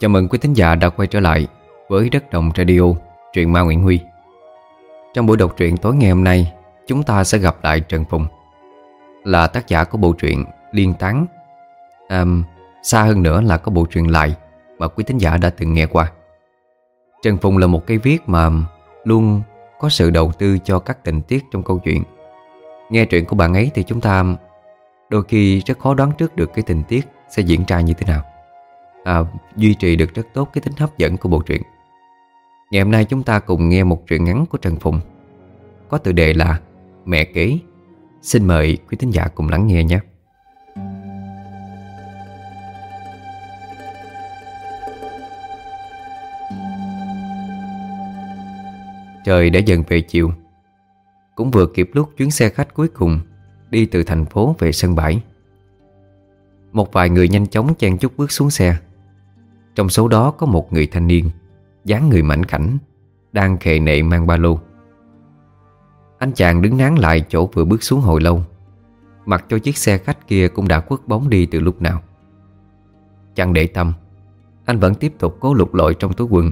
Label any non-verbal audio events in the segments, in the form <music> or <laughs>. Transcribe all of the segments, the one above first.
Chào mừng quý thính giả đã quay trở lại với Đất Đồng Radio, truyện ma Nguyễn Huy. Trong buổi đọc truyện tối ngày hôm nay Chúng ta sẽ gặp lại Trần Phùng Là tác giả của bộ truyện Liên Tán. À, Xa hơn nữa là có bộ truyện lại Mà quý thính giả đã từng nghe qua. Trần Phùng là một cái viết mà Luôn có sự đầu tư cho các tình tiết trong câu chuyện. Nghe truyện của bạn ấy thì chúng ta Đôi khi rất khó đoán trước được cái tình tiết Sẽ diễn ra như thế nào à, Duy trì được rất tốt cái tính hấp dẫn của bộ truyện. Ngày hôm nay chúng ta cùng nghe một truyện ngắn của Trần Phùng Có tựa đề là Mẹ kế. Xin mời quý thính giả cùng lắng nghe nhé. Trời đã dần về chiều. Cũng vừa kịp lúc chuyến xe khách cuối cùng Đi từ thành phố về sân bãi. Một vài người nhanh chóng chen chúc bước xuống xe. Trong số đó có một người thanh niên dáng người mảnh khảnh Đang khề nệ mang ba lô. Anh chàng đứng nán lại chỗ vừa bước xuống hồi lâu. Mặc cho chiếc xe khách kia cũng đã quất bóng đi từ lúc nào. Chẳng để tâm Anh vẫn tiếp tục cố lục lội trong túi quần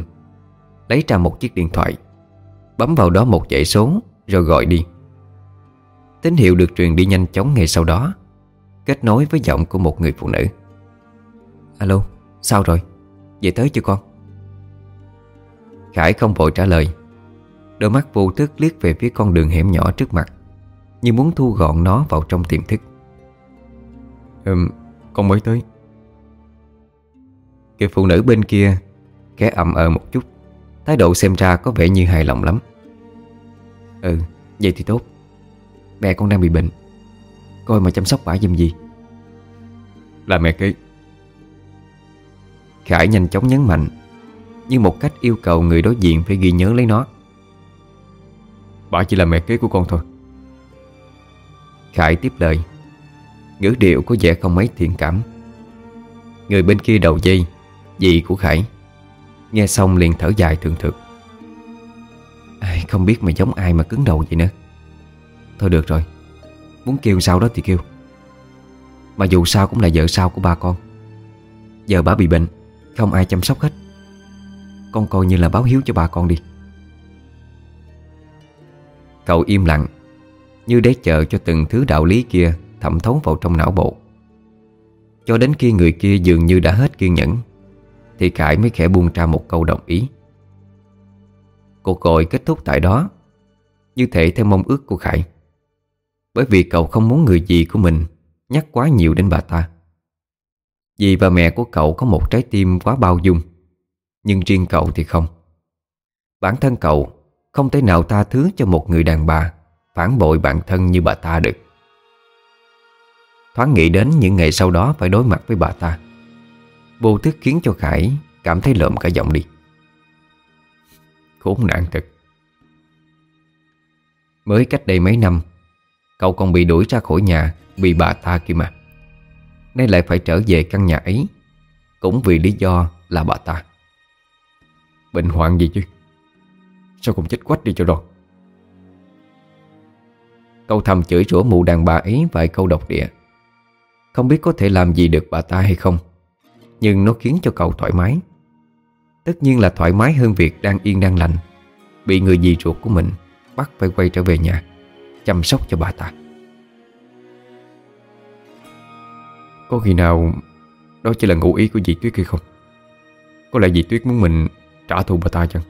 Lấy ra một chiếc điện thoại Bấm vào đó một dãy số Rồi gọi đi. Tín hiệu được truyền đi nhanh chóng ngay sau đó Kết nối với giọng của một người phụ nữ. Alo, sao rồi? Về tới chưa con? Khải không vội trả lời. Đôi mắt vô thức liếc về phía con đường hẻm nhỏ trước mặt Như muốn thu gọn nó vào trong tiềm thức. Ừm, con mới tới. Người phụ nữ bên kia Khẽ ậm ờ một chút Thái độ xem ra có vẻ như hài lòng lắm. Ừ, vậy thì tốt. Mẹ con đang bị bệnh. Coi mà chăm sóc bà giùm gì. Là mẹ kế Khải nhanh chóng nhấn mạnh Như một cách yêu cầu người đối diện phải ghi nhớ lấy nó. Bà chỉ là mẹ kế của con thôi. Khải tiếp lời. Ngữ điệu có vẻ không mấy thiện cảm. Người bên kia đầu dây Dì của Khải. Nghe xong liền thở dài thường thực. Ai, Không biết mày giống ai mà cứng đầu vậy nữa. Thôi được rồi Muốn kêu sao đó thì kêu. Mà dù sao cũng là vợ sao của ba con. Giờ bà bị bệnh không ai chăm sóc hết. Con coi như là báo hiếu cho ba con đi. Cậu im lặng, Như để chờ cho từng thứ đạo lý kia Thẩm thấu vào trong não bộ. Cho đến khi người kia dường như đã hết kiên nhẫn, Thì Khải mới khẽ buông ra một câu đồng ý. Cuộc gọi kết thúc tại đó, Như thể theo mong ước của Khải. Bởi vì cậu không muốn người gì của mình Nhắc quá nhiều đến bà ta. Dì và mẹ của cậu có một trái tim quá bao dung, Nhưng riêng cậu thì không. Bản thân cậu không thể nào tha thứ cho một người đàn bà Phản bội bản thân như bà ta được. Thoáng nghĩ đến những ngày sau đó phải đối mặt với bà ta, Vô thức khiến cho Khải cảm thấy lợm cả giọng đi. Khốn nạn thật. Mới cách đây mấy năm, Cậu còn bị đuổi ra khỏi nhà Vì bà ta kia mà. Nay lại phải trở về căn nhà ấy. Cũng vì lý do là bà ta. Bệnh hoạn gì chứ? Sao không chết quách đi cho rồi? Câu thầm chửi rủa mụ đàn bà ấy vài câu độc địa. Không biết có thể làm gì được bà ta hay không, Nhưng nó khiến cho cậu thoải mái. Tất nhiên là thoải mái hơn việc đang yên đang lành, Bị người dì ruột của mình Bắt phải quay trở về nhà, Chăm sóc cho bà ta. Có khi nào Đó chỉ là ngụ ý của dì Tuyết hay không? Có lẽ dì Tuyết muốn mình Trả thù bà ta chăng?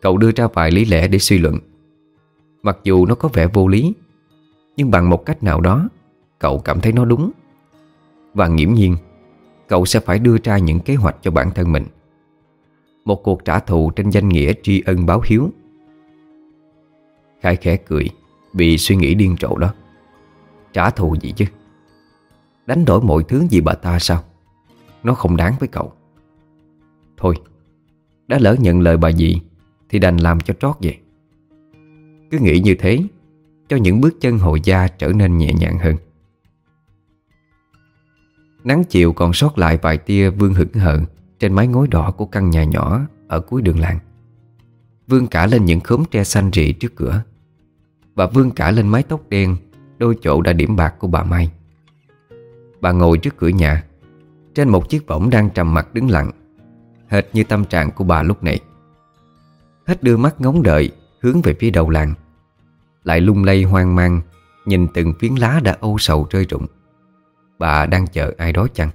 Cậu đưa ra vài lý lẽ để suy luận. Mặc dù nó có vẻ vô lý, Nhưng bằng một cách nào đó, Cậu cảm thấy nó đúng. Và nghiễm nhiên, Cậu sẽ phải đưa ra những kế hoạch cho bản thân mình. Một cuộc trả thù trên danh nghĩa tri ân báo hiếu. Khải khẽ cười Vì suy nghĩ điên rồ đó. Trả thù gì chứ? Đánh đổi mọi thứ vì bà ta sao? Nó không đáng với cậu. Thôi, Đã lỡ nhận lời bà dì, Thì đành làm cho trót vậy Cứ nghĩ như thế, Cho những bước chân hồi gia trở nên nhẹ nhàng hơn. Nắng chiều còn sót lại vài tia vương hững hờ Trên mái ngói đỏ của căn nhà nhỏ Ở cuối đường làng. Vương cả lên những khóm tre xanh rị trước cửa, Và vương cả lên mái tóc đen Đôi chỗ đã điểm bạc của bà Mai. Bà ngồi trước cửa nhà. Trên một chiếc võng đang trầm mặt đứng lặng. Hệt như tâm trạng của bà lúc này. Hết đưa mắt ngóng đợi, Hướng về phía đầu làng. Lại lung lay hoang mang, Nhìn từng phiến lá đã âu sầu rơi rụng. Bà đang chờ ai đó chăng?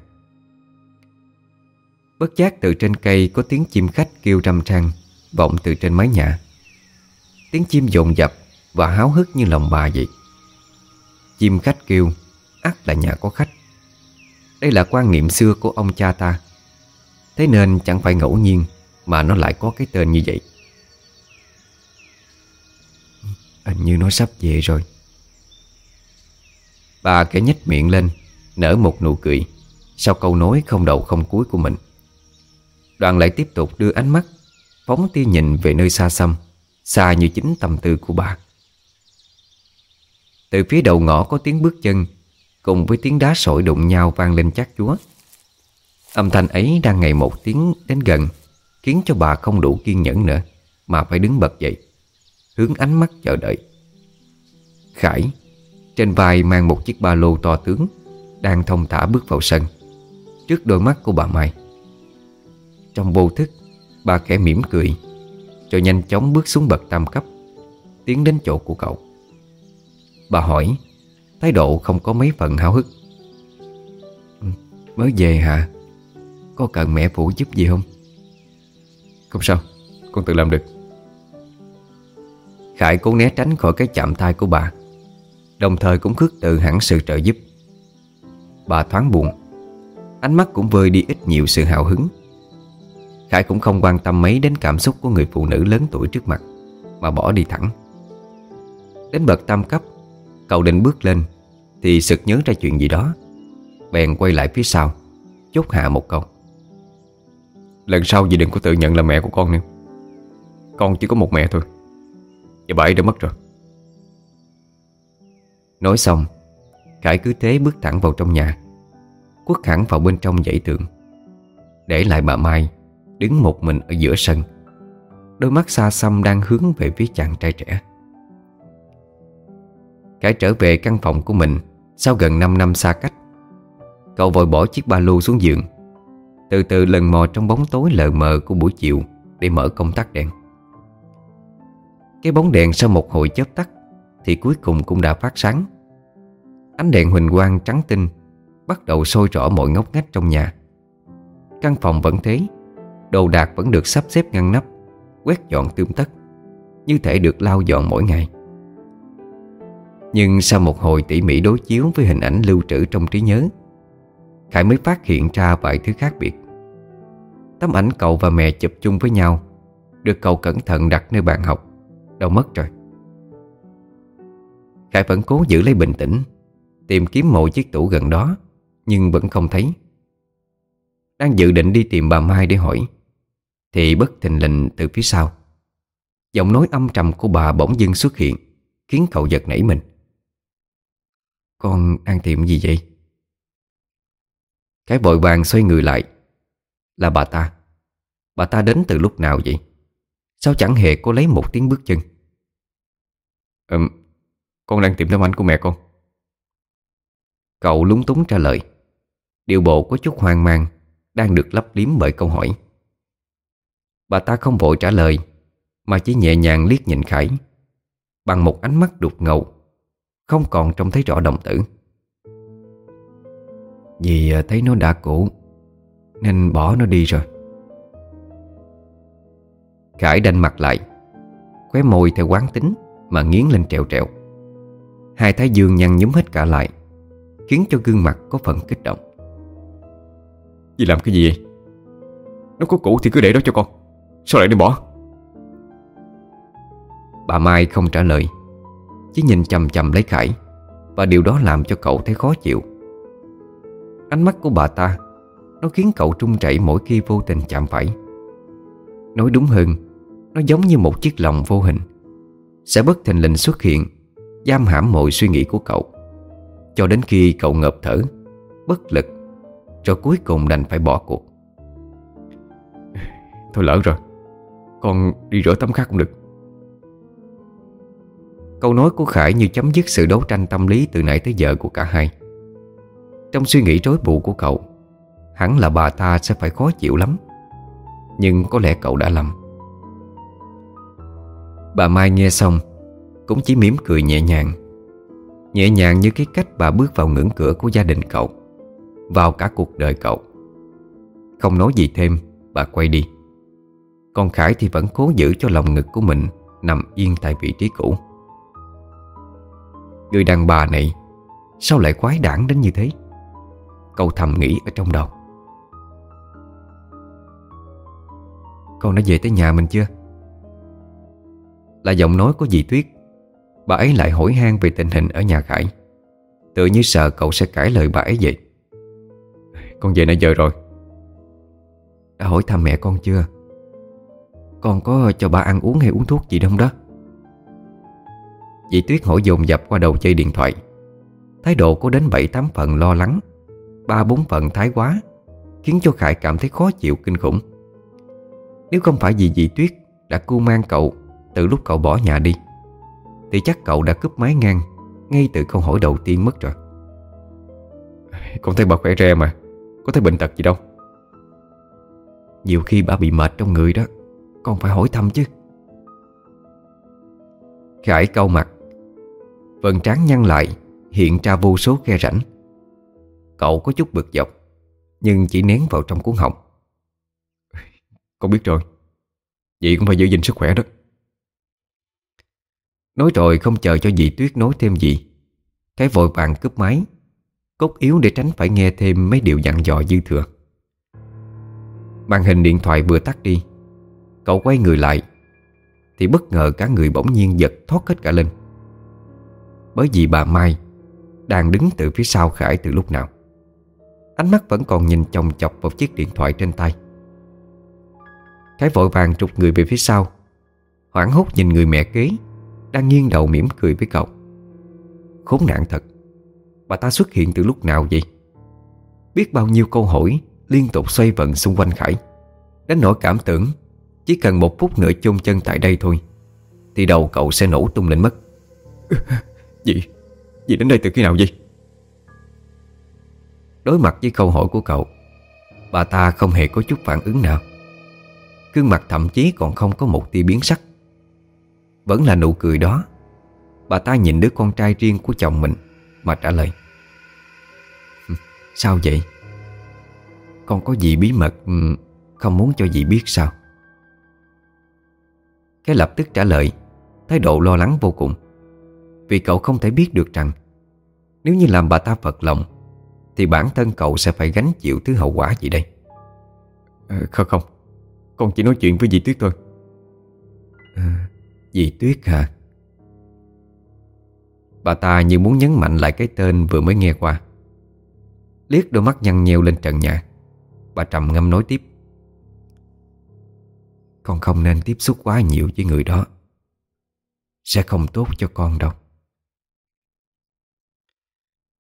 Bất giác từ trên cây Có tiếng chim khách kêu râm trang Vọng từ trên mái nhà. Tiếng chim dồn dập Và háo hức như lòng bà vậy. Chim khách kêu ắt là nhà có khách. Đây là quan niệm xưa của ông cha ta. Thế nên chẳng phải ngẫu nhiên Mà nó lại có cái tên như vậy. Hình như nó sắp về rồi. Bà kẻ nhếch miệng lên, Nở một nụ cười, Sau câu nói không đầu không cuối của mình. Đoàn lại tiếp tục đưa ánh mắt, Phóng tia nhìn về nơi xa xăm, Xa như chính tâm tư của bà. Từ phía đầu ngõ có tiếng bước chân, Cùng với tiếng đá sỏi đụng nhau vang lên chát chúa. Âm thanh ấy đang ngày một tiếng đến gần, Khiến cho bà không đủ kiên nhẫn nữa, Mà phải đứng bật dậy, Hướng ánh mắt chờ đợi. Khải, Trên vai mang một chiếc ba lô to tướng, Đang thông thả bước vào sân, Trước đôi mắt của bà Mai. Trong vô thức, Bà khẽ mỉm cười, Rồi nhanh chóng bước xuống bậc tam cấp, Tiến đến chỗ của cậu. Bà hỏi, Thái độ không có mấy phần háo hức. Mới về hả? Có cần mẹ phụ giúp gì không? Không sao, Con tự làm được. Khải cố né tránh khỏi cái chạm tay của bà, Đồng thời cũng khước từ hẳn sự trợ giúp. Bà thoáng buồn, Ánh mắt cũng vơi đi ít nhiều sự hào hứng. Khải cũng không quan tâm mấy đến cảm xúc của người phụ nữ lớn tuổi trước mặt, Mà bỏ đi thẳng. Đến bậc tam cấp Cậu định bước lên, Thì sực nhớ ra chuyện gì đó. Bèn quay lại phía sau, Chốt hạ một câu. Lần sau dì đừng có tự nhận là mẹ của con nữa. Con chỉ có một mẹ thôi, Và bà ấy đã mất rồi. Nói xong, Khải cứ thế bước thẳng vào trong nhà, Quất hẳn vào bên trong dãy tường, Để lại bà Mai Đứng một mình ở giữa sân. Đôi mắt xa xăm đang hướng về phía chàng trai trẻ cải trở về căn phòng của mình Sau gần 5 năm xa cách. Cậu vội bỏ chiếc ba lô xuống giường, Từ từ lần mò trong bóng tối lờ mờ của buổi chiều Để mở công tắc đèn. Cái bóng đèn sau một hồi chớp tắt Thì cuối cùng cũng đã phát sáng. Ánh đèn huỳnh quang trắng tinh Bắt đầu sôi rõ mọi ngóc ngách trong nhà. Căn phòng vẫn thế, Đồ đạc vẫn được sắp xếp ngăn nắp, Quét dọn tươm tất, Như thể được lau dọn mỗi ngày. Nhưng sau một hồi tỉ mỉ đối chiếu Với hình ảnh lưu trữ trong trí nhớ, Khải mới phát hiện ra vài thứ khác biệt. Tấm ảnh cậu và mẹ chụp chung với nhau, Được cậu cẩn thận đặt nơi bàn học, Đâu mất rồi. Khải vẫn cố giữ lấy bình tĩnh, Tìm kiếm một chiếc tủ gần đó, Nhưng vẫn không thấy. Đang dự định đi tìm bà Mai để hỏi, Thì bất thình lình từ phía sau, Giọng nói âm trầm của bà bỗng dưng xuất hiện, Khiến cậu giật nảy mình. Con đang tìm gì vậy? Cái vội vàng xoay người lại. Là bà ta. Bà ta đến từ lúc nào vậy? Sao chẳng hề có lấy một tiếng bước chân? Ừm, Con đang tìm tấm ảnh của mẹ con. Cậu lúng túng trả lời. Điều bộ có chút hoang mang, Đang được lấp liếm bởi câu hỏi. Bà ta không vội trả lời, Mà chỉ nhẹ nhàng liếc nhìn Khải. Bằng một ánh mắt đục ngầu không còn trông thấy rõ đồng tử. Vì à, thấy nó đã cũ Nên bỏ nó đi rồi. Khải đanh mặt lại Khóe môi theo quán tính Mà nghiến lên trèo trèo. Hai thái dương nhăn nhúm hết cả lại Khiến cho gương mặt có phần kích động. Dì làm cái gì vậy? Nó có cũ thì cứ để đó cho con Sao lại đi bỏ? Bà Mai không trả lời chỉ nhìn chầm chầm lấy Khải, Và điều đó làm cho cậu thấy khó chịu. Ánh mắt của bà ta, Nó khiến cậu trung chảy mỗi khi vô tình chạm phải. Nói đúng hơn, Nó giống như một chiếc lòng vô hình, Sẽ bất thình lình xuất hiện, Giam hãm mọi suy nghĩ của cậu. Cho đến khi cậu ngợp thở, Bất lực, Rồi cuối cùng đành phải bỏ cuộc. Thôi lỡ rồi, Con đi rửa tấm khác cũng được. Câu nói của Khải như chấm dứt sự đấu tranh tâm lý từ nãy tới giờ của cả hai. Trong suy nghĩ rối bù của cậu, Hẳn là bà ta sẽ phải khó chịu lắm. Nhưng có lẽ cậu đã lầm. Bà Mai nghe xong, Cũng chỉ mỉm cười nhẹ nhàng. Nhẹ nhàng như cái cách bà bước vào ngưỡng cửa của gia đình cậu, Vào cả cuộc đời cậu. Không nói gì thêm, Bà quay đi. Còn Khải thì vẫn cố giữ cho lòng ngực của mình Nằm yên tại vị trí cũ. Người đàn bà này Sao lại quái đản đến như thế? Cậu thầm nghĩ ở trong đầu. Con đã về tới nhà mình chưa? Là giọng nói của dì Tuyết. Bà ấy lại hỏi han về tình hình ở nhà Khải. Tự như sợ cậu sẽ cãi lời bà ấy vậy. Con về nãy giờ rồi. Đã hỏi thăm mẹ con chưa? Con có cho bà ăn uống hay uống thuốc gì không đó? Dì Tuyết hỏi dồn dập qua đầu chơi điện thoại. Thái độ có đến 7-8 phần lo lắng ba bốn phần thái quá Khiến cho Khải cảm thấy khó chịu kinh khủng. Nếu không phải vì dì Tuyết Đã cu mang cậu Từ lúc cậu bỏ nhà đi Thì chắc cậu đã cướp máy ngang Ngay từ câu hỏi đầu tiên mất rồi. Con thấy bà khỏe re mà Có thấy bệnh tật gì đâu. Nhiều khi bà bị mệt trong người đó Con phải hỏi thăm chứ. Khải câu mặt Vần trán nhăn lại, Hiện ra vô số khe rãnh. Cậu có chút bực dọc, Nhưng chỉ nén vào trong cuốn họng. Con biết rồi Vậy cũng phải giữ gìn sức khỏe đó. Nói rồi không chờ cho dì Tuyết nói thêm gì, Cái vội vàng cướp máy Cốt yếu để tránh phải nghe thêm mấy điều dặn dò dư thừa. Màn hình điện thoại vừa tắt đi, Cậu quay người lại, Thì bất ngờ cả người bỗng nhiên giật thoát hết cả lên. Bởi vì bà Mai Đang đứng từ phía sau Khải từ lúc nào. Ánh mắt vẫn còn nhìn chồng chọc vào chiếc điện thoại trên tay. Khải vội vàng trục người về phía sau, Hoảng hốt nhìn người mẹ kế Đang nghiêng đầu mỉm cười với cậu. Khốn nạn thật, Bà ta xuất hiện từ lúc nào vậy? Biết bao nhiêu câu hỏi Liên tục xoay vần xung quanh Khải, Đến nỗi cảm tưởng Chỉ cần một phút nữa chôn chân tại đây thôi, Thì đầu cậu sẽ nổ tung lên mất. Dì Dì đến đây từ khi nào vậy? Đối mặt với câu hỏi của cậu, Bà ta không hề có chút phản ứng nào. Gương mặt thậm chí còn không có một tia biến sắc. Vẫn là nụ cười đó, Bà ta nhìn đứa con trai riêng của chồng mình Mà trả lời. Sao vậy? Con có gì bí mật Không muốn cho dì biết sao? Cái lập tức trả lời, Thái độ lo lắng vô cùng. Vì cậu không thể biết được rằng Nếu như làm bà ta phật lòng thì bản thân cậu sẽ phải gánh chịu thứ hậu quả gì đây? À, Không không. Con chỉ nói chuyện với dì Tuyết thôi. À, Dì Tuyết hả? Bà ta như muốn nhấn mạnh lại cái tên vừa mới nghe qua. Liếc đôi mắt nhăn nheo lên trần nhà Bà trầm ngâm nói tiếp. Con không nên tiếp xúc quá nhiều với người đó. Sẽ không tốt cho con đâu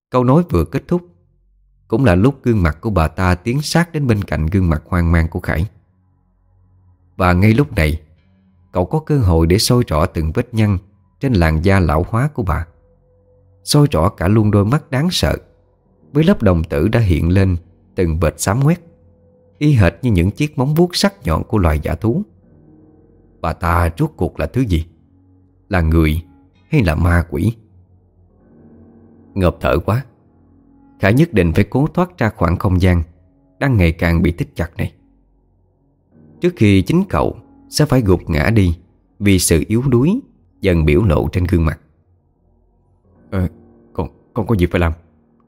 Câu nói vừa kết thúc, cũng là lúc gương mặt của bà ta tiến sát đến bên cạnh gương mặt hoang mang của Khải Và ngay lúc này, Cậu có cơ hội để soi rõ từng vết nhăn Trên làn da lão hóa của bà Soi rõ cả luôn đôi mắt đáng sợ, Với lớp đồng tử đã hiện lên Từng vệt xám quét Y hệt như những chiếc móng vuốt sắc nhọn của loài giả thú Bà ta rốt cuộc là thứ gì? Là người hay là ma quỷ? Ngợp thở quá. Khải nhất định phải cố thoát ra khoảng không gian Đang ngày càng bị tích chặt này. Trước khi chính cậu Sẽ phải gục ngã đi Vì sự yếu đuối Dần biểu lộ trên gương mặt. Ờ, con, con có việc phải làm.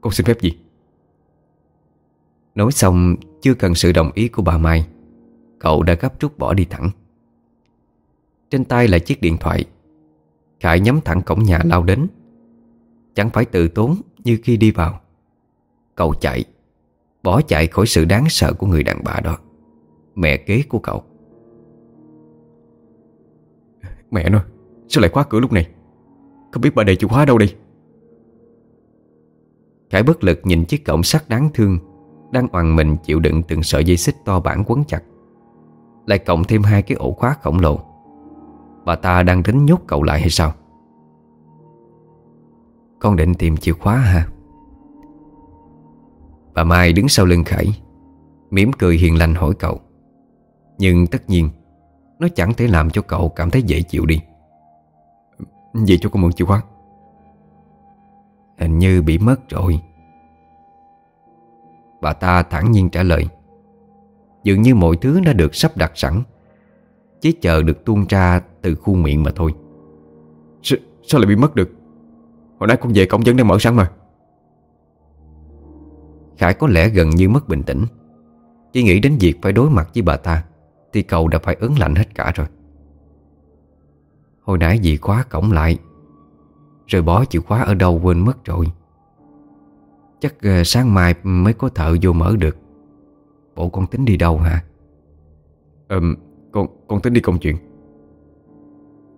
Con xin phép gì? Nói xong Chưa cần sự đồng ý của bà Mai Cậu đã gấp rút bỏ đi thẳng. Trên tay là chiếc điện thoại. Khải nhắm thẳng cổng nhà lao đến Chẳng phải tự tốn như khi đi vào. Cậu chạy Bỏ chạy khỏi sự đáng sợ của người đàn bà đó. Mẹ kế của cậu. Mẹ nó Sao lại khóa cửa lúc này? Không biết bà để chìa khóa đâu đi Khải bất lực nhìn chiếc cổng sắt đáng thương Đang oằn mình chịu đựng từng sợi dây xích to bản quấn chặt. Lại cộng thêm hai cái ổ khóa khổng lồ. Bà ta đang tính nhốt cậu lại hay sao con định tìm chìa khóa ha Bà Mai đứng sau lưng Khải, mỉm cười hiền lành hỏi cậu. Nhưng tất nhiên, Nó chẳng thể làm cho cậu cảm thấy dễ chịu đi. Vậy cho con mượn chìa khóa. Hình như bị mất rồi. Bà ta thẳng nhiên trả lời. Dường như mọi thứ đã được sắp đặt sẵn, Chỉ chờ được tuôn ra từ khuôn miệng mà thôi. S Sao lại bị mất được? Hồi nãy con về cổng vẫn đang mở sẵn mà Khải có lẽ gần như mất bình tĩnh. Chỉ nghĩ đến việc phải đối mặt với bà ta Thì cậu đã phải ớn lạnh hết cả rồi. Hồi nãy vì khóa cổng lại Rồi bỏ chìa khóa ở đâu quên mất rồi. Chắc uh, sáng mai mới có thợ vô mở được. Bộ con tính đi đâu hả? Ừm, con, con tính đi công chuyện.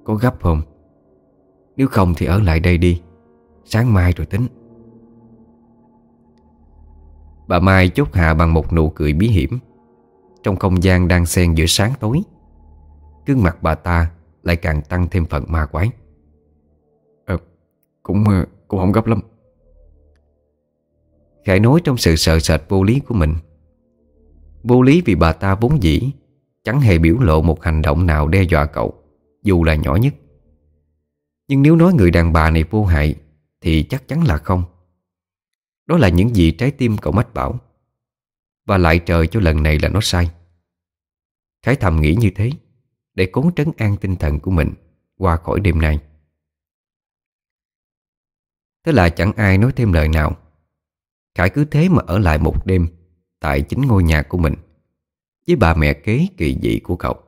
Có gấp không? Nếu không thì ở lại đây đi Sáng mai rồi tính. Bà Mai chốt hạ bằng một nụ cười bí hiểm. Trong không gian đang xen giữa sáng tối Cương mặt bà ta lại càng tăng thêm phần ma quái. Ờ, cũng, ờ, cũng không gấp lắm. Khải nói trong sự sợ sệt vô lý của mình. Vô lý vì bà ta vốn dĩ Chẳng hề biểu lộ một hành động nào đe dọa cậu Dù là nhỏ nhất. Nhưng nếu nói người đàn bà này vô hại thì chắc chắn là không. Đó là những gì trái tim cậu mách bảo. Và lại trời cho lần này là nó sai. Khải thầm nghĩ như thế, Để cố trấn an tinh thần của mình Qua khỏi đêm nay. Thế là chẳng ai nói thêm lời nào. Khải cứ thế mà ở lại một đêm Tại chính ngôi nhà của mình, Với bà mẹ kế kỳ dị của cậu.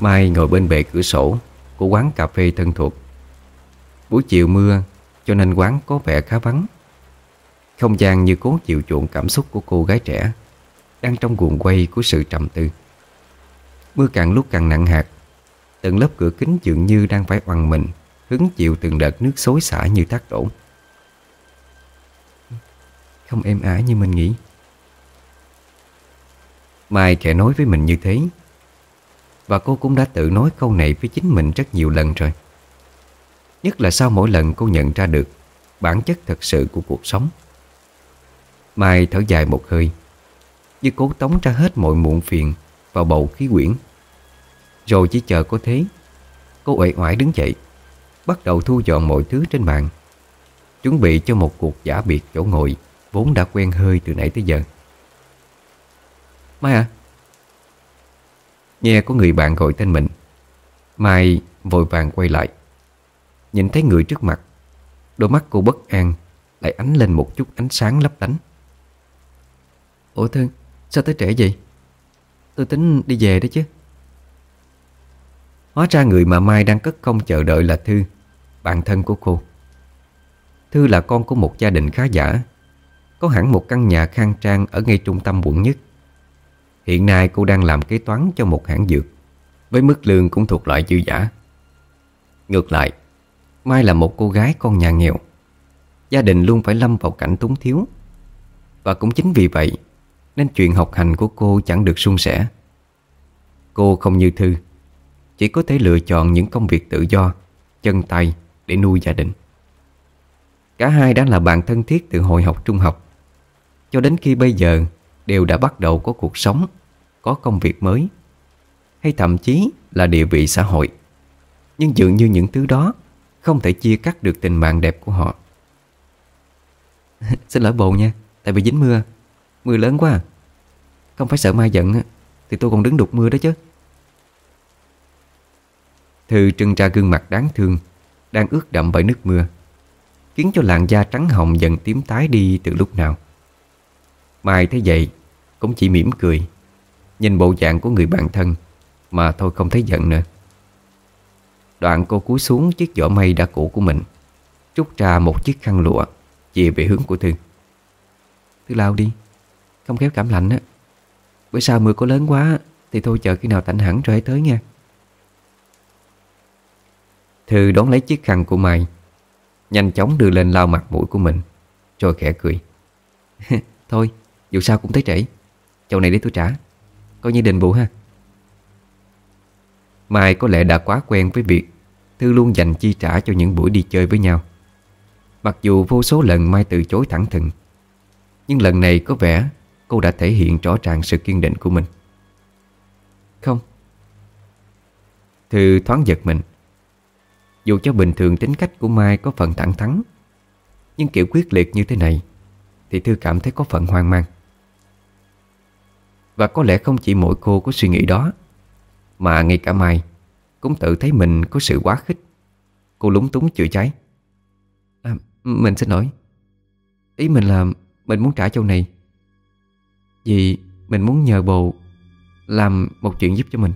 Mai ngồi bên bề cửa sổ Của quán cà phê thân thuộc. Buổi chiều mưa, Cho nên quán có vẻ khá vắng. Không gian như cố chịu chuộng cảm xúc của cô gái trẻ Đang trong guồng quay của sự trầm tư. Mưa càng lúc càng nặng hạt Từng lớp cửa kính dường như đang phải oằn mình, Hứng chịu từng đợt nước xối xả như thác đổ. Không êm ả như mình nghĩ. Mai khẽ nói với mình như thế và cô cũng đã tự nói câu này với chính mình rất nhiều lần rồi. Nhất là sau mỗi lần cô nhận ra được Bản chất thật sự của cuộc sống. Mai thở dài một hơi, Như cố tống ra hết mọi muộn phiền Vào bầu khí quyển. Rồi chỉ chờ có thế, Cô uể oải đứng dậy, Bắt đầu thu dọn mọi thứ trên bàn, Chuẩn bị cho một cuộc giả biệt chỗ ngồi Vốn đã quen hơi từ nãy tới giờ. Mai à Nghe có người bạn gọi tên mình. Mai vội vàng quay lại. Nhìn thấy người trước mặt, Đôi mắt cô bất an, Lại ánh lên một chút ánh sáng lấp lánh. Ủa Thương Sao tới trễ vậy? Tôi tính đi về đó chứ. Hóa ra người mà Mai đang cất công chờ đợi là Thư, Bạn thân của cô. Thư là con của một gia đình khá giả, Có hẳn một căn nhà khang trang Ở ngay trung tâm quận nhất. Hiện nay cô đang làm kế toán cho một hãng dược. Với mức lương cũng thuộc loại dư giả. Ngược lại, Mai là một cô gái con nhà nghèo. Gia đình luôn phải lâm vào cảnh túng thiếu. Và cũng chính vì vậy, Nên chuyện học hành của cô chẳng được suôn sẻ. Cô không như Thư, Chỉ có thể lựa chọn những công việc tự do, Chân tay để nuôi gia đình. Cả hai đã là bạn thân thiết từ hồi học trung học. Cho đến khi bây giờ Đều đã bắt đầu có cuộc sống Có công việc mới Hay thậm chí là địa vị xã hội. Nhưng dường như những thứ đó Không thể chia cắt được tình bạn đẹp của họ. <laughs> Xin lỗi bồ nha Tại vì dính mưa. Mưa lớn quá Không phải sợ Mai giận Thì tôi còn đứng đục mưa đó chứ. Thư trưng ra gương mặt đáng thương Đang ướt đậm bởi nước mưa Khiến cho làn da trắng hồng dần tím tái đi từ lúc nào Mai thấy vậy Cũng chỉ mỉm cười Nhìn bộ dạng của người bạn thân Mà thôi không thấy giận nữa. Đoạn cô cúi xuống chiếc giỏ mây đã cũ của mình Trút ra một chiếc khăn lụa Chìa về hướng của Thư. Thư lao đi Không khéo cảm lạnh á. Bữa sau mưa có lớn quá Thì thôi chờ khi nào tạnh hẳn rồi hãy tới nha. Thư đón lấy chiếc khăn của Mai Nhanh chóng đưa lên lau mặt mũi của mình Rồi khẽ cười. <laughs> Thôi dù sao cũng tới trễ. Chậu này để tôi trả. Coi như đền bù ha. Mai có lẽ đã quá quen với việc Thư luôn dành chi trả cho những buổi đi chơi với nhau. Mặc dù vô số lần Mai từ chối thẳng thừng, Nhưng lần này có vẻ Cô đã thể hiện rõ ràng sự kiên định của mình. Không. Thư thoáng giật mình. Dù cho bình thường tính cách của Mai có phần thẳng thắn, Nhưng kiểu quyết liệt như thế này, Thì Thư cảm thấy có phần hoang mang. Và có lẽ không chỉ mỗi cô có suy nghĩ đó Mà ngay cả Mai Cũng tự thấy mình có sự quá khích. Cô lúng túng chữa cháy. À, Mình xin lỗi. Ý mình là Mình muốn trả châu này. Vì mình muốn nhờ bồ Làm một chuyện giúp cho mình.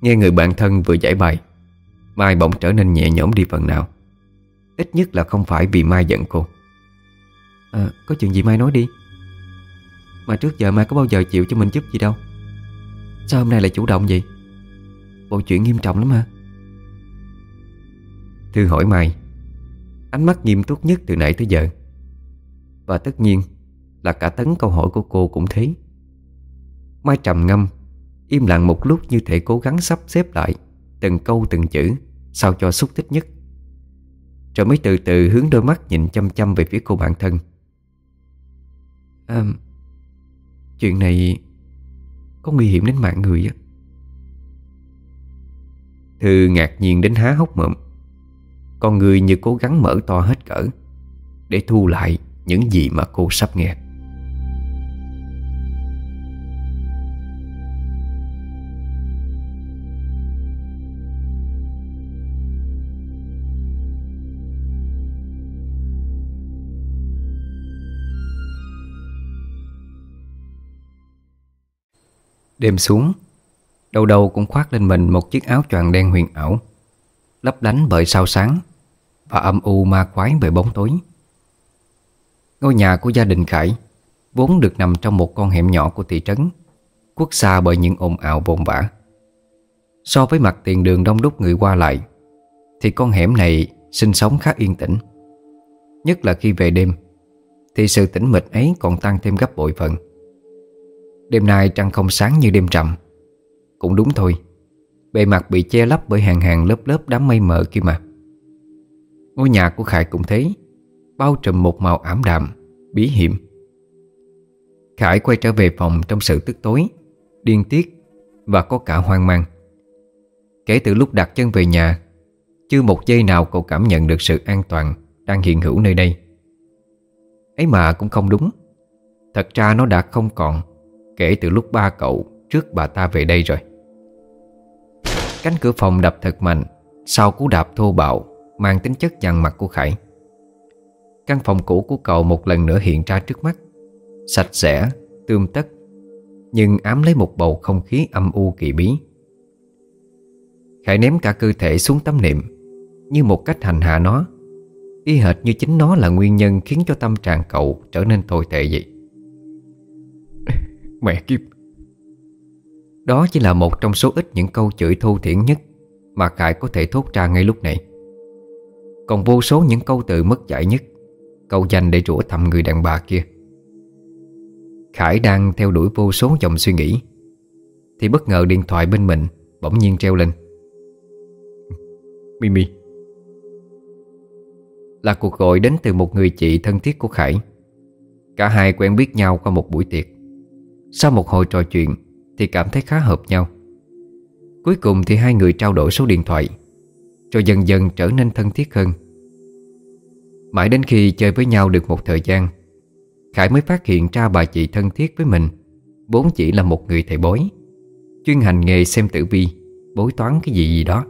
Nghe người bạn thân vừa giải bài Mai bỗng trở nên nhẹ nhõm đi phần nào. Ít nhất là không phải vì Mai giận cô à, Có chuyện gì Mai nói đi. Mà trước giờ Mai có bao giờ chịu cho mình giúp gì đâu. Sao hôm nay lại chủ động vậy? Bộ chuyện nghiêm trọng lắm hả? Thư hỏi Mai. Ánh mắt nghiêm túc nhất từ nãy tới giờ. Và tất nhiên Là cả tấn câu hỏi của cô cũng thế. Mai trầm ngâm Im lặng một lúc như thể cố gắng sắp xếp lại Từng câu từng chữ Sao cho xúc tích nhất. Rồi mới từ từ hướng đôi mắt nhìn chăm chăm về phía cô bạn thân à, Chuyện này Có nguy hiểm đến mạng người á. Thư ngạc nhiên đến há hốc mộm Con người như cố gắng mở to hết cỡ Để thu lại những gì mà cô sắp nghe. Đêm xuống. Đầu đầu cũng khoác lên mình một chiếc áo choàng đen huyền ảo, Lấp lánh bởi sao sáng Và âm u ma quái bởi bóng tối. Ngôi nhà của gia đình Khải Vốn được nằm trong một con hẻm nhỏ của thị trấn, Quốc xa bởi những ồn ào vồn vã. So với mặt tiền đường đông đúc người qua lại, Thì con hẻm này sinh sống khá yên tĩnh. Nhất là khi về đêm, Thì sự tĩnh mịch ấy còn tăng thêm gấp bội phần. Đêm nay trăng không sáng như đêm trầm. Cũng đúng thôi, Bề mặt bị che lấp bởi hàng hàng lớp lớp đám mây mờ kia mà. Ngôi nhà của Khải cũng thế, Bao trùm một màu ảm đạm, Bí hiểm. Khải quay trở về phòng trong sự tức tối, Điên tiết Và có cả hoang mang. Kể từ lúc đặt chân về nhà, Chưa một giây nào cậu cảm nhận được sự an toàn Đang hiện hữu nơi đây. Ấy mà cũng không đúng. Thật ra nó đã không còn. Kể từ lúc ba cậu trước bà ta về đây rồi. Cánh cửa phòng đập thật mạnh Sau cú đạp thô bạo Mang tính chất nhằn mặt của Khải. Căn phòng cũ của cậu một lần nữa hiện ra trước mắt Sạch sẽ, tươm tất Nhưng ám lấy một bầu không khí âm u kỳ bí. Khải ném cả cơ thể xuống tấm niệm Như một cách hành hạ nó Y hệt như chính nó là nguyên nhân Khiến cho tâm trạng cậu trở nên tồi tệ vậy. Mẹ kiếp. Đó chỉ là một trong số ít những câu chửi thô thiển nhất Mà Khải có thể thốt ra ngay lúc này. Còn vô số những câu từ mất dạy nhất, Câu dành để rủa thầm người đàn bà kia. Khải đang theo đuổi vô số dòng suy nghĩ, Thì bất ngờ điện thoại bên mình Bỗng nhiên treo lên. Mimi. Là cuộc gọi đến từ một người chị thân thiết của Khải. Cả hai quen biết nhau qua một buổi tiệc sau một hồi trò chuyện Thì cảm thấy khá hợp nhau. Cuối cùng thì hai người trao đổi số điện thoại, Rồi dần dần trở nên thân thiết hơn. Mãi đến khi chơi với nhau được một thời gian, Khải mới phát hiện ra bà chị thân thiết với mình, Vốn chỉ là một người thầy bói, Chuyên hành nghề xem tử vi Bối toán cái gì gì đó.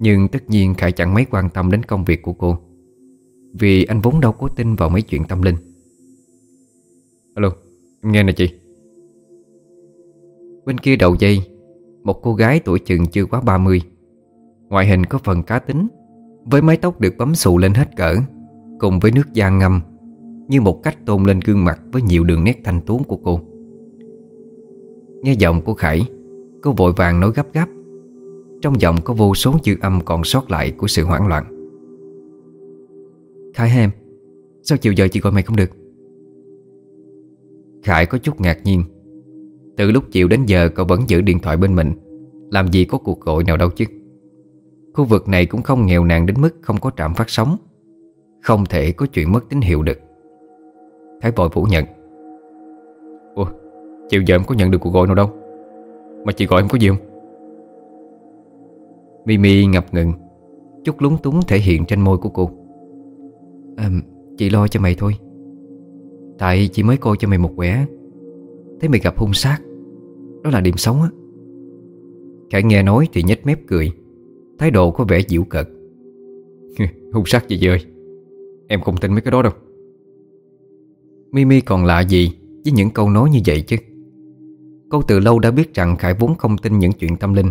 Nhưng tất nhiên Khải chẳng mấy quan tâm đến công việc của cô, Vì anh vốn đâu có tin vào mấy chuyện tâm linh. Alo. Nghe nè chị. Bên kia đầu dây, Một cô gái tuổi chừng chưa quá 30 Ngoại hình có phần cá tính, Với mái tóc được bấm xù lên hết cỡ, Cùng với nước da ngâm, Như một cách tôn lên gương mặt Với nhiều đường nét thanh tú của cô. Nghe giọng của Khải, Cô vội vàng nói gấp gáp. Trong giọng có vô số dư âm còn sót lại Của sự hoảng loạn. Khải em, Sao chiều giờ chị gọi mày không được? Khải có chút ngạc nhiên. Từ lúc chiều đến giờ cậu vẫn giữ điện thoại bên mình. Làm gì có cuộc gọi nào đâu chứ. Khu vực này cũng không nghèo nàn đến mức không có trạm phát sóng. Không thể có chuyện mất tín hiệu được. Thái vội phủ nhận. Ủa Chiều giờ em có nhận được cuộc gọi nào đâu? Mà chị gọi em có gì không? Mimi ngập ngừng. Chút lúng túng thể hiện trên môi của cô. À, Chị lo cho mày thôi. Tại chỉ mới coi cho mày một quẻ. Thấy mày gặp hung sát, Đó là điểm sống á. Khải nghe nói thì nhếch mép cười. Thái độ có vẻ dịu cợt. <laughs> Hung sát gì ơi Em không tin mấy cái đó đâu. Mimi còn lạ gì Với những câu nói như vậy chứ? Cô từ lâu đã biết rằng Khải vốn không tin những chuyện tâm linh.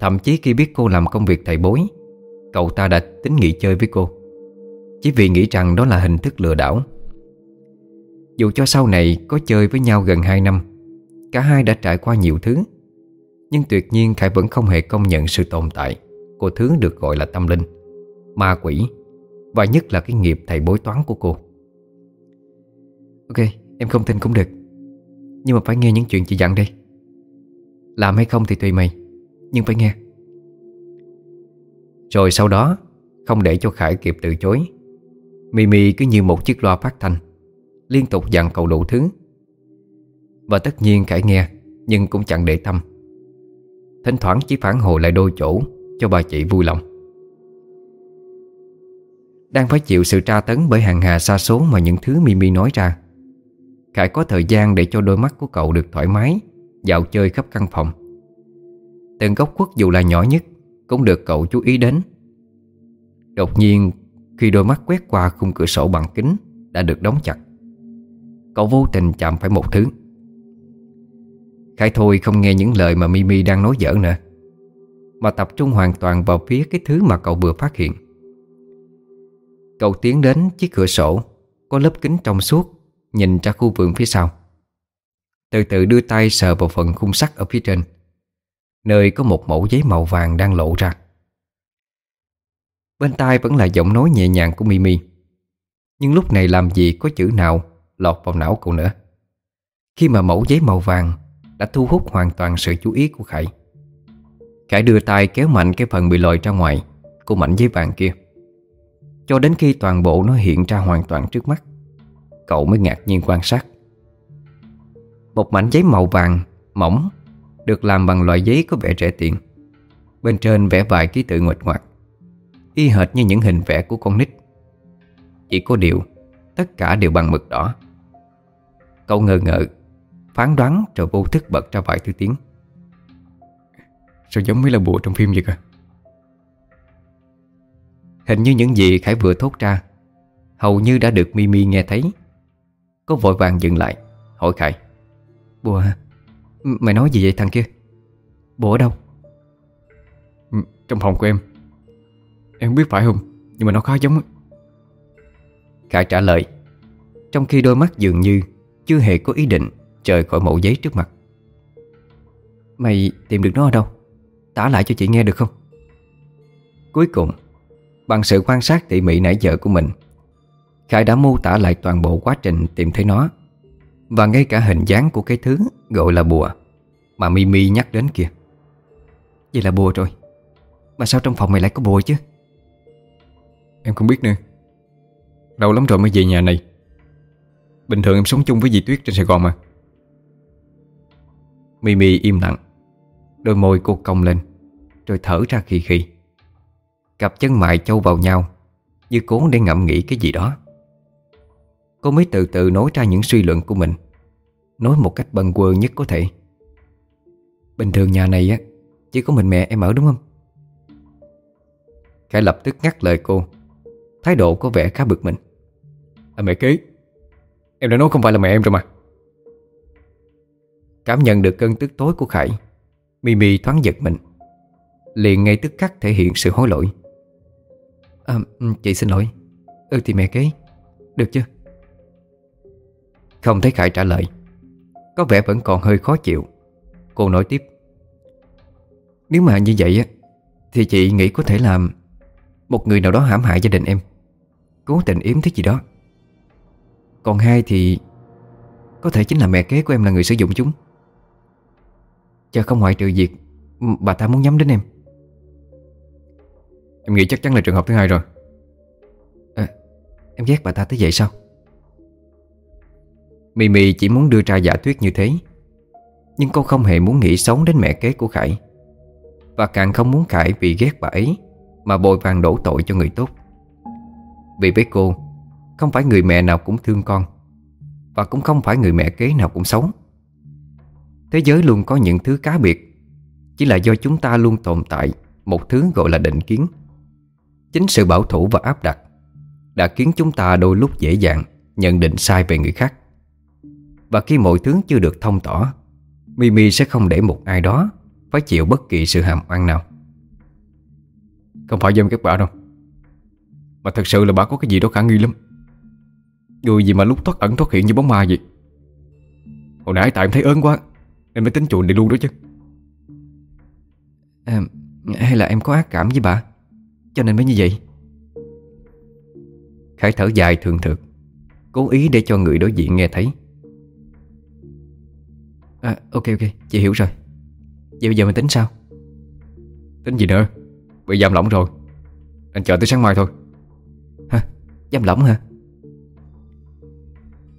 Thậm chí khi biết cô làm công việc thầy bối, Cậu ta đã tính nghỉ chơi với cô. Chỉ vì nghĩ rằng đó là hình thức lừa đảo. Dù cho sau này có chơi với nhau gần 2 năm Cả hai đã trải qua nhiều thứ. Nhưng tuyệt nhiên Khải vẫn không hề công nhận sự tồn tại Của thứ được gọi là tâm linh Ma quỷ Và nhất là cái nghiệp thầy bối toán của cô. Ok, em không tin cũng được. Nhưng mà phải nghe những chuyện chị dặn đây. Làm hay không thì tùy mày Nhưng phải nghe. Rồi sau đó Không để cho Khải kịp từ chối Mimi cứ như một chiếc loa phát thanh. Liên tục dặn cậu đủ thứ. Và tất nhiên Khải nghe, Nhưng cũng chẳng để tâm. Thỉnh thoảng chỉ phản hồi lại đôi chỗ, Cho bà chị vui lòng. Đang phải chịu sự tra tấn bởi hàng hà xa số Mà những thứ Mimi nói ra, Khải có thời gian để cho đôi mắt của cậu được thoải mái, Dạo chơi khắp căn phòng. Từng góc khuất dù là nhỏ nhất Cũng được cậu chú ý đến. Đột nhiên, Khi đôi mắt quét qua khung cửa sổ bằng kính Đã được đóng chặt. Cậu vô tình chạm phải một thứ. Khải thôi không nghe những lời mà Mimi đang nói dở nữa, Mà tập trung hoàn toàn vào phía cái thứ mà cậu vừa phát hiện. Cậu tiến đến chiếc cửa sổ, Có lớp kính trong suốt, Nhìn ra khu vườn phía sau. Từ từ đưa tay sờ vào phần khung sắt ở phía trên, Nơi có một mẫu giấy màu vàng đang lộ ra. Bên tai vẫn là giọng nói nhẹ nhàng của Mimi, Nhưng lúc này làm gì có chữ nào lọt vào não cậu nữa. Khi mà mẫu giấy màu vàng đã thu hút hoàn toàn sự chú ý của Khải Khải đưa tay kéo mạnh cái phần bị lòi ra ngoài của mảnh giấy vàng kia. Cho đến khi toàn bộ nó hiện ra hoàn toàn trước mắt, Cậu mới ngạc nhiên quan sát. Một mảnh giấy màu vàng Mỏng Được làm bằng loại giấy có vẻ rẻ tiền, Bên trên vẽ vài ký tự nguệch ngoạc, Y hệt như những hình vẽ của con nít. Chỉ có điều, Tất cả đều bằng mực đỏ. Cậu ngờ ngợ Phán đoán rồi vô thức bật ra vài thứ tiếng Sao giống mấy là bùa trong phim vậy cơ Hình như những gì Khải vừa thốt ra Hầu như đã được Mimi nghe thấy Cô vội vàng dừng lại Hỏi Khải Bùa hả? Mày nói gì vậy thằng kia? Bùa ở đâu? Ừ, trong phòng của em Em không biết phải không Nhưng mà nó khá giống Khải trả lời Trong khi đôi mắt dường như chưa hề có ý định Rời khỏi mẫu giấy trước mặt. Mày tìm được nó ở đâu? Tả lại cho chị nghe được không? Cuối cùng, Bằng sự quan sát tỉ mỉ nãy giờ của mình, Khải đã mô tả lại toàn bộ quá trình tìm thấy nó Và ngay cả hình dáng của cái thứ gọi là bùa Mà Mimi nhắc đến kia. Vậy là bùa rồi. Mà sao trong phòng mày lại có bùa chứ? Em không biết nữa. Lâu lắm rồi mới về nhà này. Bình thường em sống chung với dì Tuyết trên Sài Gòn mà. Mimi im lặng, Đôi môi cô cong lên, Rồi thở ra khì khì. Cặp chân mại châu vào nhau, Như cố để ngẫm nghĩ cái gì đó. Cô mới từ từ nói ra những suy luận của mình, Nói một cách bần quơ nhất có thể. Bình thường nhà này á, Chỉ có mình mẹ em ở đúng không? Khải lập tức ngắt lời cô, Thái độ có vẻ khá bực mình. À mẹ kế Em đã nói không phải là mẹ em rồi mà. Cảm nhận được cơn tức tối của Khải Mimi thoáng giật mình Liền ngay tức khắc thể hiện sự hối lỗi. À, Chị xin lỗi. Ừ thì mẹ kế Được chưa? Không thấy Khải trả lời Có vẻ vẫn còn hơi khó chịu. Cô nói tiếp. Nếu mà như vậy á Thì chị nghĩ có thể làm Một người nào đó hãm hại gia đình em Cố tình yếm thứ gì đó. Còn hai thì Có thể chính là mẹ kế của em là người sử dụng chúng. Chờ không ngoại trừ việc Bà ta muốn nhắm đến em. Em nghĩ chắc chắn là trường hợp thứ hai rồi. À, Em ghét bà ta tới vậy sao? Mimi chỉ muốn đưa ra giả thuyết như thế Nhưng cô không hề muốn nghĩ xấu đến mẹ kế của Khải. Và càng không muốn Khải vì ghét bà ấy Mà bồi vàng đổ tội cho người tốt. Vì với cô không phải người mẹ nào cũng thương con. Và cũng không phải người mẹ kế nào cũng xấu. Thế giới luôn có những thứ cá biệt. Chỉ là do chúng ta luôn tồn tại Một thứ gọi là định kiến. Chính sự bảo thủ và áp đặt Đã khiến chúng ta đôi lúc dễ dàng Nhận định sai về người khác. Và khi mọi thứ chưa được thông tỏ, Mimi sẽ không để một ai đó Phải chịu bất kỳ sự hàm oan nào. Không phải dâm các bà đâu. Mà thật sự là bà có cái gì đó khả nghi lắm. Người gì mà lúc thoát ẩn thoát hiện như bóng ma vậy? Hồi nãy tại em thấy ớn quá Nên mới tính chuồn đi luôn đó chứ. À, Hay là em có ác cảm với bà? Cho nên mới như vậy. Khải thở dài thường thực Cố ý để cho người đối diện nghe thấy. À ok ok Chị hiểu rồi. Vậy bây giờ mình tính sao? Tính gì nữa? Bị giam lỏng rồi. Anh chờ tới sáng mai thôi. Hả? Giam lỏng hả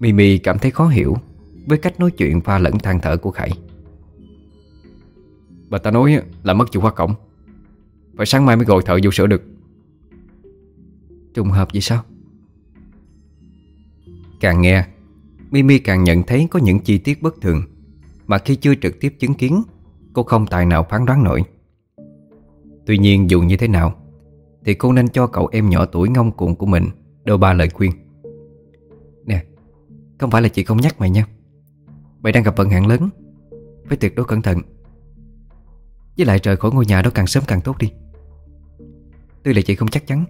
Mimi cảm thấy khó hiểu Với cách nói chuyện pha lẫn than thở của Khải. Bà ta nói là mất chìa khóa cổng. Phải sáng mai mới gọi thợ vô sửa được. Trùng hợp gì sao? Càng nghe, Mimi càng nhận thấy có những chi tiết bất thường Mà khi chưa trực tiếp chứng kiến, Cô không tài nào phán đoán nổi. Tuy nhiên dù như thế nào, Thì cô nên cho cậu em nhỏ tuổi ngông cuồng của mình Đôi ba lời khuyên. Không phải là chị không nhắc mày nha. Mày đang gặp vận hạn lớn. Phải tuyệt đối cẩn thận. Với lại rời khỏi ngôi nhà đó càng sớm càng tốt đi. Tuy là chị không chắc chắn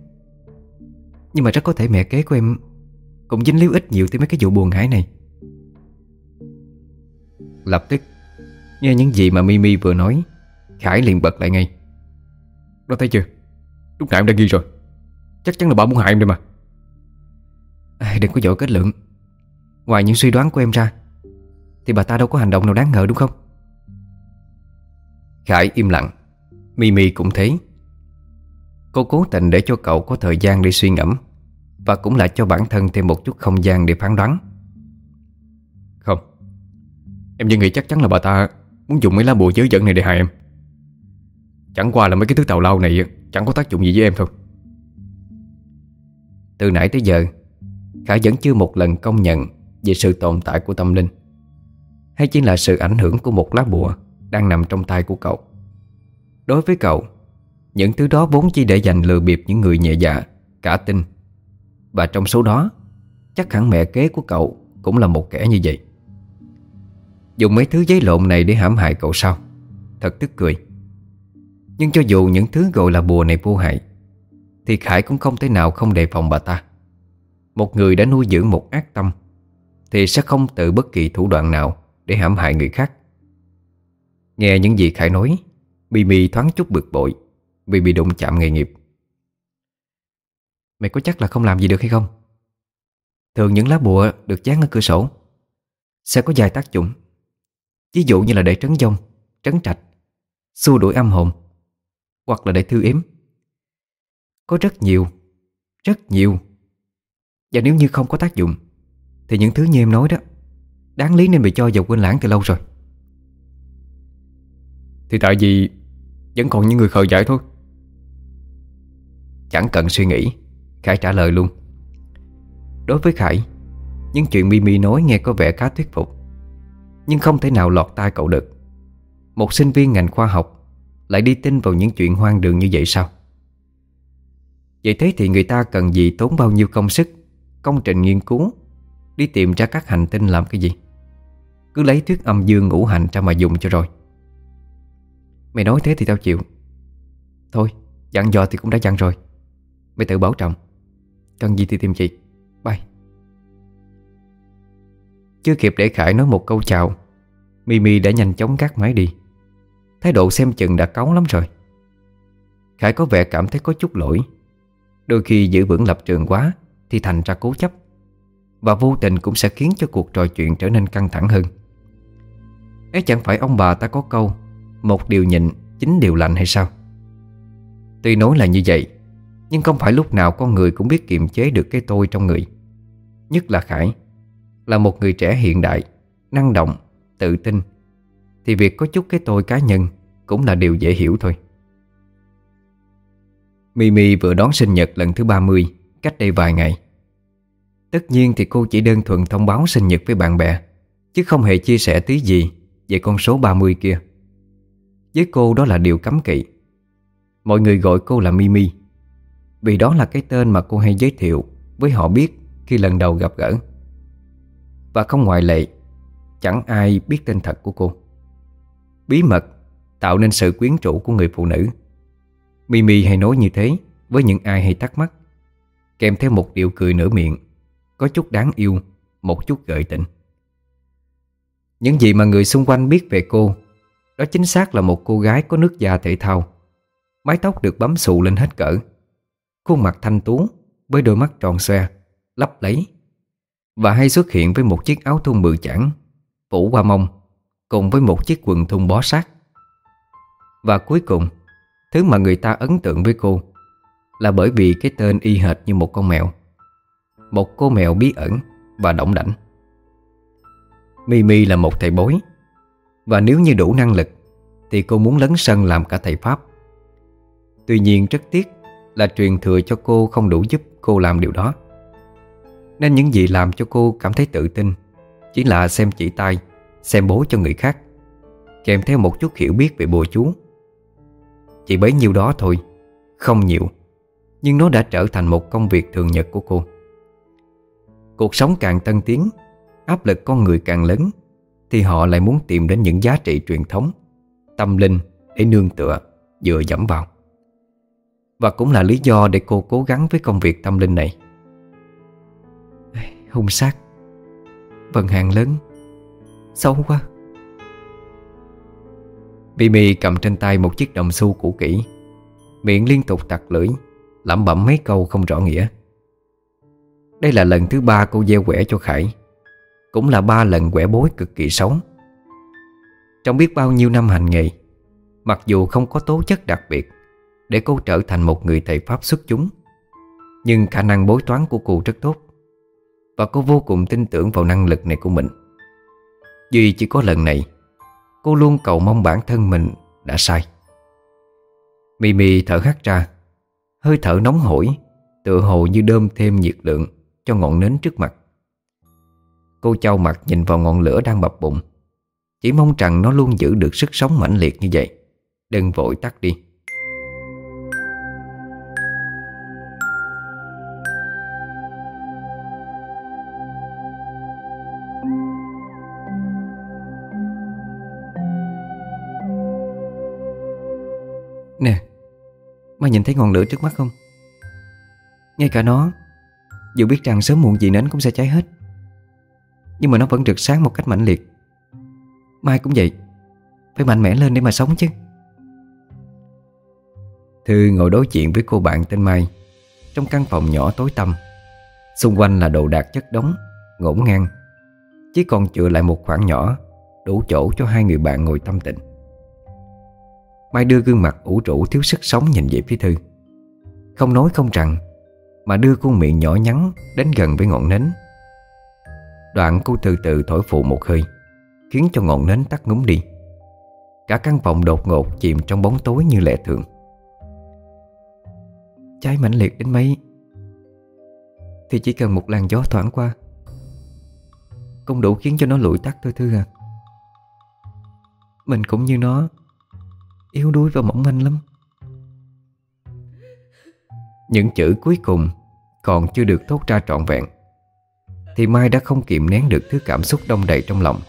Nhưng mà rất có thể mẹ kế của em Cũng dính líu ít nhiều tới mấy cái vụ buồn hãi này. Lập tức Nghe những gì mà Mimi vừa nói Khải liền bật lại ngay. Đó thấy chưa? Lúc nãy em đã ghi rồi. Chắc chắn là bà muốn hại em đây mà. À, Đừng có dội kết lượng Ngoài những suy đoán của em ra Thì bà ta đâu có hành động nào đáng ngờ đúng không? Khải im lặng. Mimi cũng thế. Cô cố tình để cho cậu có thời gian để suy ngẫm Và cũng là cho bản thân thêm một chút không gian để phán đoán. Không. Em vẫn nghĩ chắc chắn là bà ta Muốn dùng mấy lá bùa giới dẫn này để hại em. Chẳng qua là mấy cái thứ tàu lao này Chẳng có tác dụng gì với em thôi. Từ nãy tới giờ Khải vẫn chưa một lần công nhận về sự tồn tại của tâm linh, Hay chỉ là sự ảnh hưởng của một lá bùa Đang nằm trong tay của cậu. Đối với cậu, Những thứ đó vốn chỉ để dành lừa bịp những người nhẹ dạ Cả tin. Và trong số đó, Chắc hẳn mẹ kế của cậu Cũng là một kẻ như vậy. Dùng mấy thứ giấy lộn này để hãm hại cậu sao? Thật tức cười. Nhưng cho dù những thứ gọi là bùa này vô hại, Thì Khải cũng không thể nào không đề phòng bà ta. Một người đã nuôi dưỡng một ác tâm thì sẽ không tự bất kỳ thủ đoạn nào Để hãm hại người khác. Nghe những gì Khải nói, Mimi thoáng chút bực bội, Vì bị đụng chạm nghề nghiệp. Mày có chắc là không làm gì được hay không? Thường những lá bùa được dán ở cửa sổ, Sẽ có vài tác dụng. Ví dụ như là để trấn dông Trấn trạch, Xua đuổi âm hồn, Hoặc là để thư yếm. Có rất nhiều Rất nhiều. Và nếu như không có tác dụng thì những thứ như em nói đó Đáng lý nên bị cho vào quên lãng từ lâu rồi. Thì tại vì Vẫn còn những người khờ dại thôi. Chẳng cần suy nghĩ Khải trả lời luôn. Đối với Khải Những chuyện Mimi nói nghe có vẻ khá thuyết phục. Nhưng không thể nào lọt tai cậu được. Một sinh viên ngành khoa học Lại đi tin vào những chuyện hoang đường như vậy sao? Vậy thế thì người ta cần gì tốn bao nhiêu công sức Công trình nghiên cứu Đi tìm ra các hành tinh làm cái gì? Cứ lấy thuyết âm dương ngũ hành ra mà dùng cho rồi. Mày nói thế thì tao chịu. Thôi, dặn dò thì cũng đã dặn rồi. Mày tự bảo trọng. Cần gì thì tìm chị. Bye. Chưa kịp để Khải nói một câu chào Mimi đã nhanh chóng gác máy đi. Thái độ xem chừng đã cáu lắm rồi. Khải có vẻ cảm thấy có chút lỗi. Đôi khi giữ vững lập trường quá Thì thành ra cố chấp. Và vô tình cũng sẽ khiến cho cuộc trò chuyện trở nên căng thẳng hơn. Ấy chẳng phải ông bà ta có câu Một điều nhịn Chính điều lạnh hay sao? Tuy nói là như vậy Nhưng không phải lúc nào con người cũng biết kiềm chế được cái tôi trong người. Nhất là Khải Là một người trẻ hiện đại Năng động, tự tin Thì việc có chút cái tôi cá nhân Cũng là điều dễ hiểu thôi. Mimi vừa đón sinh nhật lần thứ 30 Cách đây vài ngày. Tất nhiên thì cô chỉ đơn thuần thông báo sinh nhật với bạn bè, Chứ không hề chia sẻ tí gì Về con số 30 kia. Với cô đó là điều cấm kỵ. Mọi người gọi cô là Mimi, Vì đó là cái tên mà cô hay giới thiệu Với họ biết khi lần đầu gặp gỡ. Và không ngoại lệ, Chẳng ai biết tên thật của cô. Bí mật Tạo nên sự quyến rũ của người phụ nữ. Mimi hay nói như thế Với những ai hay thắc mắc, Kèm theo một điệu cười nửa miệng. Có chút đáng yêu, Một chút gợi tình Những gì mà người xung quanh biết về cô, Đó chính xác là một cô gái có nước da thể thao. Mái tóc được bấm xù lên hết cỡ. Khuôn mặt thanh tú, Với đôi mắt tròn xoe, Lấp lấy. Và hay xuất hiện với một chiếc áo thun bự chản Phủ qua mông, Cùng với một chiếc quần thun bó sát. Và cuối cùng, Thứ mà người ta ấn tượng với cô Là bởi vì cái tên y hệt như một con mèo. Một cô mèo bí ẩn Và động đảnh. Mimi là một thầy bói, Và nếu như đủ năng lực Thì cô muốn lấn sân làm cả thầy Pháp. Tuy nhiên rất tiếc Là truyền thừa cho cô không đủ giúp cô làm điều đó. Nên những gì làm cho cô cảm thấy tự tin Chỉ là xem chỉ tay, Xem bố cho người khác, Kèm theo một chút hiểu biết về bùa chú. Chỉ bấy nhiêu đó thôi, Không nhiều, Nhưng nó đã trở thành một công việc thường nhật của cô. Cuộc sống càng tân tiến, Áp lực con người càng lớn, Thì họ lại muốn tìm đến những giá trị truyền thống, Tâm linh để nương tựa, Dựa dẫm vào. Và cũng là lý do để cô cố gắng với công việc tâm linh này. Hung sát. Vận hàng lớn. Xấu quá. Mimi cầm trên tay một chiếc đồng xu cũ kỹ. Miệng liên tục tặc lưỡi, lẩm bẩm mấy câu không rõ nghĩa. Đây là lần thứ ba cô gieo quẻ cho Khải. Cũng là ba lần quẻ bối cực kỳ xấu. Trong biết bao nhiêu năm hành nghề, Mặc dù không có tố chất đặc biệt Để cô trở thành một người thầy Pháp xuất chúng, Nhưng khả năng bối toán của cô rất tốt Và cô vô cùng tin tưởng vào năng lực này của mình. Duy chỉ có lần này, Cô luôn cầu mong bản thân mình đã sai. Mimi thở hắt ra, Hơi thở nóng hổi, Tựa hồ như đơm thêm nhiệt lượng. Cho ngọn nến trước mặt. Cô trao mặt nhìn vào ngọn lửa đang bập bụng Chỉ mong rằng nó luôn giữ được sức sống mãnh liệt như vậy. Đừng vội tắt đi. Nè Mày nhìn thấy ngọn lửa trước mắt không? Ngay cả nó dù biết rằng sớm muộn gì nến cũng sẽ cháy hết. Nhưng mà nó vẫn rực sáng một cách mãnh liệt. Mai cũng vậy. Phải mạnh mẽ lên để mà sống chứ. Thư ngồi đối chuyện với cô bạn tên Mai. Trong căn phòng nhỏ tối tăm. Xung quanh là đồ đạc chất đống, Ngổn ngang. Chỉ còn chừa lại một khoảng nhỏ, Đủ chỗ cho hai người bạn ngồi tâm tình Mai đưa gương mặt ủ rũ thiếu sức sống nhìn về phía Thư. Không nói không rằng mà đưa con miệng nhỏ nhắn Đến gần với ngọn nến. Đoạn cô từ từ thổi phụ một hơi, Khiến cho ngọn nến tắt ngúng đi. Cả căn phòng đột ngột chìm trong bóng tối như lệ thường. Cháy mãnh liệt đến mấy? Thì chỉ cần một làn gió thoảng qua, Cũng đủ khiến cho nó lụi tắt thôi Thư à. Mình cũng như nó, Yếu đuối và mỏng manh lắm. Những chữ cuối cùng còn chưa được thốt ra trọn vẹn, Thì Mai đã không kiềm nén được thứ cảm xúc đông đầy trong lòng.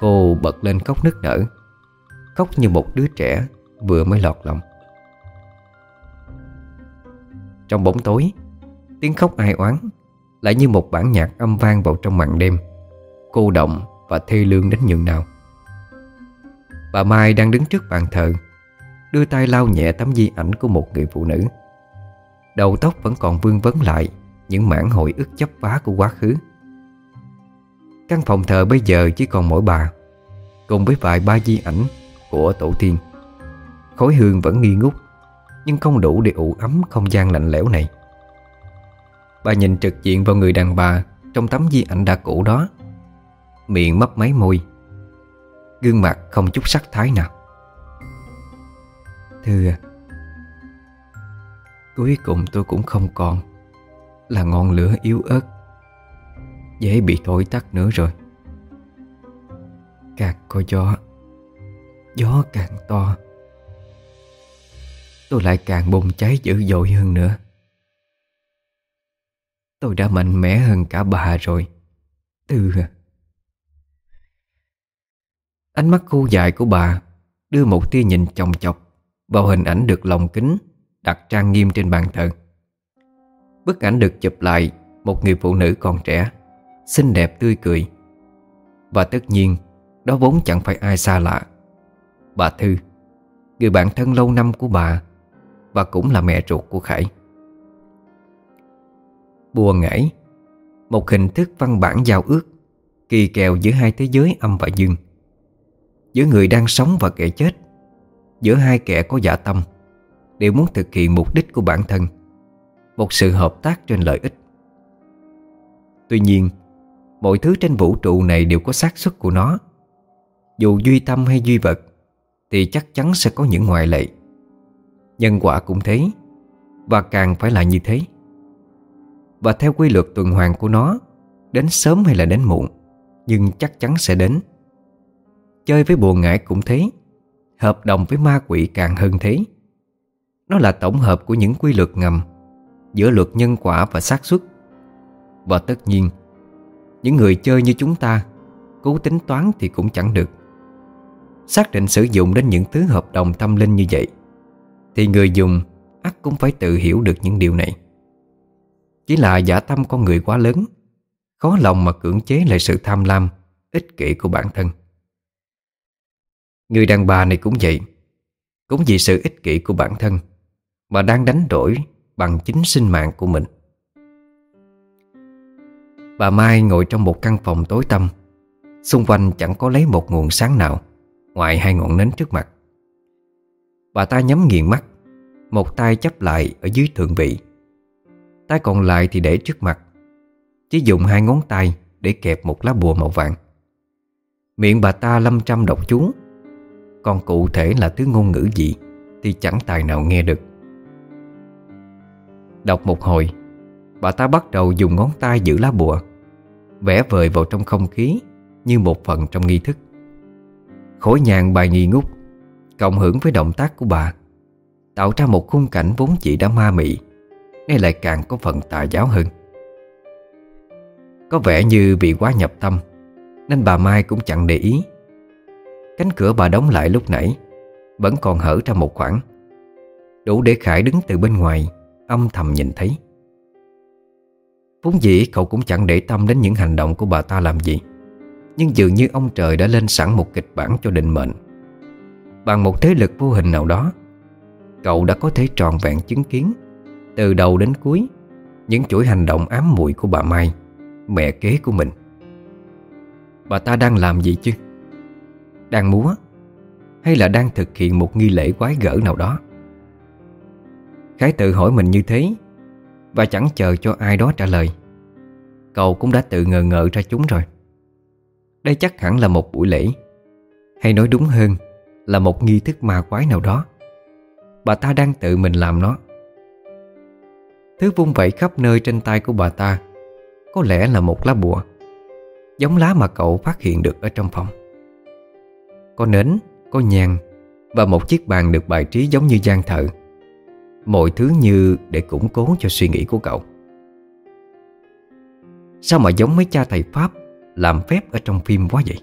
Cô bật lên khóc nức nở, Khóc như một đứa trẻ Vừa mới lọt lòng. Trong bóng tối, Tiếng khóc ai oán Lại như một bản nhạc âm vang vào trong màn đêm, Cô động và thê lương đến nhường nào. Bà Mai đang đứng trước bàn thờ, Đưa tay lau nhẹ tấm di ảnh của một người phụ nữ. Đầu tóc vẫn còn vương vấn lại, Những mảng hồi ức chấp vá của quá khứ. Căn phòng thờ bây giờ chỉ còn mỗi bà, Cùng với vài ba di ảnh của tổ tiên. Khối hương vẫn nghi ngút, Nhưng không đủ để ủ ấm không gian lạnh lẽo này. Bà nhìn trực diện vào người đàn bà Trong tấm di ảnh đã cũ đó. Miệng mấp máy môi, Gương mặt không chút sắc thái nào. Thưa Cuối cùng tôi cũng không còn. Là ngọn lửa yếu ớt. Dễ bị thổi tắt nữa rồi. Càng có gió Gió càng to. Tôi lại càng bùng cháy dữ dội hơn nữa. Tôi đã mạnh mẽ hơn cả bà rồi. Tư à. Ánh mắt khô dài của bà Đưa một tia nhìn chồng chọc Vào hình ảnh được lòng kính Đặt trang nghiêm trên bàn thờ. Bức ảnh được chụp lại Một người phụ nữ còn trẻ, Xinh đẹp tươi cười. Và tất nhiên, Đó vốn chẳng phải ai xa lạ. Bà Thư, Người bạn thân lâu năm của bà Và cũng là mẹ ruột của Khải. Bùa ngải, Một hình thức văn bản giao ước, Kỳ kèo giữa hai thế giới âm và dương. Giữa người đang sống và kẻ chết, Giữa hai kẻ có dạ tâm. Đều muốn thực hiện mục đích của bản thân, Một sự hợp tác trên lợi ích. Tuy nhiên, Mọi thứ trên vũ trụ này đều có xác suất của nó. Dù duy tâm hay duy vật, Thì chắc chắn sẽ có những ngoại lệ. Nhân quả cũng thế, Và càng phải là như thế. Và theo quy luật tuần hoàn của nó, Đến sớm hay là đến muộn, Nhưng chắc chắn sẽ đến. Chơi với bùa ngải cũng thế, Hợp đồng với ma quỷ càng hơn thế. Nó là tổng hợp của những quy luật ngầm Giữa luật nhân quả và xác suất. Và tất nhiên, Những người chơi như chúng ta Cố tính toán thì cũng chẳng được. Xác định sử dụng đến những thứ hợp đồng tâm linh như vậy, Thì người dùng ắt cũng phải tự hiểu được những điều này. Chỉ là giả tâm con người quá lớn, Khó lòng mà cưỡng chế lại sự tham lam, Ích kỷ của bản thân. Người đàn bà này cũng vậy, Cũng vì sự ích kỷ của bản thân mà đang đánh đổi Bằng chính sinh mạng của mình. Bà Mai ngồi trong một căn phòng tối tăm, Xung quanh chẳng có lấy một nguồn sáng nào, Ngoài hai ngọn nến trước mặt. Bà ta nhắm nghiền mắt, Một tay chấp lại ở dưới thượng vị, Tay còn lại thì để trước mặt, Chỉ dùng hai ngón tay Để kẹp một lá bùa màu vàng. Miệng bà ta lâm trăm độc chú, còn cụ thể là thứ ngôn ngữ gì Thì chẳng tài nào nghe được. Đọc một hồi. Bà ta bắt đầu dùng ngón tay giữ lá bùa, Vẽ vời vào trong không khí Như một phần trong nghi thức. Khối nhàn bài nghi ngút, Cộng hưởng với động tác của bà, Tạo ra một khung cảnh vốn chỉ đã ma mị, Nay lại càng có phần tà giáo hơn. Có vẻ như bị quá nhập tâm, Nên bà Mai cũng chẳng để ý. Cánh cửa bà đóng lại lúc nãy, Vẫn còn hở ra một khoảng. Đủ để Khải đứng từ bên ngoài Âm thầm nhìn thấy. Vốn dĩ cậu cũng chẳng để tâm đến những hành động của bà ta làm gì, Nhưng dường như ông trời đã lên sẵn một kịch bản cho định mệnh. Bằng một thế lực vô hình nào đó, Cậu đã có thể tròn vẹn chứng kiến Từ đầu đến cuối Những chuỗi hành động ám muội của bà Mai, Mẹ kế của mình. Bà ta đang làm gì chứ? Đang múa Hay là đang thực hiện một nghi lễ quái gở nào đó? Khái tự hỏi mình như thế Và chẳng chờ cho ai đó trả lời. Cậu cũng đã tự ngờ ngợ ra chúng rồi. Đây chắc hẳn là một buổi lễ Hay nói đúng hơn Là một nghi thức ma quái nào đó. Bà ta đang tự mình làm nó. Thứ vung vẩy khắp nơi trên tay của bà ta Có lẽ là một lá bùa Giống lá mà cậu phát hiện được ở trong phòng. Có nến, có nhang Và một chiếc bàn được bài trí giống như gian thợ Mọi thứ như để củng cố cho suy nghĩ của cậu. Sao mà giống mấy cha thầy Pháp Làm phép ở trong phim quá vậy?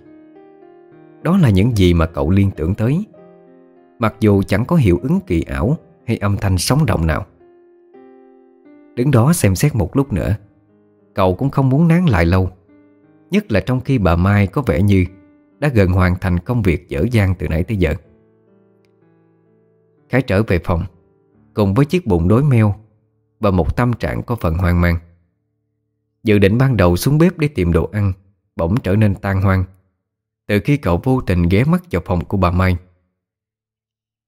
Đó là những gì mà cậu liên tưởng tới. Mặc dù chẳng có hiệu ứng kỳ ảo Hay âm thanh sóng động nào. Đứng đó xem xét một lúc nữa, Cậu cũng không muốn nán lại lâu. Nhất là trong khi bà Mai có vẻ như đã gần hoàn thành công việc dở dang từ nãy tới giờ. Khải trở về phòng. Cùng với chiếc bụng đối meo Và một tâm trạng có phần hoang mang. Dự định ban đầu xuống bếp để tìm đồ ăn Bỗng trở nên tan hoang Từ khi cậu vô tình ghé mắt vào phòng của bà Mai.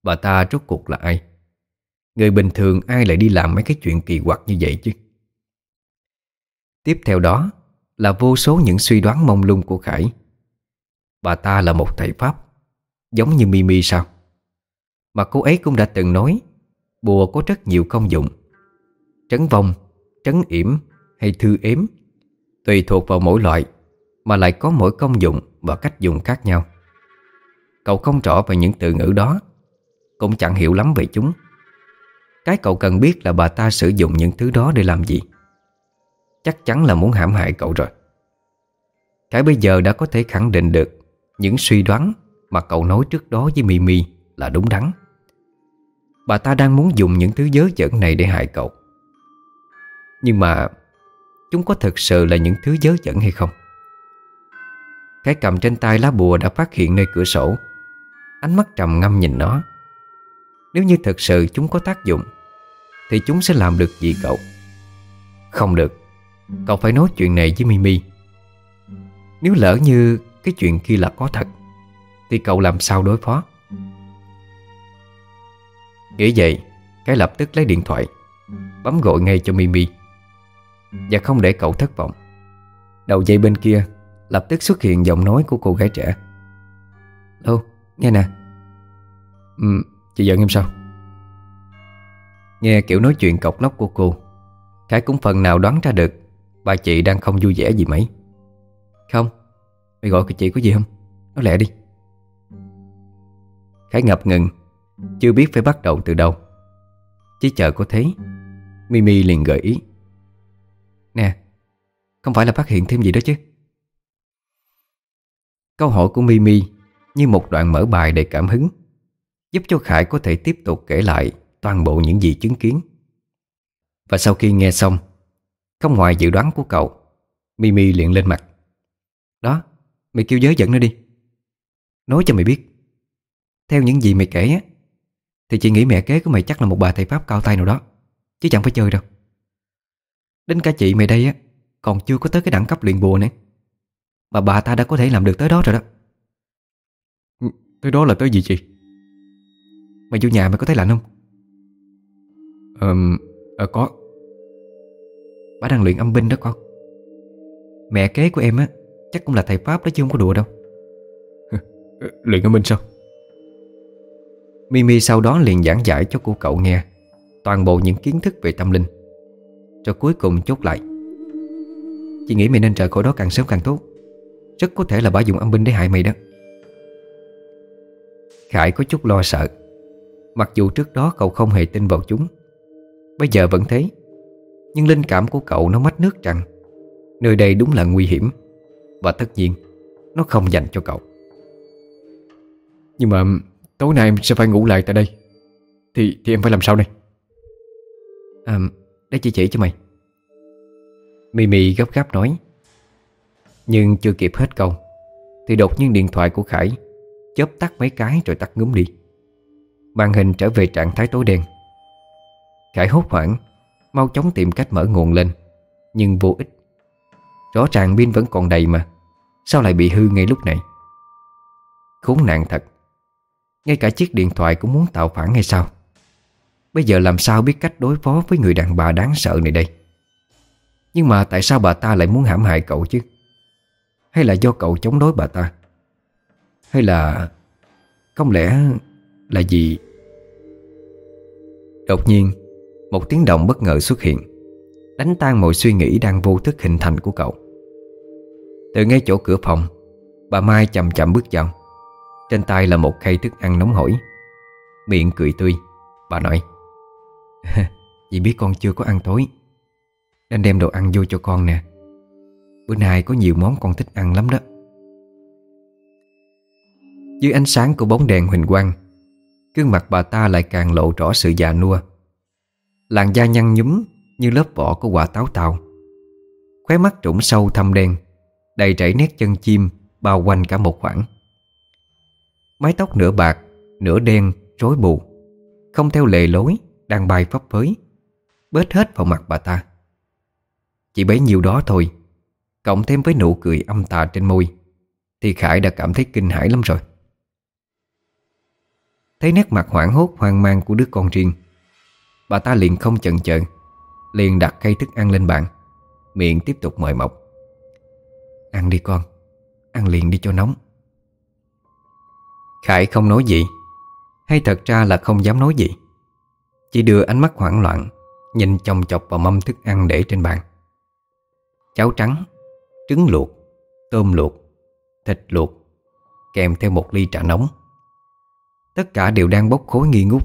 Bà ta rốt cuộc là ai? Người bình thường ai lại đi làm mấy cái chuyện kỳ quặc như vậy chứ? Tiếp theo đó Là vô số những suy đoán mông lung của Khải. Bà ta là một thầy Pháp, Giống như Mimi sao? Mà cô ấy cũng đã từng nói Bùa có rất nhiều công dụng. Trấn vong, trấn yểm hay thư ếm Tùy thuộc vào mỗi loại Mà lại có mỗi công dụng và cách dùng khác nhau. Cậu không rõ về những từ ngữ đó Cũng chẳng hiểu lắm về chúng. Cái cậu cần biết là bà ta sử dụng những thứ đó để làm gì. Chắc chắn là muốn hãm hại cậu rồi. Cái bây giờ đã có thể khẳng định được Những suy đoán mà cậu nói trước đó với Mimi là đúng đắn. Bà ta đang muốn dùng những thứ dớ dẫn này để hại cậu Nhưng mà Chúng có thật sự là những thứ dớ dẫn hay không? Cái cầm trên tay lá bùa đã phát hiện nơi cửa sổ Ánh mắt trầm ngâm nhìn nó Nếu như thật sự chúng có tác dụng, Thì chúng sẽ làm được gì cậu? Không được Cậu phải nói chuyện này với Mimi Nếu lỡ như cái chuyện kia là có thật, Thì cậu làm sao đối phó? Nghĩ vậy Cái lập tức lấy điện thoại Bấm gọi ngay cho Mimi. Và không để cậu thất vọng. Đầu dây bên kia Lập tức xuất hiện giọng nói của cô gái trẻ. Lô, nghe nè. Ừ, chị giận em sao? Nghe kiểu nói chuyện cọc lóc của cô Khải cũng phần nào đoán ra được Bà chị đang không vui vẻ gì mấy. Không Mày gọi chị có gì không? Nói lẹ đi. Khải ngập ngừng chưa biết phải bắt đầu từ đâu. Chỉ chờ có thế Mimi liền gợi ý. Nè Không phải là phát hiện thêm gì đó chứ. Câu hỏi của Mimi Như một đoạn mở bài đầy cảm hứng Giúp cho Khải có thể tiếp tục kể lại Toàn bộ những gì chứng kiến. Và sau khi nghe xong Không ngoài dự đoán của cậu Mimi liền lên mặt. Đó, mày kêu giới dẫn nó đi. Nói cho mày biết Theo những gì mày kể á thì chị nghĩ mẹ kế của mày chắc là một bà thầy Pháp cao tay nào đó. Chứ chẳng phải chơi đâu. Đến cả chị mày đây á Còn chưa có tới cái đẳng cấp luyện bùa nữa. Mà bà ta đã có thể làm được tới đó rồi đó. Ừ, Tới đó là tới gì chị? Mày vô nhà mày có thấy lạnh không? Ờ, à, có. Bà đang luyện âm binh đó con. Mẹ kế của em á Chắc cũng là thầy Pháp đó chứ không có đùa đâu. Luyện âm binh sao? Mimi sau đó liền giảng giải cho cô cậu nghe Toàn bộ những kiến thức về tâm linh. Rồi cuối cùng chốt lại, Chị nghĩ mày nên rời khỏi đó càng sớm càng tốt. Rất có thể là bà dùng âm binh để hại mày đó. Khải có chút lo sợ. Mặc dù trước đó cậu không hề tin vào chúng, Bây giờ vẫn thế. Nhưng linh cảm của cậu nó mách nước rằng Nơi đây đúng là nguy hiểm. Và tất nhiên, Nó không dành cho cậu. Nhưng mà tối nay em sẽ phải ngủ lại tại đây. Thì thì em phải làm sao đây? À để chị chỉ cho mày. Mimi gấp gáp nói. Nhưng chưa kịp hết câu, Thì đột nhiên điện thoại của Khải Chớp tắt mấy cái rồi tắt ngúm đi. Màn hình trở về trạng thái tối đen. Khải hốt hoảng, Mau chóng tìm cách mở nguồn lên, Nhưng vô ích. Rõ ràng pin vẫn còn đầy mà, Sao lại bị hư ngay lúc này? Khốn nạn thật. Ngay cả chiếc điện thoại cũng muốn tạo phản hay sao? Bây giờ làm sao biết cách đối phó với người đàn bà đáng sợ này đây? Nhưng mà tại sao bà ta lại muốn hãm hại cậu chứ? Hay là do cậu chống đối bà ta? Hay là Không lẽ là gì Đột nhiên, Một tiếng động bất ngờ xuất hiện, Đánh tan mọi suy nghĩ đang vô thức hình thành của cậu. Từ ngay chỗ cửa phòng, Bà Mai chậm chậm bước vào. Trên tay là một khay thức ăn nóng hổi. Miệng cười tươi. Bà nói, <laughs> Dì biết con chưa có ăn tối. Nên đem đồ ăn vô cho con nè. Bữa nay có nhiều món con thích ăn lắm đó. Dưới ánh sáng của bóng đèn huỳnh quang, Gương mặt bà ta lại càng lộ rõ sự già nua. Làn da nhăn nhúm Như lớp vỏ của quả táo tàu. Khóe mắt trũng sâu thâm đen, Đầy rẫy nét chân chim Bao quanh cả một khoảng. Mái tóc nửa bạc, Nửa đen, rối bù. Không theo lề lối, Đang bay phấp phới, Bết hết vào mặt bà ta. Chỉ bấy nhiêu đó thôi, Cộng thêm với nụ cười âm tà trên môi, Thì Khải đã cảm thấy kinh hãi lắm rồi. Thấy nét mặt hoảng hốt, hoang mang của đứa con riêng, Bà ta liền không chần chờ Liền đặt cây thức ăn lên bàn, Miệng tiếp tục mời mọc. Ăn đi con, Ăn liền đi cho nóng. Khải không nói gì, Hay thật ra là không dám nói gì. Chỉ đưa ánh mắt hoảng loạn, Nhìn chồng chọc vào mâm thức ăn để trên bàn. Cháo trắng, Trứng luộc, Tôm luộc, Thịt luộc, Kèm theo một ly trà nóng. Tất cả đều đang bốc khối nghi ngút.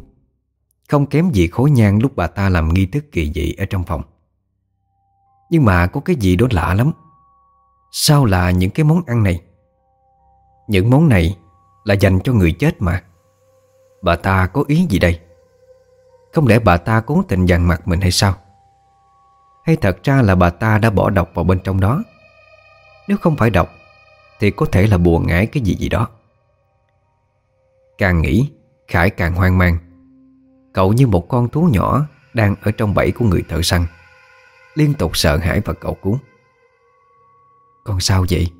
Không kém gì khối nhang lúc bà ta làm nghi thức kỳ dị ở trong phòng. Nhưng mà có cái gì đó lạ lắm. Sao là những cái món ăn này? Những món này là dành cho người chết mà. Bà ta có ý gì đây? Không lẽ bà ta cố tình dằn mặt mình hay sao? Hay thật ra là bà ta đã bỏ độc vào bên trong đó? Nếu không phải độc, Thì có thể là bùa ngải cái gì gì đó. Càng nghĩ, Khải càng hoang mang. Cậu như một con thú nhỏ Đang ở trong bẫy của người thợ săn. Liên tục sợ hãi và cậu cứu. Con sao vậy?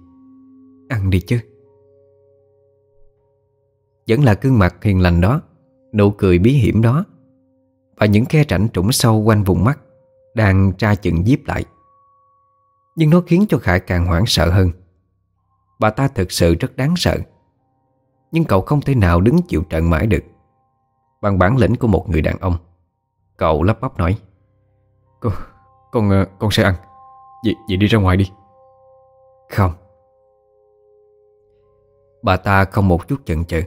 Ăn đi chứ. Vẫn là gương mặt hiền lành đó Nụ cười bí hiểm đó Và những khe rảnh trũng sâu quanh vùng mắt Đang tra chừng díp lại. Nhưng nó khiến cho Khải càng hoảng sợ hơn. Bà ta thực sự rất đáng sợ Nhưng cậu không thể nào đứng chịu trận mãi được. Bằng bản lĩnh của một người đàn ông Cậu lắp bắp nói Con, con, con sẽ ăn. Vậy, vậy đi ra ngoài đi. Không. Bà ta không một chút chần chừ.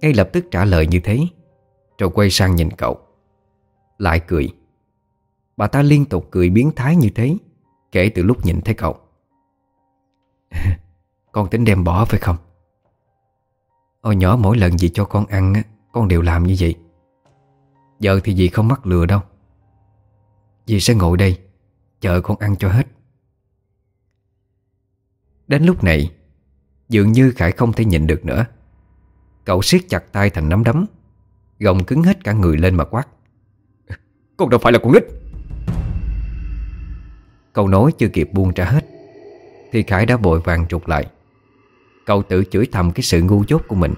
Ngay lập tức trả lời như thế. Rồi quay sang nhìn cậu. Lại cười. Bà ta liên tục cười biến thái như thế, Kể từ lúc nhìn thấy cậu. <laughs> Con tính đem bỏ phải không? Hồi nhỏ, mỗi lần dì cho con ăn Con đều làm như vậy. Giờ thì dì không mắc lừa đâu. Dì sẽ ngồi đây, Chờ con ăn cho hết. Đến lúc này, Dường như Khải không thể nhịn được nữa. Cậu siết chặt tay thành nắm đấm. Gồng cứng hết cả người lên mà quát. Con đâu phải là con nít. Câu nói chưa kịp buông ra hết, Thì Khải đã vội vàng trục lại. Cậu tự chửi thầm cái sự ngu dốt của mình.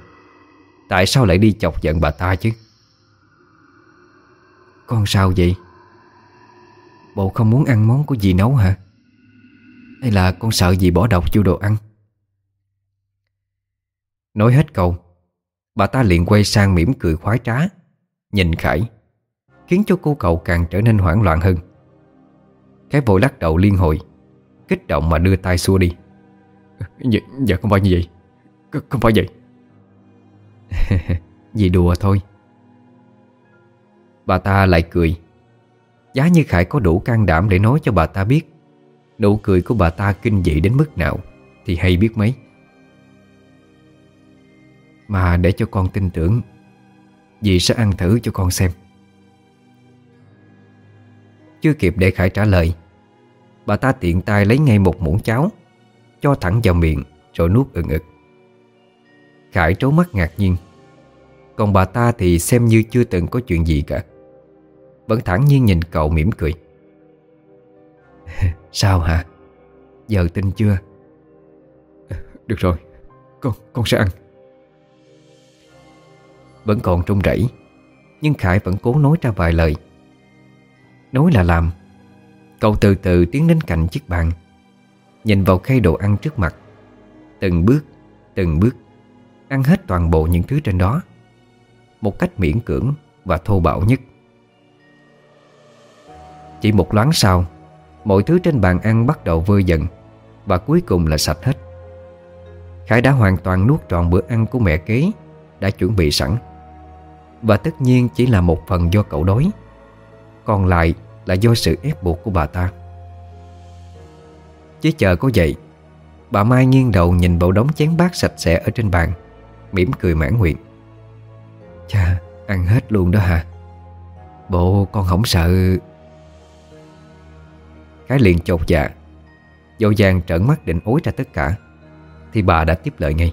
Tại sao lại đi chọc giận bà ta chứ? Con sao vậy? Bộ không muốn ăn món của dì nấu hả? Hay là con sợ dì bỏ độc vô đồ ăn? Nói hết câu Bà ta liền quay sang mỉm cười khoái trá. Nhìn Khải Khiến cho cô cậu càng trở nên hoảng loạn hơn. Cái vội lắc đầu liên hồi Kích động mà đưa tay xua đi. Dạ, dạ không phải như vậy. C Không phải vậy. <laughs> Vì đùa thôi. Bà ta lại cười. Giá như Khải có đủ can đảm để nói cho bà ta biết Nụ cười của bà ta kinh dị đến mức nào Thì hay biết mấy mà để cho con tin tưởng Dì sẽ ăn thử cho con xem Chưa kịp để Khải trả lời Bà ta tiện tay lấy ngay một muỗng cháo Cho thẳng vào miệng Rồi nuốt ừng ực Khải trố mắt ngạc nhiên Còn bà ta thì xem như chưa từng có chuyện gì cả Vẫn thẳng nhiên nhìn cậu mỉm cười. <laughs> Sao hả? Giờ tin chưa? Được rồi Con, con sẽ ăn vẫn còn run rẩy Nhưng Khải vẫn cố nói ra vài lời. Nói là làm. Cậu từ từ tiến đến cạnh chiếc bàn Nhìn vào khay đồ ăn trước mặt. Từng bước, từng bước Ăn hết toàn bộ những thứ trên đó. Một cách miễn cưỡng và thô bạo nhất. Chỉ một loáng sau Mọi thứ trên bàn ăn bắt đầu vơi dần Và cuối cùng là sạch hết. Khải đã hoàn toàn nuốt trọn bữa ăn của mẹ kế Đã chuẩn bị sẵn. Và tất nhiên chỉ là một phần do cậu đói. Còn lại là do sự ép buộc của bà ta. Chỉ chờ có vậy Bà Mai nghiêng đầu nhìn bộ đống chén bát sạch sẽ ở trên bàn mỉm cười mãn nguyện. Chà, ăn hết luôn đó hả? Bộ con không sợ. Cái liền chột dạ Dâu dàng trợn mắt định ối ra tất cả Thì bà đã tiếp lời ngay.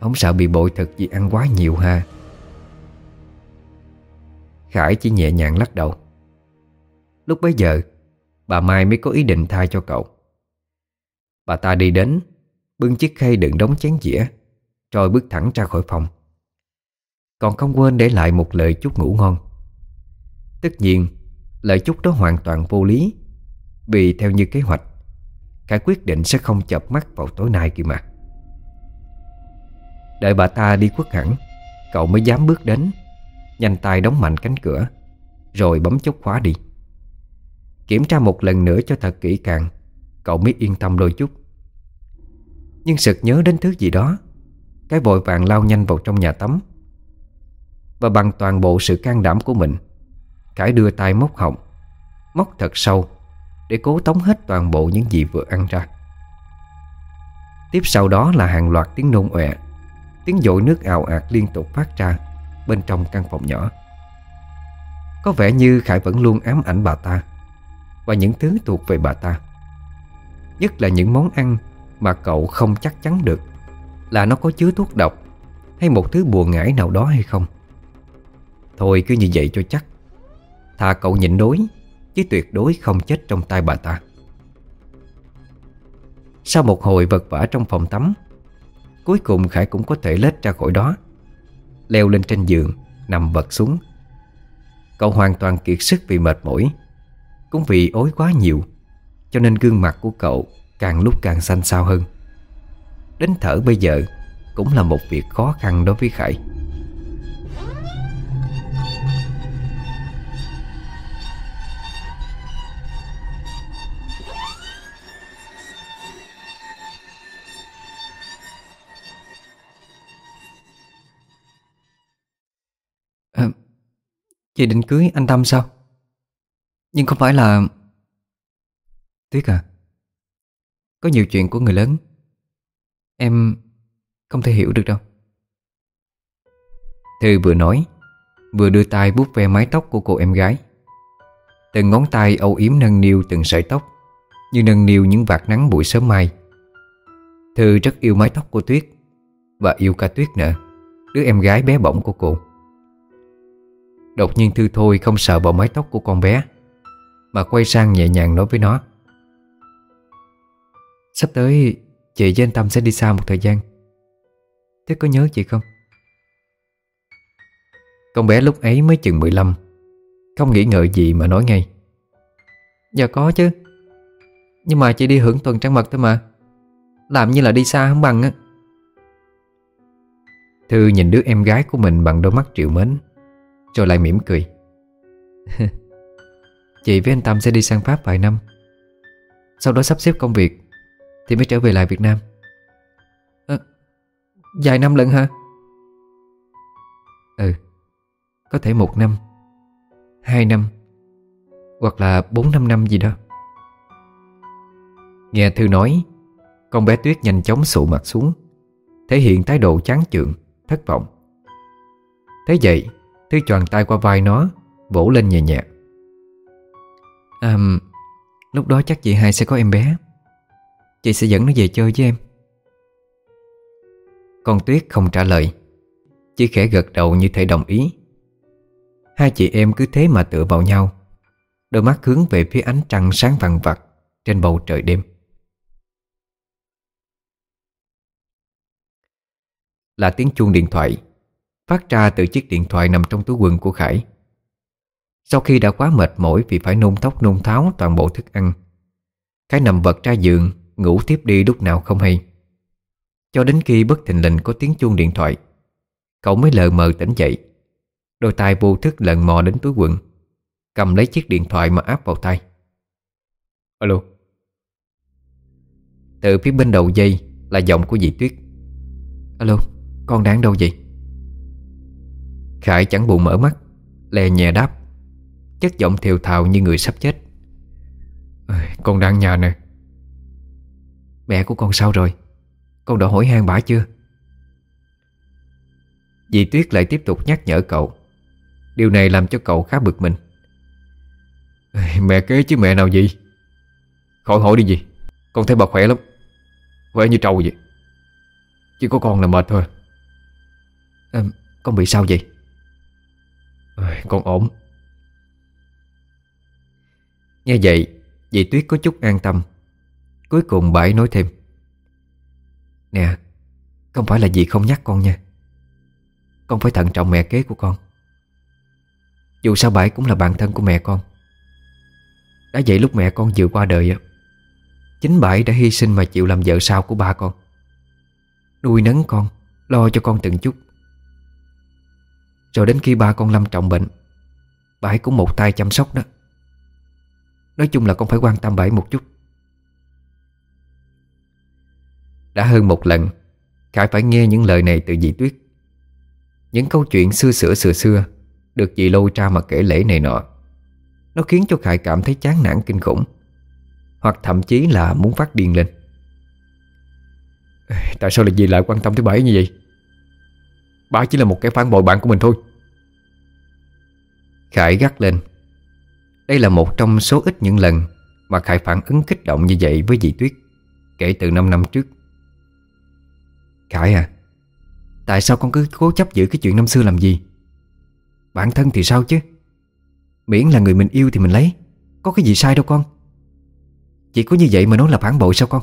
Không sợ bị bội thực vì ăn quá nhiều ha. Khải chỉ nhẹ nhàng lắc đầu. Lúc bấy giờ, Bà Mai mới có ý định tha cho cậu. Bà ta đi đến, Bưng chiếc khay đựng đống chén dĩa, Rồi bước thẳng ra khỏi phòng. Còn không quên để lại một lời chúc ngủ ngon. Tất nhiên, Lời chúc đó hoàn toàn vô lý, Vì theo như kế hoạch, Khải quyết định sẽ không chập mắt vào tối nay kia mà. Đợi bà ta đi khuất hẳn, Cậu mới dám bước đến. Nhanh tay đóng mạnh cánh cửa, Rồi bấm chốt khóa đi. Kiểm tra một lần nữa cho thật kỹ càng, Cậu mới yên tâm đôi chút. Nhưng sực nhớ đến thứ gì đó, Cái vội vàng lao nhanh vào trong nhà tắm Và bằng toàn bộ sự can đảm của mình, Khải đưa tay móc họng, Móc thật sâu Để cố tống hết toàn bộ những gì vừa ăn ra. Tiếp sau đó là hàng loạt tiếng nôn ọe, Tiếng dội nước ào ạt liên tục phát ra. Bên trong căn phòng nhỏ. Có vẻ như Khải vẫn luôn ám ảnh bà ta Và những thứ thuộc về bà ta. Nhất là những món ăn Mà cậu không chắc chắn được Là nó có chứa thuốc độc Hay một thứ bùa ngải nào đó hay không. Thôi cứ như vậy cho chắc. Thà cậu nhịn đối Chứ tuyệt đối không chết trong tay bà ta. Sau một hồi vật vả trong phòng tắm, Cuối cùng Khải cũng có thể lết ra khỏi đó. Leo lên trên giường, Nằm vật xuống. Cậu hoàn toàn kiệt sức vì mệt mỏi, Cũng vì ối quá nhiều, Cho nên gương mặt của cậu Càng lúc càng xanh xao hơn. Đến thở bây giờ Cũng là một việc khó khăn đối với Khải. Chị định cưới anh Tâm sao? Nhưng không phải là Tuyết à Có nhiều chuyện của người lớn. Em không thể hiểu được đâu. Thư vừa nói, Vừa đưa tay bút ve mái tóc của cô em gái. Từng ngón tay âu yếm nâng niu từng sợi tóc, Như nâng niu những vạt nắng buổi sớm mai. Thư rất yêu mái tóc của Tuyết Và yêu cả Tuyết nữa, Đứa em gái bé bỏng của cô. Đột nhiên Thư Thôi không sợ vào mái tóc của con bé, Mà quay sang nhẹ nhàng nói với nó. Sắp tới chị với anh Tâm sẽ đi xa một thời gian. Thế có nhớ chị không? Con bé lúc ấy mới chừng 15 Không nghĩ ngợi gì mà nói ngay. Dạ có chứ, Nhưng mà chị đi hưởng tuần trăng mật thôi mà, Làm như là đi xa không bằng á. Thư nhìn đứa em gái của mình bằng đôi mắt triệu mến rồi lại mỉm cười. cười <laughs> Chị với anh Tâm sẽ đi sang Pháp vài năm Sau đó sắp xếp công việc Thì mới trở về lại Việt Nam à, Vài năm lận hả? Ừ Có thể một năm Hai năm Hoặc là bốn năm năm gì đó Nghe Thư nói Con bé Tuyết nhanh chóng sụ mặt xuống Thể hiện thái độ chán chượng Thất vọng Thế vậy Thư choàng tay qua vai nó Vỗ lên nhẹ nhẹ. À Lúc đó chắc chị hai sẽ có em bé. Chị sẽ dẫn nó về chơi với em. Con Tuyết không trả lời Chỉ khẽ gật đầu như thể đồng ý. Hai chị em cứ thế mà tựa vào nhau Đôi mắt hướng về phía ánh trăng sáng vàng vặt Trên bầu trời đêm. Là tiếng chuông điện thoại Phát ra từ chiếc điện thoại nằm trong túi quần của Khải. Sau khi đã quá mệt mỏi vì phải nôn tóc nôn tháo toàn bộ thức ăn Khải nằm vật ra giường Ngủ tiếp đi lúc nào không hay. Cho đến khi bất thình lình có tiếng chuông điện thoại Cậu mới lờ mờ tỉnh dậy. Đôi tay vô thức lần mò đến túi quần Cầm lấy chiếc điện thoại mà áp vào tay Alo. Từ phía bên đầu dây là giọng của dì Tuyết. Alo, con đang đâu vậy? Khải chẳng buồn mở mắt Lè nhẹ đáp. Chất giọng thiều thào như người sắp chết. Con đang nhà nè. Mẹ của con sao rồi? Con đã hỏi han bả chưa? Dì Tuyết lại tiếp tục nhắc nhở cậu. Điều này làm cho cậu khá bực mình. Mẹ kế chứ mẹ nào gì Khỏi hỏi đi gì Con thấy bà khỏe lắm. Khỏe như trâu vậy. Chỉ có con là mệt thôi. À, Con bị sao vậy? Con ổn. Nghe vậy, Dì Tuyết có chút an tâm. Cuối cùng bà nói thêm. Nè, Không phải là dì không nhắc con nha. Con phải thận trọng mẹ kế của con. Dù sao bà cũng là bạn thân của mẹ con. Đã vậy lúc mẹ con vừa qua đời Chính bà đã hy sinh mà chịu làm vợ sau của ba con. Nuôi nấng con, Lo cho con từng chút. Rồi đến khi ba con lâm trọng bệnh, Bà cũng một tay chăm sóc đó. Nói chung là con phải quan tâm bà một chút. Đã hơn một lần, Khải phải nghe những lời này từ dì Tuyết. Những câu chuyện xưa xửa xưa xưa Được dì lôi ra mà kể lễ này nọ, Nó khiến cho Khải cảm thấy chán nản kinh khủng, Hoặc thậm chí là muốn phát điên lên. Tại sao lại dì lại quan tâm tới bà ấy như vậy? Bà chỉ là một cái phản bội bạn của mình thôi. Khải gắt lên. Đây là một trong số ít những lần Mà Khải phản ứng kích động như vậy với dì Tuyết Kể từ 5 năm trước. Khải à Tại sao con cứ cố chấp giữ cái chuyện năm xưa làm gì? Bản thân thì sao chứ? Miễn là người mình yêu thì mình lấy, Có cái gì sai đâu con. Chỉ có như vậy mà nói là phản bội sao con?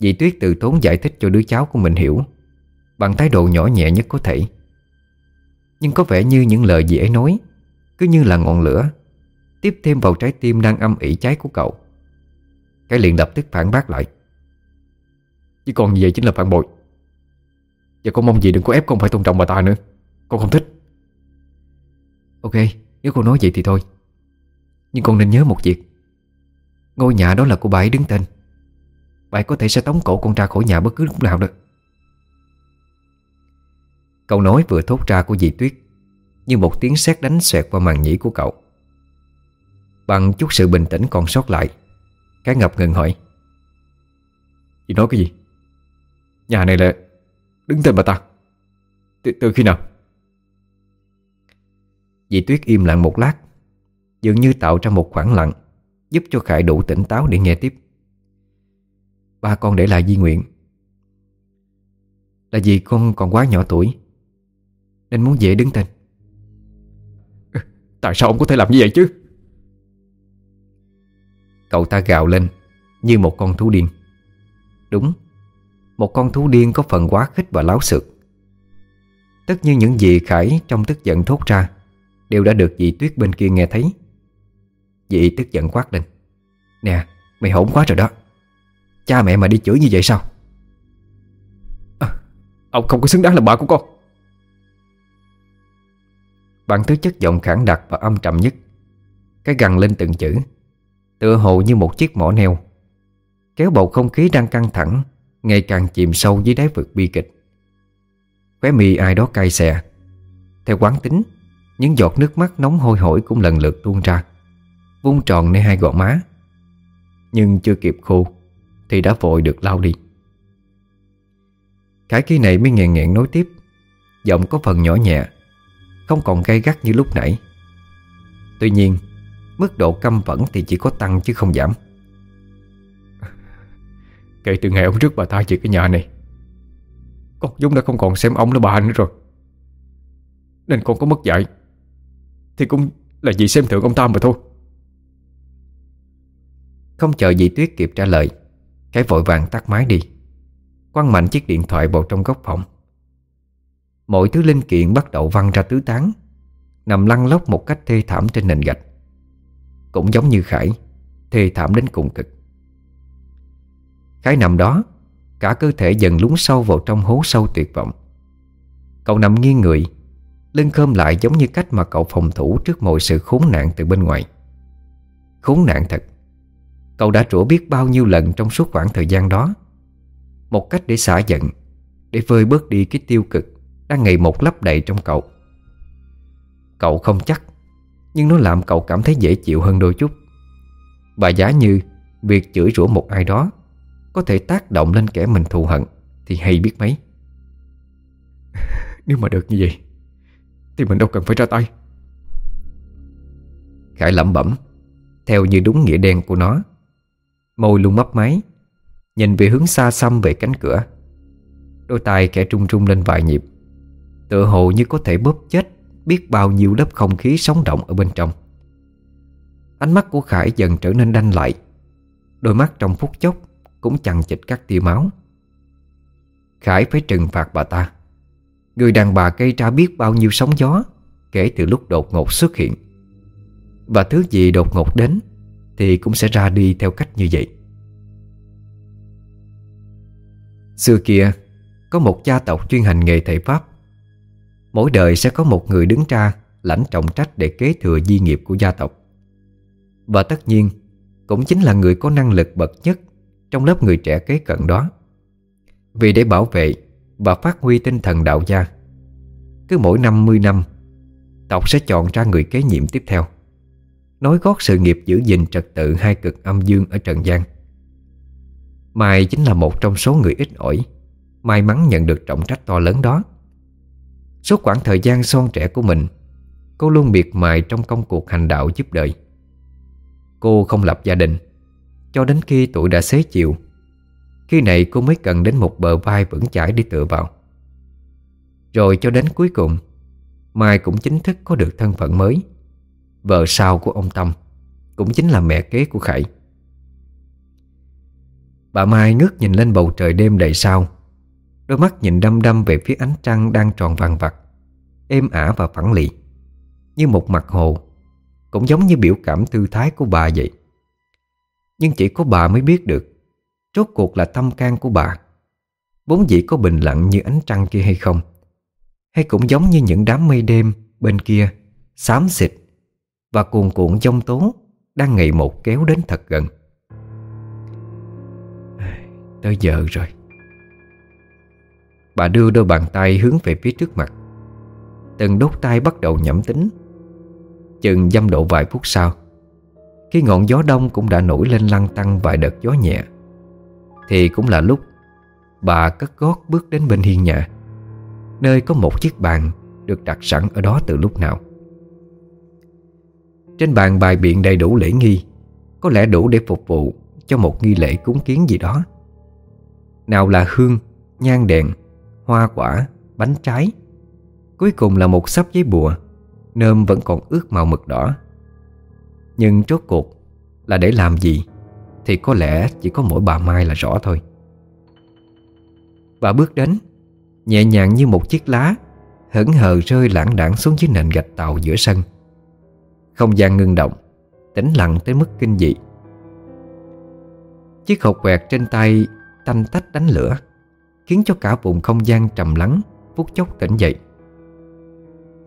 Dì Tuyết từ tốn giải thích cho đứa cháu của mình hiểu. Bằng thái độ nhỏ nhẹ nhất có thể. Nhưng có vẻ như những lời dễ ấy nói, Cứ như là ngọn lửa, Tiếp thêm vào trái tim đang âm ỉ cháy của cậu. Cái liền lập tức phản bác lại. Chỉ còn như vậy chính là phản bội. Và con mong gì đừng có ép con phải tôn trọng bà ta nữa. Con không thích. Ok, Nếu con nói vậy thì thôi. Nhưng con nên nhớ một việc. Ngôi nhà đó là của bà ấy đứng tên. Bà ấy có thể sẽ tống cổ con ra khỏi nhà bất cứ lúc nào được Câu nói vừa thốt ra của dì Tuyết Như một tiếng sét đánh xoẹt qua màn nhĩ của cậu. Bằng chút sự bình tĩnh còn sót lại Cái ngập ngừng hỏi. Chị nói cái gì? Nhà này là đứng tên bà ta. Từ, từ khi nào? Dì Tuyết im lặng một lát Dường như tạo ra một khoảng lặng Giúp cho Khải đủ tỉnh táo để nghe tiếp. Ba con để lại di nguyện. Là vì con còn quá nhỏ tuổi nên muốn dễ đứng tên. Tại sao ông có thể làm như vậy chứ? Cậu ta gào lên Như một con thú điên. Đúng một con thú điên có phần quá khích và láo xược. Tất nhiên những gì Khải trong tức giận thốt ra Đều đã được dị Tuyết bên kia nghe thấy. Dị tức giận quát lên Nè mày hỗn quá rồi đó. Cha mẹ mà đi chửi như vậy sao? À, Ông không có xứng đáng là bà của con. Bằng thứ chất giọng khẳng đặc và âm trầm nhất. Cái gằn lên từng chữ. Tựa hồ như một chiếc mỏ neo. Kéo bầu không khí đang căng thẳng, Ngày càng chìm sâu dưới đáy vực bi kịch. Khóe mi ai đó cay xè. Theo quán tính, Những giọt nước mắt nóng hôi hổi cũng lần lượt tuôn ra, Vung tròn nơi hai gò má. Nhưng chưa kịp khô, Thì đã vội được lau đi. Khải khi này mới nghẹn nghẹn nói tiếp. Giọng có phần nhỏ nhẹ không còn gay gắt như lúc nãy. Tuy nhiên Mức độ căm phẫn thì chỉ có tăng chứ không giảm. <laughs> Kể từ ngày ông rước bà ta về cái nhà này Con Dung đã không còn xem ông là bà nữa rồi. Nên con có mất dạy Thì cũng là vì xem thượng ông ta mà thôi. Không chờ dì Tuyết kịp trả lời Cái vội vàng tắt máy đi. Quăng mạnh chiếc điện thoại vào trong góc phòng Mọi thứ linh kiện bắt đầu văng ra tứ tán, Nằm lăn lóc một cách thê thảm trên nền gạch. Cũng giống như Khải, Thê thảm đến cùng cực. Khải nằm đó, Cả cơ thể dần lún sâu vào trong hố sâu tuyệt vọng. Cậu nằm nghiêng người, Lưng khơm lại giống như cách mà cậu phòng thủ Trước mọi sự khốn nạn từ bên ngoài. Khốn nạn thật. Cậu đã trũa biết bao nhiêu lần Trong suốt khoảng thời gian đó. Một cách để xả giận, Để vơi bớt đi cái tiêu cực. Đang ngày một lấp đầy trong cậu. Cậu không chắc Nhưng nó làm cậu cảm thấy dễ chịu hơn đôi chút. Và giá như Việc chửi rủa một ai đó có thể tác động lên kẻ mình thù hận Thì hay biết mấy. <laughs> Nếu mà được như vậy Thì mình đâu cần phải ra tay. Khải lẩm bẩm Theo như đúng nghĩa đen của nó. Môi luôn mấp máy Nhìn về hướng xa xăm về cánh cửa. Đôi tay kẻ trung trung lên vài nhịp Tựa hồ như có thể bóp chết Biết bao nhiêu lớp không khí sống động ở bên trong. Ánh mắt của Khải dần trở nên đanh lại, Đôi mắt trong phút chốc cũng chằng chịch các tia máu. Khải phải trừng phạt bà ta. Người đàn bà gây ra biết bao nhiêu sóng gió Kể từ lúc đột ngột xuất hiện. Và thứ gì đột ngột đến Thì cũng sẽ ra đi theo cách như vậy. Xưa kia, Có một gia tộc chuyên hành nghề thầy Pháp Mỗi đời sẽ có một người đứng ra Lãnh trọng trách để kế thừa di nghiệp của gia tộc. Và tất nhiên, Cũng chính là người có năng lực bậc nhất Trong lớp người trẻ kế cận đó. Vì để bảo vệ Và phát huy tinh thần đạo gia, Cứ mỗi 50 năm, Tộc sẽ chọn ra người kế nhiệm tiếp theo, Nói gót sự nghiệp giữ gìn trật tự hai cực âm dương ở Trần gian. Mai chính là một trong số người ít ỏi, May mắn nhận được trọng trách to lớn đó. Suốt khoảng thời gian son trẻ của mình, Cô luôn miệt mài trong công cuộc hành đạo giúp đời. Cô không lập gia đình, Cho đến khi tuổi đã xế chiều. Khi này cô mới cần đến một bờ vai vững chãi để tựa vào. Rồi cho đến cuối cùng, Mai cũng chính thức có được thân phận mới. Vợ sau của ông Tâm Cũng chính là mẹ kế của Khải. Bà Mai ngước nhìn lên bầu trời đêm đầy sao. Đôi mắt nhìn đăm đăm về phía ánh trăng đang tròn vàng vặt, Êm ả và phẳng lì, Như một mặt hồ, Cũng giống như biểu cảm tư thái của bà vậy. Nhưng chỉ có bà mới biết được, Rốt cuộc là tâm can của bà. Vốn dĩ có bình lặng như ánh trăng kia hay không, Hay cũng giống như những đám mây đêm Bên kia, Xám xịt Và cuồn cuộn giông tố Đang ngày một kéo đến thật gần. Tới giờ rồi. Bà đưa đôi bàn tay hướng về phía trước mặt. Từng đốt tay bắt đầu nhẩm tính. Chừng dăm độ vài phút sau Khi ngọn gió đông cũng đã nổi lên lăn tăng vài đợt gió nhẹ. Thì cũng là lúc Bà cất gót bước đến bên hiên nhà Nơi có một chiếc bàn Được đặt sẵn ở đó từ lúc nào. Trên bàn bài biện đầy đủ lễ nghi Có lẽ đủ để phục vụ Cho một nghi lễ cúng kiến gì đó. Nào là hương, nhang đèn hoa quả, bánh trái. Cuối cùng là một sắp giấy bùa Nơm vẫn còn ướt màu mực đỏ. Nhưng rốt cuộc là để làm gì Thì có lẽ chỉ có mỗi bà Mai là rõ thôi. Bà bước đến Nhẹ nhàng như một chiếc lá Hững hờ rơi lãng đảng xuống dưới nền gạch tàu giữa sân. Không gian ngưng động Tĩnh lặng tới mức kinh dị. Chiếc hộp quẹt trên tay Tanh tách đánh lửa. Khiến cho cả vùng không gian trầm lắng, Phút chốc tỉnh dậy.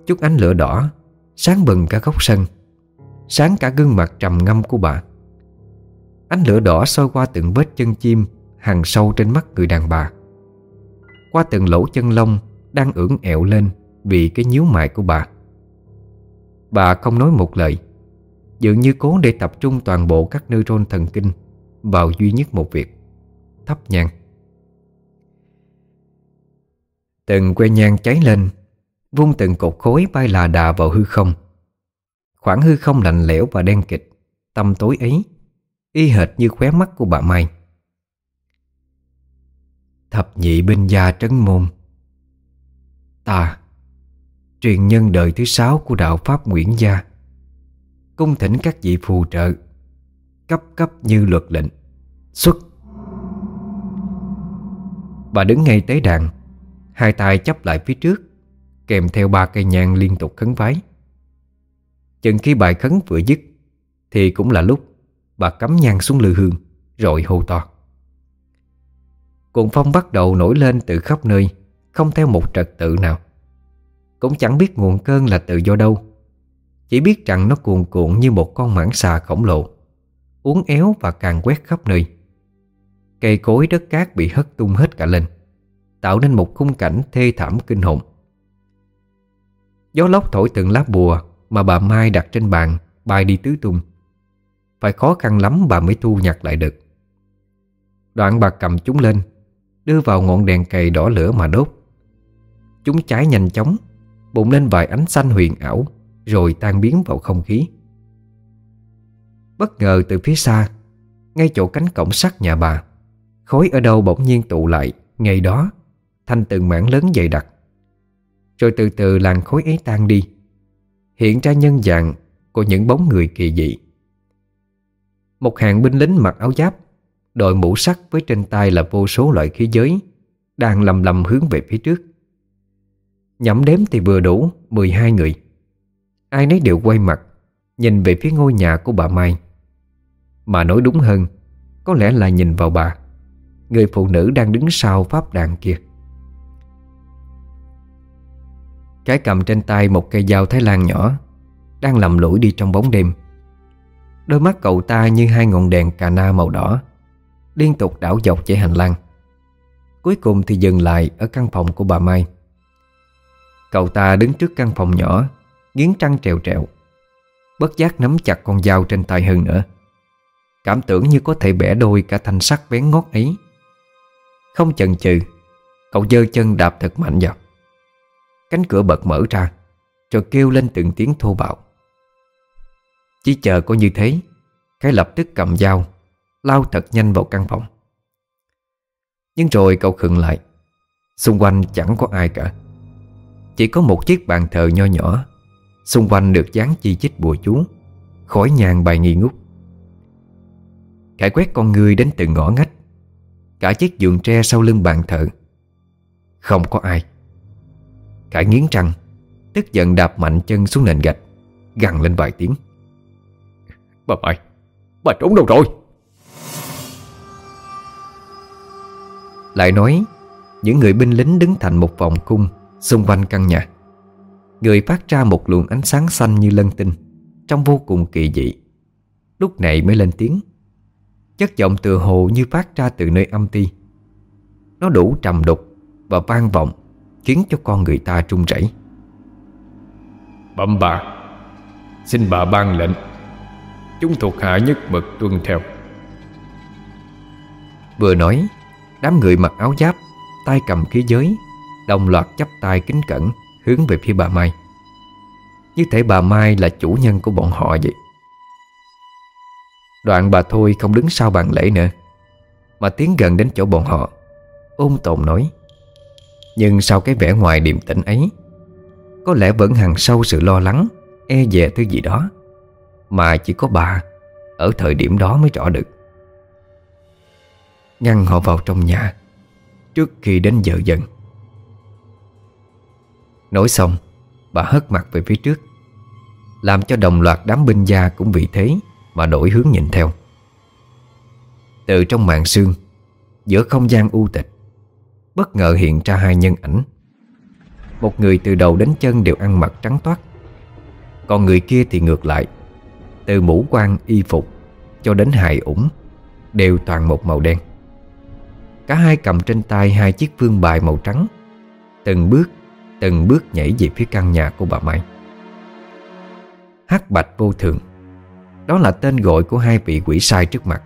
Chút ánh lửa đỏ, Sáng bừng cả góc sân, Sáng cả gương mặt trầm ngâm của bà. Ánh lửa đỏ soi qua từng vết chân chim hàng sâu trên mắt người đàn bà. Qua từng lỗ chân lông Đang ưỡn ẹo lên Vì cái nhíu mày của bà. Bà không nói một lời, Dường như cố để tập trung toàn bộ các neuron thần kinh Vào duy nhất một việc, Thắp nhang. Từng que nhang cháy lên Vung từng cột khối bay là đà vào hư không. Khoảng hư không lạnh lẽo và đen kịch Tâm tối ấy, Y hệt như khóe mắt của bà Mai. Thập nhị binh gia trấn môn. Ta, Truyền nhân đời thứ sáu của đạo Pháp Nguyễn Gia, Cung thỉnh các vị phù trợ, Cấp cấp như luật lệnh, Xuất. Bà đứng ngay tế đàn Hai tay chấp lại phía trước, Kèm theo ba cây nhang liên tục khấn vái. Chừng khi bài khấn vừa dứt, Thì cũng là lúc Bà cắm nhang xuống lư hương, Rồi hô to. Cuồng phong bắt đầu nổi lên từ khắp nơi, Không theo một trật tự nào. Cũng chẳng biết nguồn cơn là từ do đâu. Chỉ biết rằng nó cuồn cuộn như một con mãng xà khổng lồ, Uốn éo và càng quét khắp nơi. Cây cối đất cát bị hất tung hết cả lên. Tạo nên một khung cảnh thê thảm kinh hồn. Gió lốc thổi từng lá bùa Mà bà Mai đặt trên bàn Bay đi tứ tung. Phải khó khăn lắm bà mới thu nhặt lại được. Đoạn bà cầm chúng lên, Đưa vào ngọn đèn cầy đỏ lửa mà đốt. Chúng cháy nhanh chóng Bụng lên vài ánh xanh huyền ảo, Rồi tan biến vào không khí. Bất ngờ từ phía xa, Ngay chỗ cánh cổng sắt nhà bà, Khói ở đâu bỗng nhiên tụ lại Ngay đó Thành từng mảng lớn dày đặc. Rồi từ từ làn khối ấy tan đi. Hiện ra nhân dạng Của những bóng người kỳ dị. Một hàng binh lính mặc áo giáp, Đội mũ sắt với trên tay là vô số loại khí giới, Đang lầm lầm hướng về phía trước. Nhẩm đếm thì vừa đủ 12 người. Ai nấy đều quay mặt, Nhìn về phía ngôi nhà của bà Mai. Mà nói đúng hơn, Có lẽ là nhìn vào bà. Người phụ nữ đang đứng sau pháp đàn kia. Cái cầm trên tay một cây dao Thái Lan nhỏ, Đang lầm lũi đi trong bóng đêm. Đôi mắt cậu ta như hai ngọn đèn cà na màu đỏ, Liên tục đảo dọc chạy hành lang. Cuối cùng thì dừng lại Ở căn phòng của bà Mai. Cậu ta đứng trước căn phòng nhỏ, Nghiến trăng trèo trèo, Bất giác nắm chặt con dao trên tay hơn nữa. Cảm tưởng như có thể bẻ đôi Cả thanh sắt bén ngót ấy. Không chần chừ, Cậu dơ chân đạp thật mạnh vào. Cánh cửa bật mở ra, Rồi kêu lên từng tiếng thô bạo. Chỉ chờ có như thế, Cái lập tức cầm dao, Lao thật nhanh vào căn phòng. Nhưng rồi cậu khựng lại, Xung quanh chẳng có ai cả. Chỉ có một chiếc bàn thờ nho nhỏ, Xung quanh được dán chi chít bùa chú, Khói nhang bài nghi ngút. Khải quét con người đến từng ngõ ngách, Cả chiếc giường tre sau lưng bàn thờ. Không có ai. Khải nghiến răng Tức giận đạp mạnh chân xuống nền gạch Gằn lên vài tiếng. Bà Mai Bà trốn đâu rồi? Lại nói Những người binh lính đứng thành một vòng cung Xung quanh căn nhà. Người phát ra một luồng ánh sáng xanh như lân tinh Trông vô cùng kỳ dị. Lúc này mới lên tiếng. Chất giọng từ hồ như phát ra từ nơi âm ti. Nó đủ trầm đục Và vang vọng Khiến cho con người ta trung rẩy. Bẩm bà Xin bà ban lệnh Chúng thuộc hạ nhất mực tuân theo. Vừa nói Đám người mặc áo giáp tay cầm khí giới Đồng loạt chắp tay kính cẩn Hướng về phía bà Mai. Như thể bà Mai là chủ nhân của bọn họ vậy. Đoạn bà Thôi không đứng sau bàn lễ nữa Mà tiến gần đến chỗ bọn họ Ôm tồn nói nhưng sau cái vẻ ngoài điềm tĩnh ấy, Có lẽ vẫn hằng sâu sự lo lắng E dè thứ gì đó. Mà chỉ có bà Ở thời điểm đó mới rõ được. Ngăn họ vào trong nhà Trước khi đến giờ dần Nói xong, Bà hất mặt về phía trước, Làm cho đồng loạt đám binh gia cũng vì thế Mà đổi hướng nhìn theo. Từ trong màn sương, Giữa không gian u tịch Bất ngờ hiện ra hai nhân ảnh. Một người từ đầu đến chân đều ăn mặc trắng toát. Còn người kia thì ngược lại. Từ mũ quan, y phục Cho đến hài ủng Đều toàn một màu đen. Cả hai cầm trên tay hai chiếc phương bài màu trắng, Từng bước Từng bước nhảy về phía căn nhà của bà Mai. Hắc bạch vô thường, Đó là tên gọi của hai vị quỷ sai trước mặt.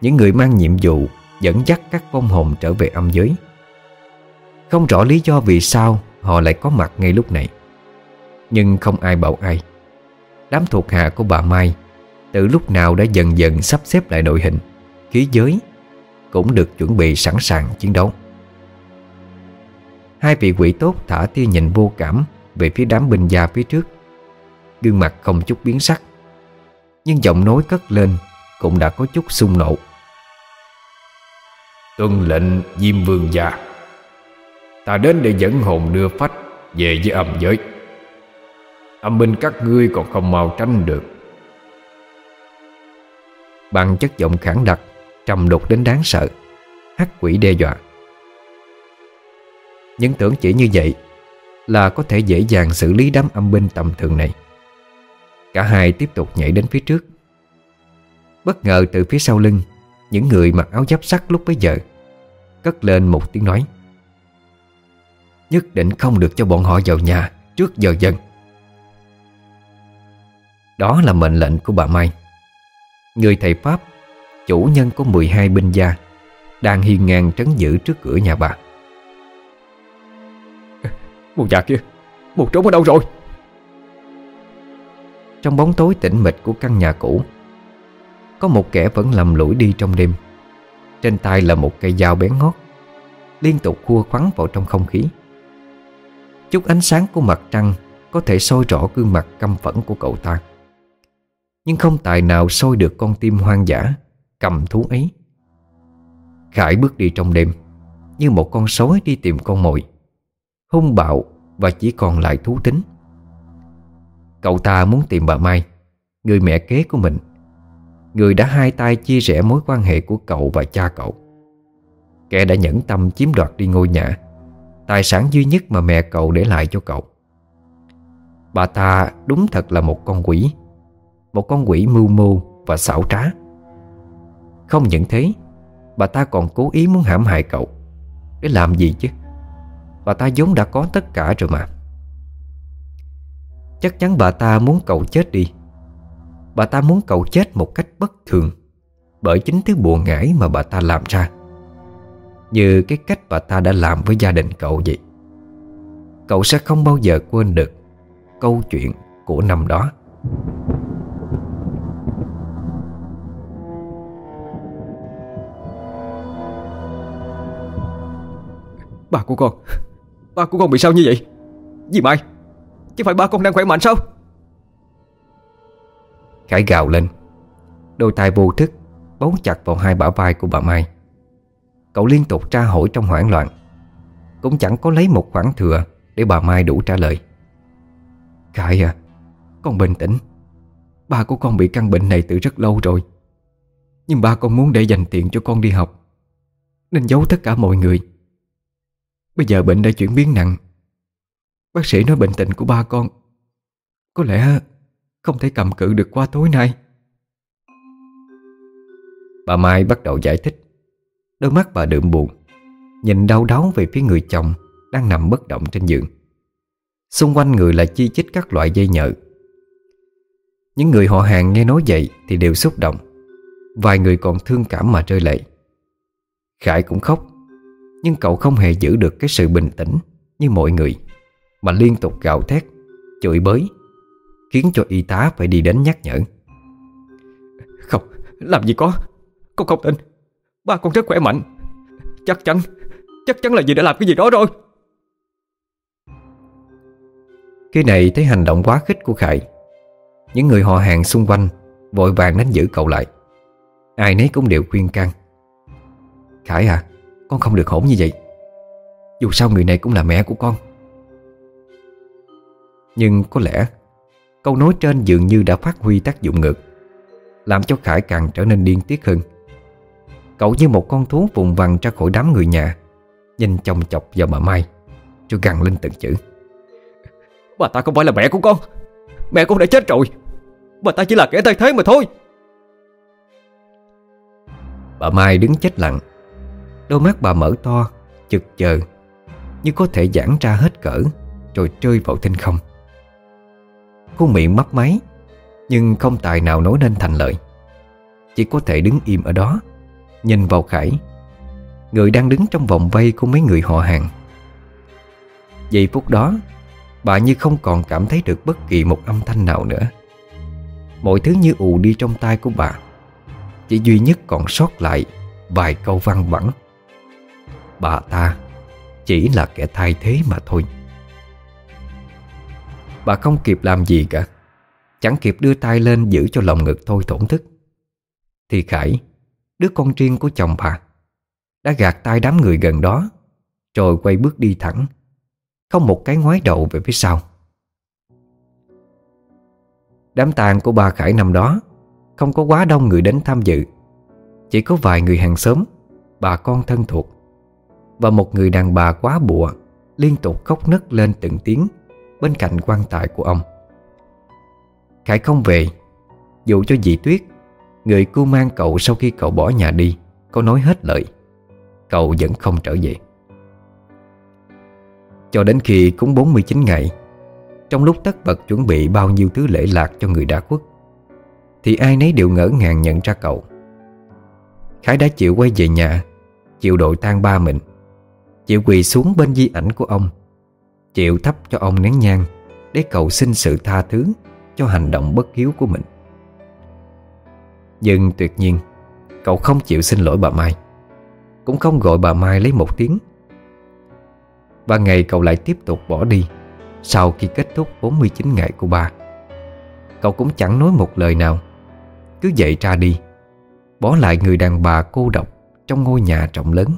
Những người mang nhiệm vụ Dẫn dắt các vong hồn trở về âm giới. Không rõ lý do vì sao Họ lại có mặt ngay lúc này. Nhưng không ai bảo ai. Đám thuộc hạ của bà Mai Từ lúc nào đã dần dần sắp xếp lại đội hình, Khí giới, Cũng được chuẩn bị sẵn sàng chiến đấu. Hai vị quỷ tốt thả tia nhìn vô cảm Về phía đám binh gia phía trước. Gương mặt không chút biến sắc, Nhưng giọng nói cất lên Cũng đã có chút xung nộ. Tuân lệnh Diêm Vương gia. Ta đến để dẫn hồn đưa phách Về với âm giới. Âm binh các ngươi còn không mau tránh được. Bằng chất giọng khẳng đặc, Trầm đục đến đáng sợ, Hắc quỷ đe dọa. Những tưởng chỉ như vậy Là có thể dễ dàng xử lý đám âm binh tầm thường này. Cả hai tiếp tục nhảy đến phía trước. Bất ngờ từ phía sau lưng, Những người mặc áo giáp sắt lúc bấy giờ, Cất lên một tiếng nói. Nhất định không được cho bọn họ vào nhà Trước giờ dân Đó là mệnh lệnh của bà Mai. Người thầy Pháp Chủ nhân của 12 binh gia Đang hiên ngang trấn giữ trước cửa nhà bà. Một già kia Một trốn ở đâu rồi? Trong bóng tối tĩnh mịch của căn nhà cũ Có một kẻ vẫn lầm lũi đi trong đêm. Trên tay là một cây dao bén ngót Liên tục khua khoắn vào trong không khí Chút ánh sáng của mặt trăng Có thể soi rõ gương mặt căm phẫn của cậu ta. Nhưng không tài nào soi được con tim hoang dã, Cầm thú ấy. Khải bước đi trong đêm, Như một con sói đi tìm con mồi, Hung bạo Và chỉ còn lại thú tính. Cậu ta muốn tìm bà Mai, Người mẹ kế của mình, Người đã hai tay chia rẽ mối quan hệ của cậu và cha cậu. Kẻ đã nhẫn tâm chiếm đoạt đi ngôi nhà Tài sản duy nhất mà mẹ cậu để lại cho cậu. Bà ta đúng thật là một con quỷ. Một con quỷ mưu mô và xảo trá. Không những thế, Bà ta còn cố ý muốn hãm hại cậu. Để làm gì chứ? Bà ta vốn đã có tất cả rồi mà. Chắc chắn bà ta muốn cậu chết đi. Bà ta muốn cậu chết một cách bất thường. Bởi chính thứ buồn ngãi mà bà ta làm ra. Như cái cách bà ta đã làm với gia đình cậu vậy. Cậu sẽ không bao giờ quên được Câu chuyện của năm đó. Ba của con Ba của con bị sao như vậy? Dì Mai Chứ phải ba con đang khỏe mạnh sao? Khải gào lên Đôi tay vô thức Bấu chặt vào hai bả vai của bà Mai Cậu liên tục tra hỏi trong hoảng loạn. Cũng chẳng có lấy một khoảng thừa Để bà Mai đủ trả lời. Khải à Con bình tĩnh. Ba của con bị căn bệnh này từ rất lâu rồi. Nhưng ba con muốn để dành tiền cho con đi học, Nên giấu tất cả mọi người. Bây giờ bệnh đã chuyển biến nặng. Bác sĩ nói bệnh tình của ba con Có lẽ không thể cầm cự được qua tối nay. Bà Mai bắt đầu giải thích. Đôi mắt bà đượm buồn Nhìn đau đáu về phía người chồng Đang nằm bất động trên giường. Xung quanh người là chi chít các loại dây nhợ. Những người họ hàng nghe nói vậy Thì đều xúc động. Vài người còn thương cảm mà rơi lệ. Khải cũng khóc Nhưng cậu không hề giữ được cái sự bình tĩnh Như mọi người Mà liên tục gào thét Chửi bới Khiến cho y tá phải đi đến nhắc nhở. Không, làm gì có Con không tin. Ba con rất khỏe mạnh. Chắc chắn, chắc chắn là dì đã làm cái gì đó rồi. Khi này thấy hành động quá khích của Khải Những người họ hàng xung quanh Vội vàng đánh giữ cậu lại. Ai nấy cũng đều khuyên can. Khải à Con không được hỗn như vậy. Dù sao người này cũng là mẹ của con. Nhưng có lẽ Câu nói trên dường như đã phát huy tác dụng ngược Làm cho Khải càng trở nên điên tiết hơn. Cậu như một con thú vùng vằng ra khỏi đám người nhà. Nhìn chồng chọc vào bà Mai. Rồi gằn lên từng chữ. Bà ta không phải là mẹ của con. Mẹ con đã chết rồi. Bà ta chỉ là kẻ thay thế mà thôi. Bà Mai đứng chết lặng. Đôi mắt bà mở to Chực chờ Như có thể giãn ra hết cỡ Rồi rơi vào thinh không. Khuôn miệng mấp máy Nhưng không tài nào nói nên thành lời. Chỉ có thể đứng im ở đó Nhìn vào Khải. Người đang đứng trong vòng vây của mấy người họ hàng. Giây phút đó, Bà như không còn cảm thấy được bất kỳ một âm thanh nào nữa. Mọi thứ như ù đi trong tay của bà. Chỉ duy nhất còn sót lại Vài câu văn vẳng. Bà ta Chỉ là kẻ thay thế mà thôi. Bà không kịp làm gì cả. Chẳng kịp đưa tay lên giữ cho lòng ngực thôi thổn thức. Thì Khải Đứa con riêng của chồng bà. Đã gạt tay đám người gần đó, Rồi quay bước đi thẳng. Không một cái ngoái đầu về phía sau. Đám tang của bà Khải năm đó Không có quá đông người đến tham dự. Chỉ có vài người hàng xóm, Bà con thân thuộc, Và một người đàn bà quá bụa Liên tục khóc nấc lên từng tiếng Bên cạnh quan tài của ông. Khải không về, Dù cho dì Tuyết Người cu mang cậu sau khi cậu bỏ nhà đi, Có nói hết lời. Cậu vẫn không trở về. Cho đến khi cúng 49 ngày, Trong lúc tất bật chuẩn bị bao nhiêu thứ lễ lạc cho người đã khuất, Thì ai nấy đều ngỡ ngàng nhận ra cậu. Khải đã chịu quay về nhà, Chịu đội tang ba mình, Chịu quỳ xuống bên di ảnh của ông, Chịu thắp cho ông nén nhang Để cầu xin sự tha thứ Cho hành động bất hiếu của mình. Nhưng tuyệt nhiên, Cậu không chịu xin lỗi bà Mai. Cũng không gọi bà Mai lấy một tiếng. Và ngày cậu lại tiếp tục bỏ đi, Sau khi kết thúc 49 ngày của bà, Cậu cũng chẳng nói một lời nào. Cứ dậy ra đi, Bỏ lại người đàn bà cô độc Trong ngôi nhà rộng lớn.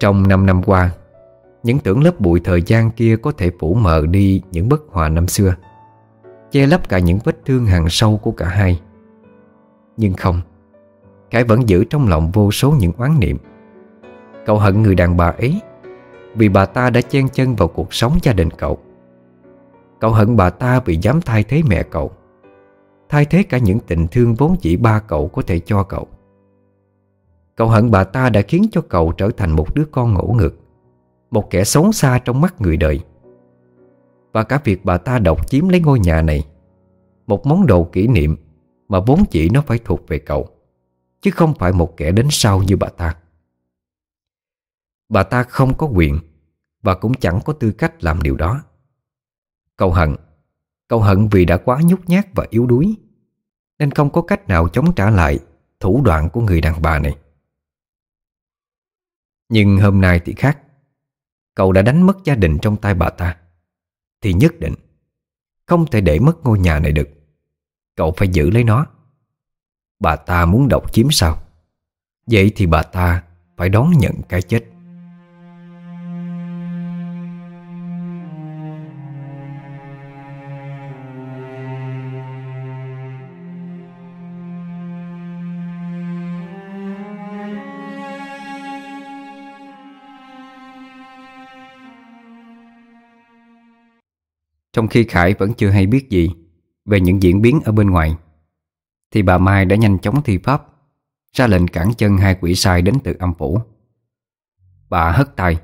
Trong 5 năm qua, Những tưởng lớp bụi thời gian kia có thể phủ mờ đi những bất hòa năm xưa. Che lấp cả những vết thương hàng sâu của cả hai. Nhưng không, Khải vẫn giữ trong lòng vô số những oán niệm. Cậu hận người đàn bà ấy Vì bà ta đã chen chân vào cuộc sống gia đình cậu. Cậu hận bà ta vì dám thay thế mẹ cậu, Thay thế cả những tình thương vốn chỉ ba cậu có thể cho cậu. Cậu hận bà ta đã khiến cho cậu trở thành một đứa con ngỗ ngược, Một kẻ xấu xa trong mắt người đời. Và cả việc bà ta độc chiếm lấy ngôi nhà này. Một món đồ kỷ niệm Mà vốn chỉ nó phải thuộc về cậu, Chứ không phải một kẻ đến sau như bà ta. Bà ta không có quyền Và cũng chẳng có tư cách làm điều đó. Cậu hận Cậu hận vì đã quá nhút nhát và yếu đuối, Nên không có cách nào chống trả lại Thủ đoạn của người đàn bà này. Nhưng hôm nay thì khác, Cậu đã đánh mất gia đình trong tay bà ta. Thì nhất định Không thể để mất ngôi nhà này được. Cậu phải giữ lấy nó. Bà ta muốn độc chiếm sao? Vậy thì bà ta phải đón nhận cái chết. Trong khi Khải vẫn chưa hay biết gì Về những diễn biến ở bên ngoài, Thì bà Mai đã nhanh chóng thi pháp, Ra lệnh cản chân hai quỷ sai đến từ âm phủ. Bà hất tay,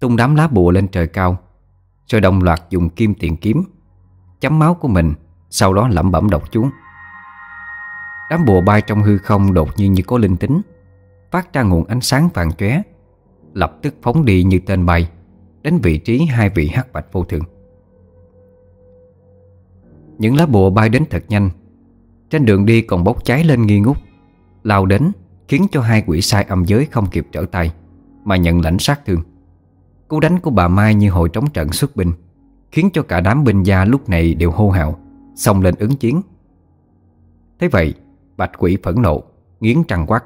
Tung đám lá bùa lên trời cao, Rồi đồng loạt dùng kim tiện kiếm, Chấm máu của mình, Sau đó lẩm bẩm độc chú. Đám bùa bay trong hư không đột nhiên như có linh tính, Phát ra nguồn ánh sáng vàng chóe, Lập tức phóng đi như tên bay Đến vị trí hai vị hắc bạch vô thường những lá bùa bay đến thật nhanh. Trên đường đi còn bốc cháy lên nghi ngút. Lao đến, Khiến cho hai quỷ sai âm giới không kịp trở tay, Mà nhận lãnh sát thương. Cú đánh của bà Mai như hồi trống trận xuất binh, Khiến cho cả đám binh gia lúc này đều hô hào, Xông lên ứng chiến. Thế vậy, Bạch quỷ phẫn nộ, Nghiến trăng quát.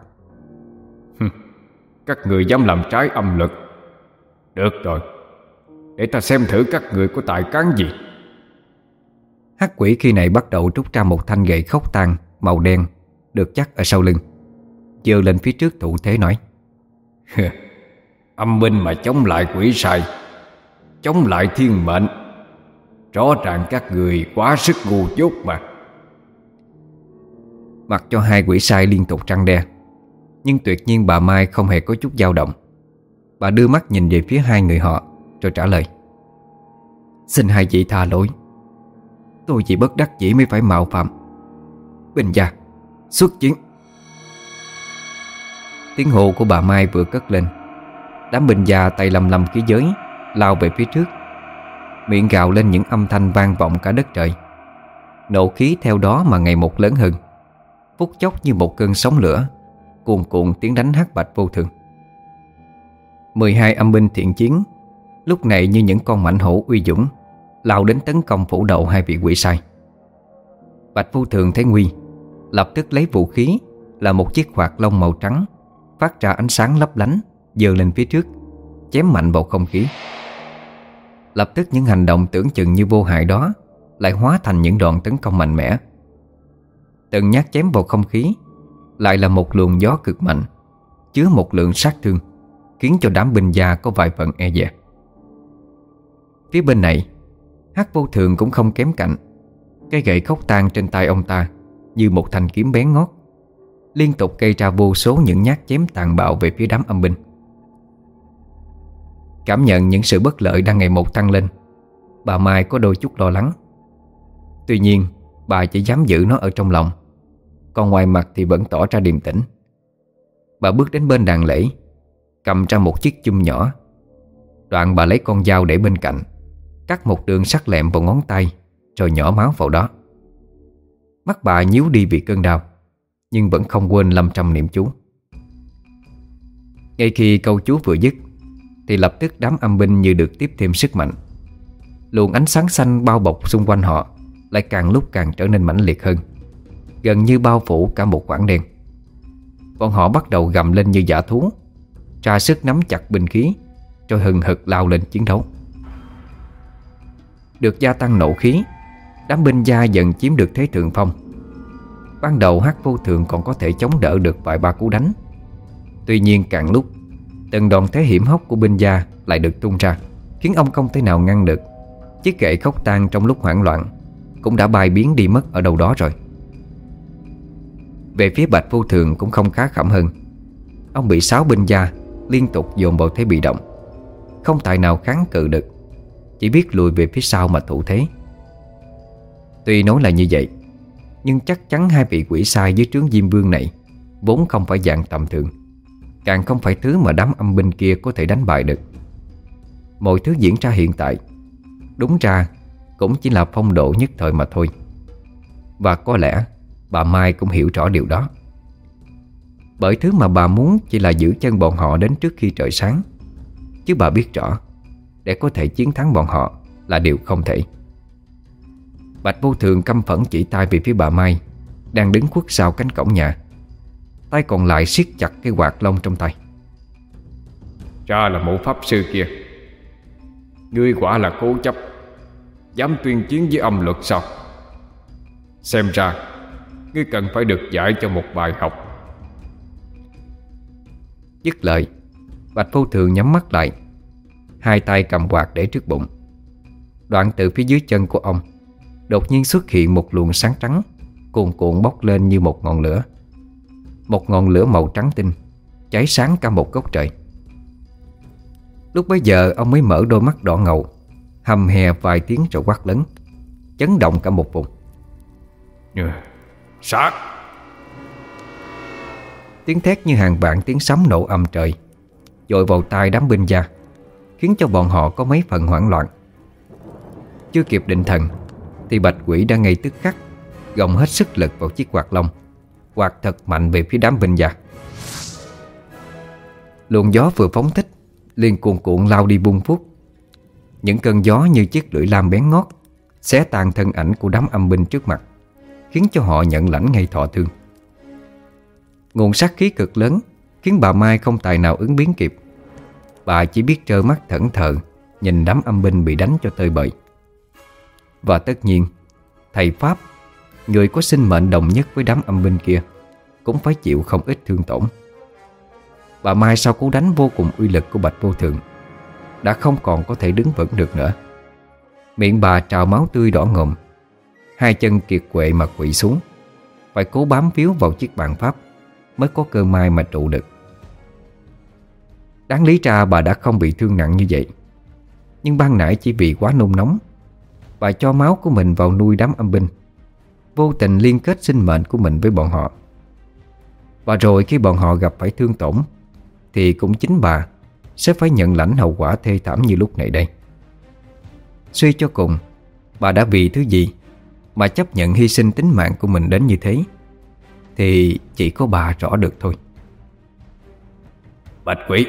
Các người dám làm trái âm lực Được rồi, Để ta xem thử các người có tài cán gì. Hắc quỷ khi này bắt đầu rút ra một thanh gậy khốc tàn Màu đen, Được chắc ở sau lưng. Dơ lên phía trước thủ thế nói Âm binh mà chống lại quỷ sai, Chống lại thiên mệnh, Rõ ràng các người quá sức ngu dốt mà. Mặc cho hai quỷ sai liên tục trăng đe, Nhưng tuyệt nhiên bà Mai không hề có chút dao động. Bà đưa mắt nhìn về phía hai người họ, Rồi trả lời, Xin hai vị tha lỗi. Tôi chỉ bất đắc dĩ mới phải mạo phạm. Bình gia, Xuất chiến. Tiếng hồ của bà Mai vừa cất lên. Đám bình gia tay lầm lầm khí giới, Lao về phía trước. Miệng gào lên những âm thanh vang vọng cả đất trời. Nộ khí theo đó mà ngày một lớn hơn. Phút chốc như một cơn sóng lửa, Cuồn cuộn tiếng đánh hát bạch vô thường. 12 âm binh thiện chiến, Lúc này như những con mảnh hổ uy dũng lao đến tấn công phủ đầu hai vị quỷ sai. Bạch Phu Thường thấy nguy, Lập tức lấy vũ khí Là một chiếc quạt lông màu trắng, Phát ra ánh sáng lấp lánh Dơ lên phía trước, Chém mạnh vào không khí. Lập tức những hành động tưởng chừng như vô hại đó Lại hóa thành những đòn tấn công mạnh mẽ. Từng nhát chém vào không khí Lại là một luồng gió cực mạnh, Chứa một lượng sát thương, Khiến cho đám binh gia có vài phần e dè. Phía bên này Hát vô thường cũng không kém cạnh. Cái gậy khốc tan trên tay ông ta, Như một thanh kiếm bén ngót, Liên tục gây ra vô số những nhát chém tàn bạo Về phía đám âm binh. Cảm nhận những sự bất lợi đang ngày một tăng lên, Bà Mai có đôi chút lo lắng. Tuy nhiên, Bà chỉ dám giữ nó ở trong lòng, Còn ngoài mặt thì vẫn tỏ ra điềm tĩnh. Bà bước đến bên đàn lễ, Cầm ra một chiếc chum nhỏ. Đoạn bà lấy con dao để bên cạnh Cắt một đường sắc lẹm vào ngón tay, Rồi nhỏ máu vào đó. Mắt bà nhíu đi vì cơn đau, Nhưng vẫn không quên lâm trăm niệm chú. Ngay khi câu chú vừa dứt, Thì lập tức đám âm binh như được tiếp thêm sức mạnh. Luồng ánh sáng xanh bao bọc xung quanh họ Lại càng lúc càng trở nên mãnh liệt hơn, Gần như bao phủ cả một khoảng đen. Bọn họ bắt đầu gầm lên như giả thú Tra sức nắm chặt binh khí, Rồi hừng hực lao lên chiến đấu. Được gia tăng nộ khí. Đám binh gia dần chiếm được thế thượng phong. Ban đầu Hắc vô thường còn có thể chống đỡ được vài ba cú đánh. Tuy nhiên càng lúc, Từng đòn thế hiểm hóc của binh gia lại được tung ra, Khiến ông không thể nào ngăn được. Chiếc gậy khóc tan trong lúc hoảng loạn Cũng đã bay biến đi mất ở đâu đó rồi. Về phía Bạch Vô Thường cũng không khá khẩm hơn. Ông bị sáu binh gia Liên tục dồn vào thế bị động. Không tài nào kháng cự được. Chỉ biết lùi về phía sau mà thủ thế. Tuy nói là như vậy, Nhưng chắc chắn hai vị quỷ sai dưới trướng Diêm Vương này Vốn không phải dạng tầm thường, Càng không phải thứ mà đám âm binh kia có thể đánh bại được. Mọi thứ diễn ra hiện tại, Đúng ra cũng chỉ là phong độ nhất thời mà thôi. Và có lẽ bà Mai cũng hiểu rõ điều đó. Bởi thứ mà bà muốn chỉ là giữ chân bọn họ đến trước khi trời sáng, Chứ bà biết rõ để có thể chiến thắng bọn họ là điều không thể. Bạch vô thường căm phẫn chỉ tay về phía bà Mai Đang đứng khuất sau cánh cổng nhà. Tay còn lại siết chặt cái quạt lông trong tay. Cha là mộ pháp sư kia. Ngươi quả là cố chấp Dám tuyên chiến với âm luật sao? Xem ra Ngươi cần phải được dạy cho một bài học. Dứt lời Bạch vô thường nhắm mắt lại Hai tay cầm quạt để trước bụng. Đoạn từ phía dưới chân của ông Đột nhiên xuất hiện một luồng sáng trắng Cuồn cuộn bốc lên như một ngọn lửa. Một ngọn lửa màu trắng tinh Cháy sáng cả một góc trời. Lúc bấy giờ ông mới mở đôi mắt đỏ ngầu Hầm hè vài tiếng rồi quát lớn Chấn động cả một vùng. Sát. Tiếng thét như hàng vạn tiếng sấm nổ âm trời Dội vào tai đám binh gia Khiến cho bọn họ có mấy phần hoảng loạn. Chưa kịp định thần, Thì bạch quỷ đã ngay tức khắc Gồng hết sức lực vào chiếc quạt lông, Quạt thật mạnh về phía đám binh giặc Luồng gió vừa phóng thích, liền cuồn cuộn lao đi bung phút Những cơn gió như chiếc lưỡi lam bén ngót, Xé tan thân ảnh của đám âm binh trước mặt, Khiến cho họ nhận lãnh ngay thọ thương. Nguồn sát khí cực lớn Khiến bà Mai không tài nào ứng biến kịp. Bà chỉ biết trơ mắt thẫn thờ, Nhìn đám âm binh bị đánh cho tơi bời. Và tất nhiên, Thầy Pháp, Người có sinh mệnh đồng nhất với đám âm binh kia, Cũng phải chịu không ít thương tổn. Bà Mai sau cú đánh vô cùng uy lực của Bạch Vô Thường, Đã không còn có thể đứng vững được nữa. Miệng bà trào máu tươi đỏ ngồm Hai chân kiệt quệ mà quỵ xuống, Phải cố bám phiếu vào chiếc bàn pháp Mới có cơ may mà trụ được. Đáng lý ra bà đã không bị thương nặng như vậy. Nhưng ban nãy chỉ vì quá nôn nóng, Bà cho máu của mình vào nuôi đám âm binh. Vô tình liên kết sinh mệnh của mình với bọn họ. Và rồi khi bọn họ gặp phải thương tổn, Thì cũng chính bà Sẽ phải nhận lãnh hậu quả thê thảm như lúc này đây. Suy cho cùng, Bà đã vì thứ gì Mà chấp nhận hy sinh tính mạng của mình đến như thế, Thì chỉ có bà rõ được thôi. Bạch quỷ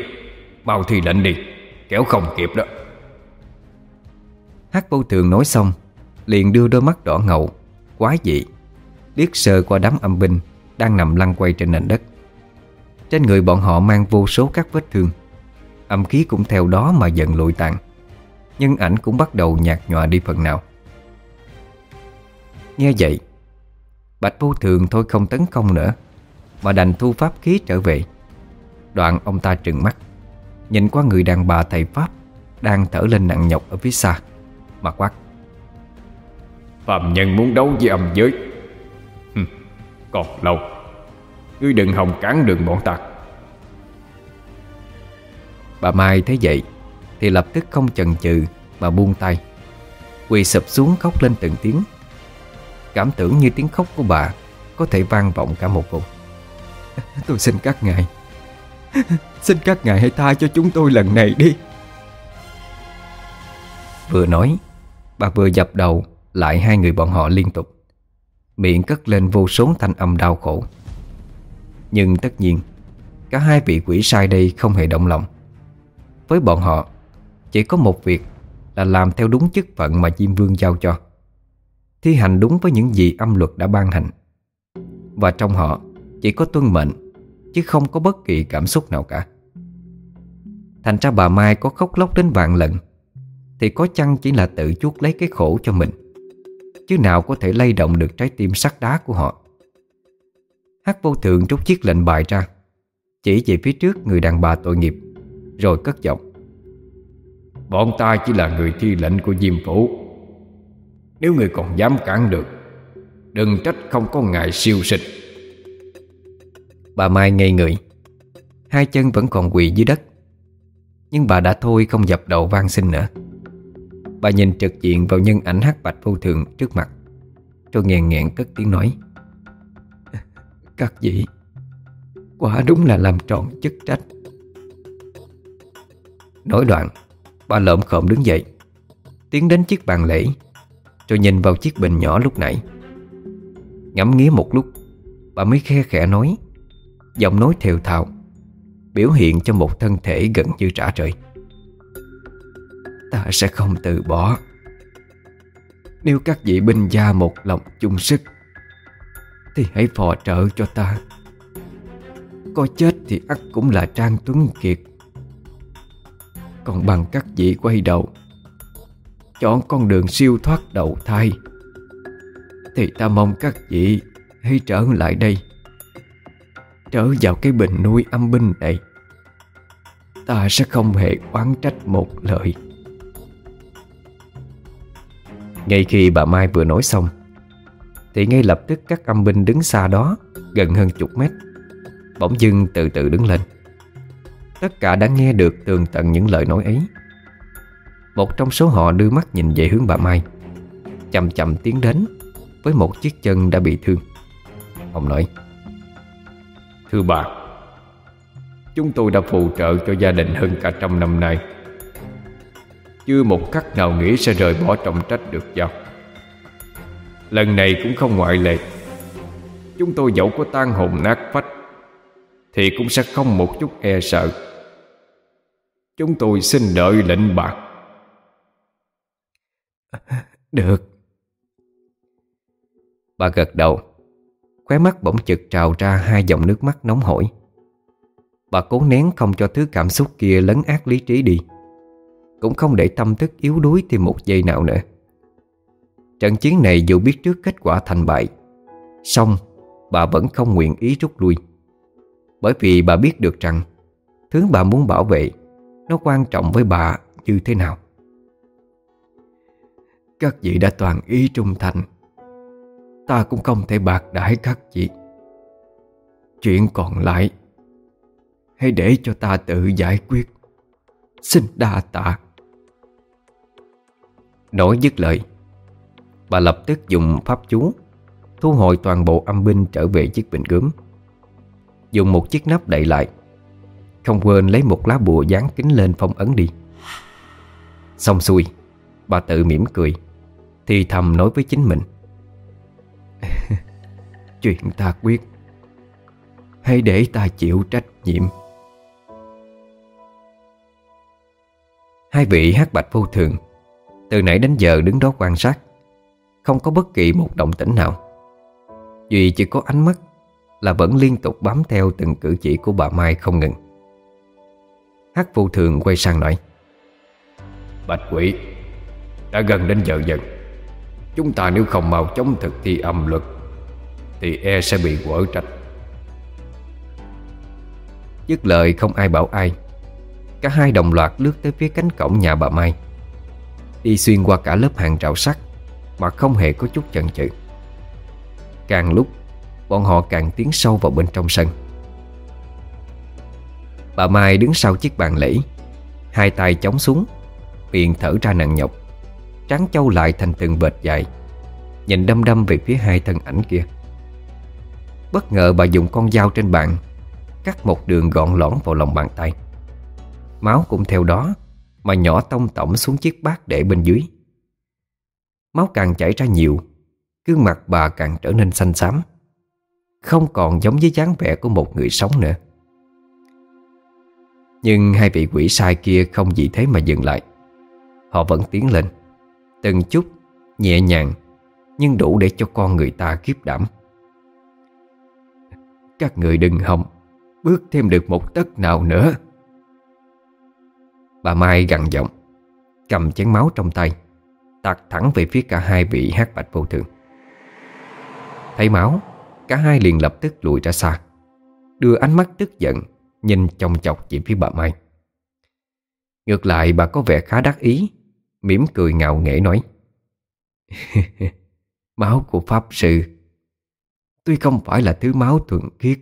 Mau thi lệnh đi Kéo không kịp đó. Hát vô thường nói xong, Liền đưa đôi mắt đỏ ngầu, Quái dị Điếc sơ qua đám âm binh Đang nằm lăn quay trên nền đất. Trên người bọn họ mang vô số các vết thương, Âm khí cũng theo đó mà dần lụi tàn, Nhưng ảnh cũng bắt đầu nhạt nhòa đi phần nào. Nghe vậy, Bạch vô thường thôi không tấn công nữa, Mà đành thu pháp khí trở về. Đoạn ông ta trừng mắt. Nhìn qua người đàn bà thầy Pháp Đang thở lên nặng nhọc ở phía xa Mà quát. Phạm nhân muốn đấu với âm giới. Hừm, Còn lâu. Ngươi đừng hòng cản đường bọn ta. Bà Mai thấy vậy Thì lập tức không chần chừ Mà buông tay. Quỳ sụp xuống khóc lên từng tiếng. Cảm tưởng như tiếng khóc của bà Có thể vang vọng cả một vùng. <laughs> Tôi xin các ngài <laughs> Xin các ngài hãy tha cho chúng tôi lần này đi. Vừa nói, Bà vừa dập đầu, Lại hai người bọn họ liên tục. Miệng cất lên vô số thanh âm đau khổ. Nhưng tất nhiên, Cả hai vị quỷ sai đây không hề động lòng. Với bọn họ, Chỉ có một việc Là làm theo đúng chức phận mà Diêm Vương giao cho. Thi hành đúng với những gì âm luật đã ban hành. Và trong họ, Chỉ có tuân mệnh Chứ không có bất kỳ cảm xúc nào cả. Thành ra bà Mai có khóc lóc đến vạn lần, Thì có chăng chỉ là tự chuốt lấy cái khổ cho mình, Chứ nào có thể lay động được trái tim sắt đá của họ. Hát vô thượng rút chiếc lệnh bài ra, Chỉ về phía trước người đàn bà tội nghiệp, Rồi cất giọng. Bọn ta chỉ là người thi lệnh của Diêm Phủ. Nếu người còn dám cản được, Đừng trách không có ngài siêu sinh Bà Mai ngây người. Hai chân vẫn còn quỳ dưới đất. Nhưng bà đã thôi không dập đầu van xin nữa. Bà nhìn trực diện vào nhân ảnh hắc bạch vô thường trước mặt. Rồi nghẹn nghẹn cất tiếng nói. Các vị, Quả đúng là làm trọn chức trách. Nói đoạn, Bà lợm khộm đứng dậy. Tiến đến chiếc bàn lễ. Rồi nhìn vào chiếc bình nhỏ lúc nãy. Ngắm nghía một lúc, Bà mới khe khẽ nói. Giọng nói thều thào, Biểu hiện cho một thân thể gần như trả trời Ta sẽ không từ bỏ. Nếu các vị binh gia một lòng chung sức, Thì hãy phò trợ cho ta. Có chết thì ắt cũng là Trang Tuấn Kiệt. Còn bằng các vị quay đầu, Chọn con đường siêu thoát đầu thai, Thì ta mong các vị hãy trở lại đây. Trở vào cái bình nuôi âm binh này, Ta sẽ không hề oán trách một lời. Ngay khi bà Mai vừa nói xong, Thì ngay lập tức các âm binh đứng xa đó, Gần hơn chục mét, Bỗng dưng từ từ đứng lên. Tất cả đã nghe được tường tận những lời nói ấy. Một trong số họ đưa mắt nhìn về hướng bà Mai, Chậm chậm tiến đến Với một chiếc chân đã bị thương. Ông nói Thưa bà Chúng tôi đã phù trợ cho gia đình hơn cả trăm năm nay. Chưa một khắc nào nghĩ sẽ rời bỏ trọng trách được giao Lần này cũng không ngoại lệ. Chúng tôi dẫu có tan hồn nát phách Thì cũng sẽ không một chút e sợ. Chúng tôi xin đợi lệnh bạc. Được. Bà gật đầu Khóe mắt bỗng chực trào ra hai dòng nước mắt nóng hổi. Bà cố nén không cho thứ cảm xúc kia lấn át lý trí đi. Cũng không để tâm thức yếu đuối thêm một giây nào nữa. Trận chiến này dù biết trước kết quả thành bại Xong bà vẫn không nguyện ý rút lui. Bởi vì bà biết được rằng, Thứ bà muốn bảo vệ, Nó quan trọng với bà như thế nào. Các vị đã toàn ý trung thành. Ta cũng không thể bạc đãi các chị. Chuyện còn lại, Hãy để cho ta tự giải quyết. Xin đa tạ. Nói dứt lời, Bà lập tức dùng pháp chú, Thu hồi toàn bộ âm binh trở về chiếc bình gớm Dùng một chiếc nắp đậy lại, Không quên lấy một lá bùa dán kính lên phong ấn đi. Xong xuôi, Bà tự mỉm cười, Thì thầm nói với chính mình. <laughs> Chuyện ta quyết. Hãy để ta chịu trách nhiệm. Hai vị hát bạch vô thường, Từ nãy đến giờ đứng đó quan sát, Không có bất kỳ một động tĩnh nào. Duy chỉ có ánh mắt Là vẫn liên tục bám theo từng cử chỉ của bà Mai không ngừng. Hát vô thường quay sang nói, Bạch quỷ, Đã gần đến giờ dần. Chúng ta nếu không mau chống thực thi âm luật, Thì e sẽ bị quở trách. Dứt lời, không ai bảo ai. Cả hai đồng loạt lướt tới phía cánh cổng nhà bà Mai. Đi xuyên qua cả lớp hàng rào sắt, Mà không hề có chút chần chừ. Càng lúc, Bọn họ càng tiến sâu vào bên trong sân. Bà Mai đứng sau chiếc bàn lễ, Hai tay chống xuống, Miệng thở ra nặng nhọc. Trắng châu lại thành từng vệt dài, Nhìn đâm đâm về phía hai thân ảnh kia. Bất ngờ bà dùng con dao trên bàn, Cắt một đường gọn lõn vào lòng bàn tay. Máu cũng theo đó, Mà nhỏ tông tổng xuống chiếc bát để bên dưới. Máu càng chảy ra nhiều, Gương mặt bà càng trở nên xanh xám, Không còn giống với dáng vẻ của một người sống nữa. Nhưng hai vị quỷ sai kia không vì thế mà dừng lại. Họ vẫn tiến lên. Từng chút, Nhẹ nhàng, Nhưng đủ để cho con người ta kiếp đảm. Các người đừng hòng Bước thêm được một tấc nào nữa. Bà Mai gằn giọng, Cầm chén máu trong tay, Tạt thẳng về phía cả hai vị hát bạch vô thường. Thấy máu, Cả hai liền lập tức lùi ra xa, Đưa ánh mắt tức giận Nhìn chồng chọc chỉ phía bà Mai. Ngược lại, bà có vẻ khá đắc ý mỉm cười ngạo nghễ nói. <laughs> Máu của Pháp Sư, Tuy không phải là thứ máu thuần khiết,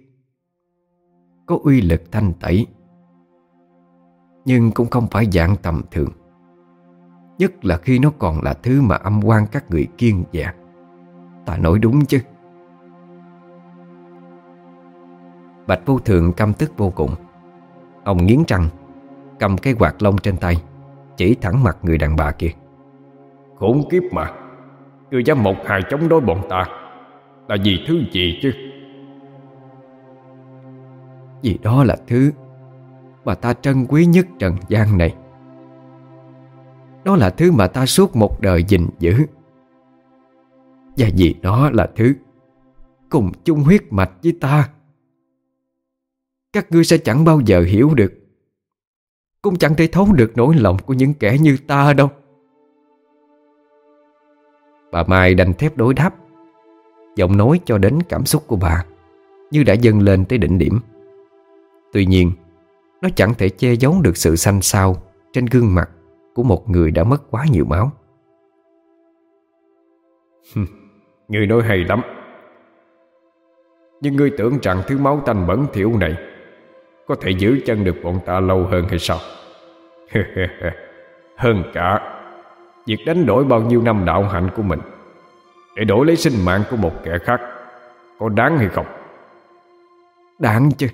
Có uy lực thanh tẩy, Nhưng cũng không phải dạng tầm thường, Nhất là khi nó còn là thứ mà âm quan các người kiên dạ Ta nói đúng chứ? Bạch vô thường căm tức vô cùng. Ông nghiến răng, Cầm cái quạt lông trên tay. Chỉ thẳng mặt người đàn bà kia. Khốn kiếp mà Ngươi dám một hài chống đối bọn ta Là vì thứ gì chứ? Vì đó là thứ Mà ta trân quý nhất trần gian này. Đó là thứ mà ta suốt một đời gìn giữ. Và vì đó là thứ Cùng chung huyết mạch với ta. Các ngươi sẽ chẳng bao giờ hiểu được cũng chẳng thể thấu được nỗi lòng của những kẻ như ta đâu. Bà Mai đành thép đối đáp, Giọng nói cho đến cảm xúc của bà Như đã dâng lên tới đỉnh điểm. Tuy nhiên, Nó chẳng thể che giấu được sự xanh xao Trên gương mặt Của một người đã mất quá nhiều máu. Người nói hay lắm. Nhưng ngươi tưởng rằng thứ máu tanh bẩn thiểu này có thể giữ chân được bọn ta lâu hơn hay sao? <laughs> Hơn cả, Việc đánh đổi bao nhiêu năm đạo hạnh của mình Để đổi lấy sinh mạng của một kẻ khác Có đáng hay không? Đáng chứ.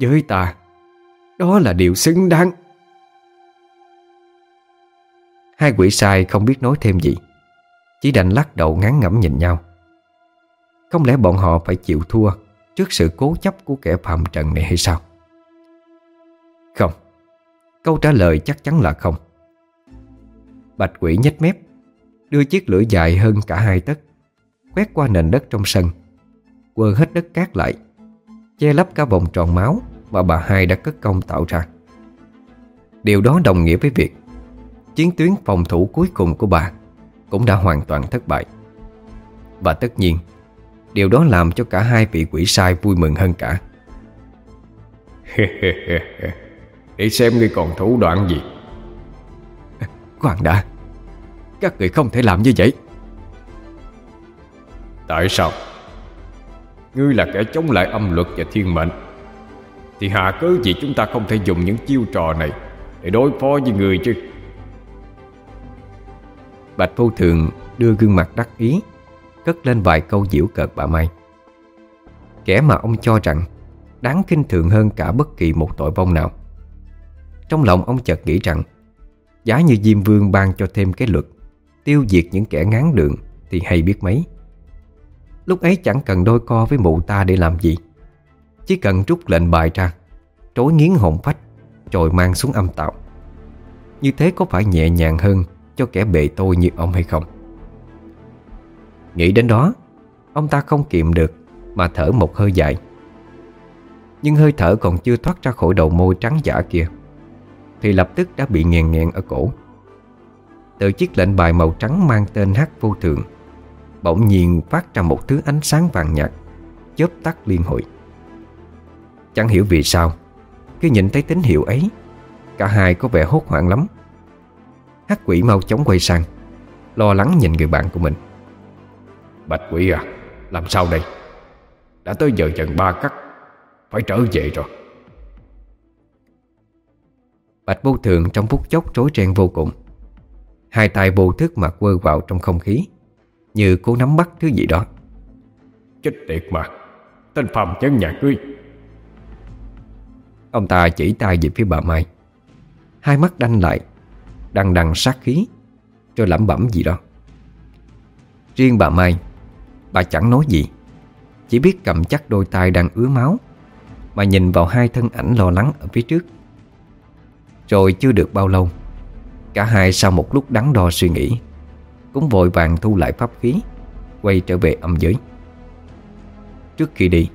Với ta, Đó là điều xứng đáng. Hai quỷ sai không biết nói thêm gì, Chỉ đành lắc đầu ngán ngẩm nhìn nhau. Không lẽ bọn họ phải chịu thua? Trước sự cố chấp của kẻ phạm trần này hay sao? Không. Câu trả lời chắc chắn là không. Bạch quỷ nhếch mép, Đưa chiếc lưỡi dài hơn cả hai tấc, Quét qua nền đất trong sân, Quơ hết đất cát lại, Che lấp cả vòng tròn máu Mà bà hai đã cất công tạo ra. Điều đó đồng nghĩa với việc Chiến tuyến phòng thủ cuối cùng của bà Cũng đã hoàn toàn thất bại. Và tất nhiên Điều đó làm cho cả hai vị quỷ sai vui mừng hơn cả. <laughs> Để xem ngươi còn thủ đoạn gì. <laughs> Khoan đã Các người không thể làm như vậy. Tại sao? Ngươi là kẻ chống lại âm luật và thiên mệnh. Thì hạ cớ gì chúng ta không thể dùng những chiêu trò này Để đối phó với người chứ? Bạch Vô Thường đưa gương mặt đắc ý Cất lên vài câu diễu cợt bà Mai. Kẻ mà ông cho rằng Đáng kinh thường hơn cả bất kỳ một tội vong nào. Trong lòng ông chợt nghĩ rằng, Giá như Diêm Vương ban cho thêm cái luật, Tiêu diệt những kẻ ngán đường Thì hay biết mấy. Lúc ấy chẳng cần đôi co với mụ ta để làm gì. Chỉ cần rút lệnh bài ra Trối nghiến hồn phách Rồi mang xuống âm tạo. Như thế có phải nhẹ nhàng hơn Cho kẻ bệ tôi như ông hay không? Nghĩ đến đó, Ông ta không kiềm được Mà thở một hơi dài. Nhưng hơi thở còn chưa thoát ra khỏi đầu môi trắng giả kia, thì lập tức đã bị nghèn nghẹn ở cổ. Từ chiếc lệnh bài màu trắng mang tên hát vô thường, Bỗng nhiên phát ra một thứ ánh sáng vàng nhạt, Chớp tắt liên hồi. Chẳng hiểu vì sao, Khi nhìn thấy tín hiệu ấy, Cả hai có vẻ hốt hoảng lắm. Hắc quỷ mau chóng quay sang, Lo lắng nhìn người bạn của mình. Bạch quỷ à Làm sao đây? Đã tới giờ dần ba cắt Phải trở về rồi. Bạch vô thường trong phút chốc rối ren vô cùng. Hai tay vô thức mà quơ vào trong không khí Như cố nắm bắt thứ gì đó. Chết tiệt mà Tên phàm chân nhà ngươi. Ông ta chỉ tay về phía bà Mai. Hai mắt đanh lại Đằng đằng sát khí Rồi lẩm bẩm gì đó. Riêng bà Mai Bà chẳng nói gì. Chỉ biết cầm chắc đôi tay đang ứa máu. Mà nhìn vào hai thân ảnh lo lắng ở phía trước. Rồi chưa được bao lâu, Cả hai sau một lúc đắn đo suy nghĩ, Cũng vội vàng thu lại pháp khí, Quay trở về âm giới. Trước khi đi,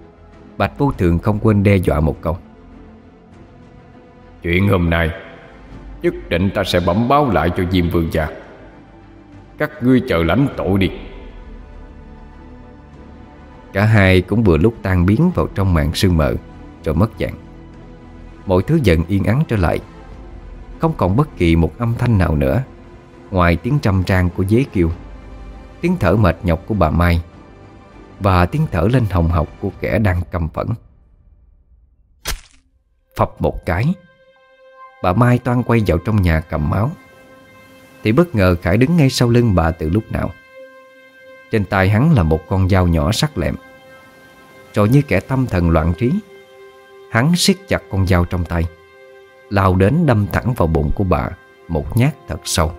Bạch vô thường không quên đe dọa một câu. Chuyện hôm nay, Nhất định ta sẽ bẩm báo lại cho Diêm Vương gia. Các ngươi chờ lãnh tội đi. Cả hai cũng vừa lúc tan biến vào trong màn sương mờ, Rồi mất dạng. Mọi thứ dần yên ắng trở lại. Không còn bất kỳ một âm thanh nào nữa, Ngoài tiếng trăm trang của dế kêu Tiếng thở mệt nhọc của bà Mai, Và tiếng thở lên hồng học của kẻ đang cầm phẫn. Phập một cái, Bà Mai toan quay vào trong nhà cầm máu. Thì bất ngờ Khải đứng ngay sau lưng bà từ lúc nào. Trên tay hắn là một con dao nhỏ sắc lẹm. Rồi như kẻ tâm thần loạn trí, Hắn siết chặt con dao trong tay, Lao đến đâm thẳng vào bụng của bà Một nhát thật sâu.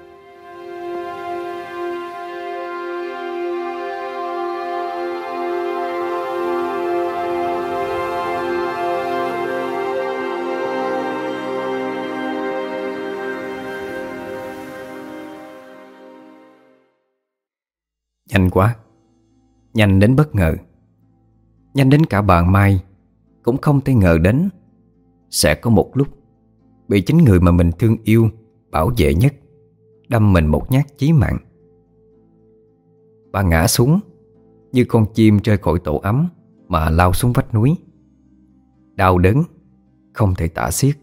Nhanh quá. Nhanh đến bất ngờ. Nhanh đến cả bạn Mai Cũng không thể ngờ đến Sẽ có một lúc Bị chính người mà mình thương yêu Bảo vệ nhất Đâm mình một nhát chí mạng. Bà ngã xuống Như con chim rơi khỏi tổ ấm Mà lao xuống vách núi. Đau đớn, Không thể tả xiết.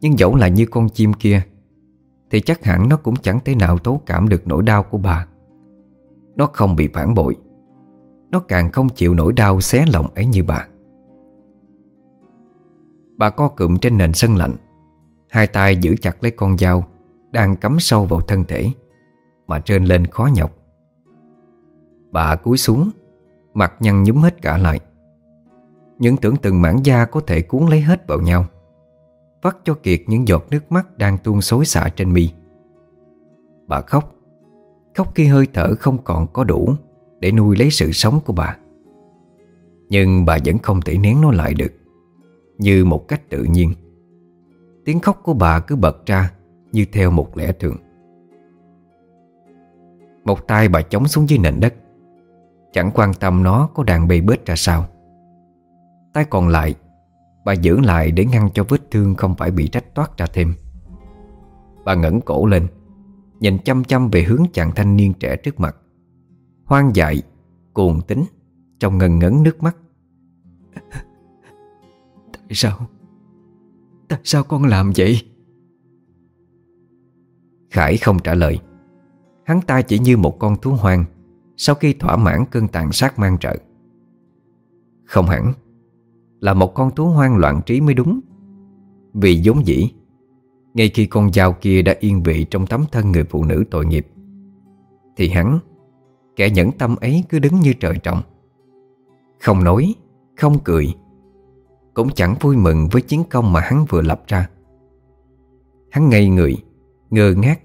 Nhưng dẫu là như con chim kia Thì chắc hẳn nó cũng chẳng thể nào tố cảm được nỗi đau của bà nó không bị phản bội. Nó càng không chịu nỗi đau xé lòng ấy như bà. Bà co cụm trên nền sân lạnh, Hai tay giữ chặt lấy con dao Đang cắm sâu vào thân thể Mà trên lên khó nhọc. Bà cúi xuống, Mặt nhăn nhúm hết cả lại. Những tưởng từng mảng da có thể cuốn lấy hết vào nhau, Vắt cho Kiệt những giọt nước mắt Đang tuôn xối xả trên mi. Bà khóc Khóc khi hơi thở không còn có đủ Để nuôi lấy sự sống của bà. Nhưng bà vẫn không thể nén nó lại được, Như một cách tự nhiên. Tiếng khóc của bà cứ bật ra Như theo một lẽ thường. Một tay bà chống xuống dưới nền đất, Chẳng quan tâm nó có đang bê bết ra sao. Tay còn lại, Bà giữ lại để ngăn cho vết thương không phải bị trách toát ra thêm. Bà ngẩng cổ lên Nhìn chăm chăm về hướng chàng thanh niên trẻ trước mặt. Hoang dại Cuồng tính Trong ngần ngấn nước mắt. <laughs> Tại sao? Tại sao con làm vậy? Khải không trả lời. Hắn ta chỉ như một con thú hoang Sau khi thỏa mãn cơn tàn sát mang trợ. Không hẳn Là một con thú hoang loạn trí mới đúng. Vì vốn dĩ ngay khi con dao kia đã yên vị trong tấm thân người phụ nữ tội nghiệp, Thì hắn, Kẻ nhẫn tâm ấy cứ đứng như trời trọng Không nói, Không cười, Cũng chẳng vui mừng với chiến công mà hắn vừa lập ra. Hắn ngây người, Ngơ ngác,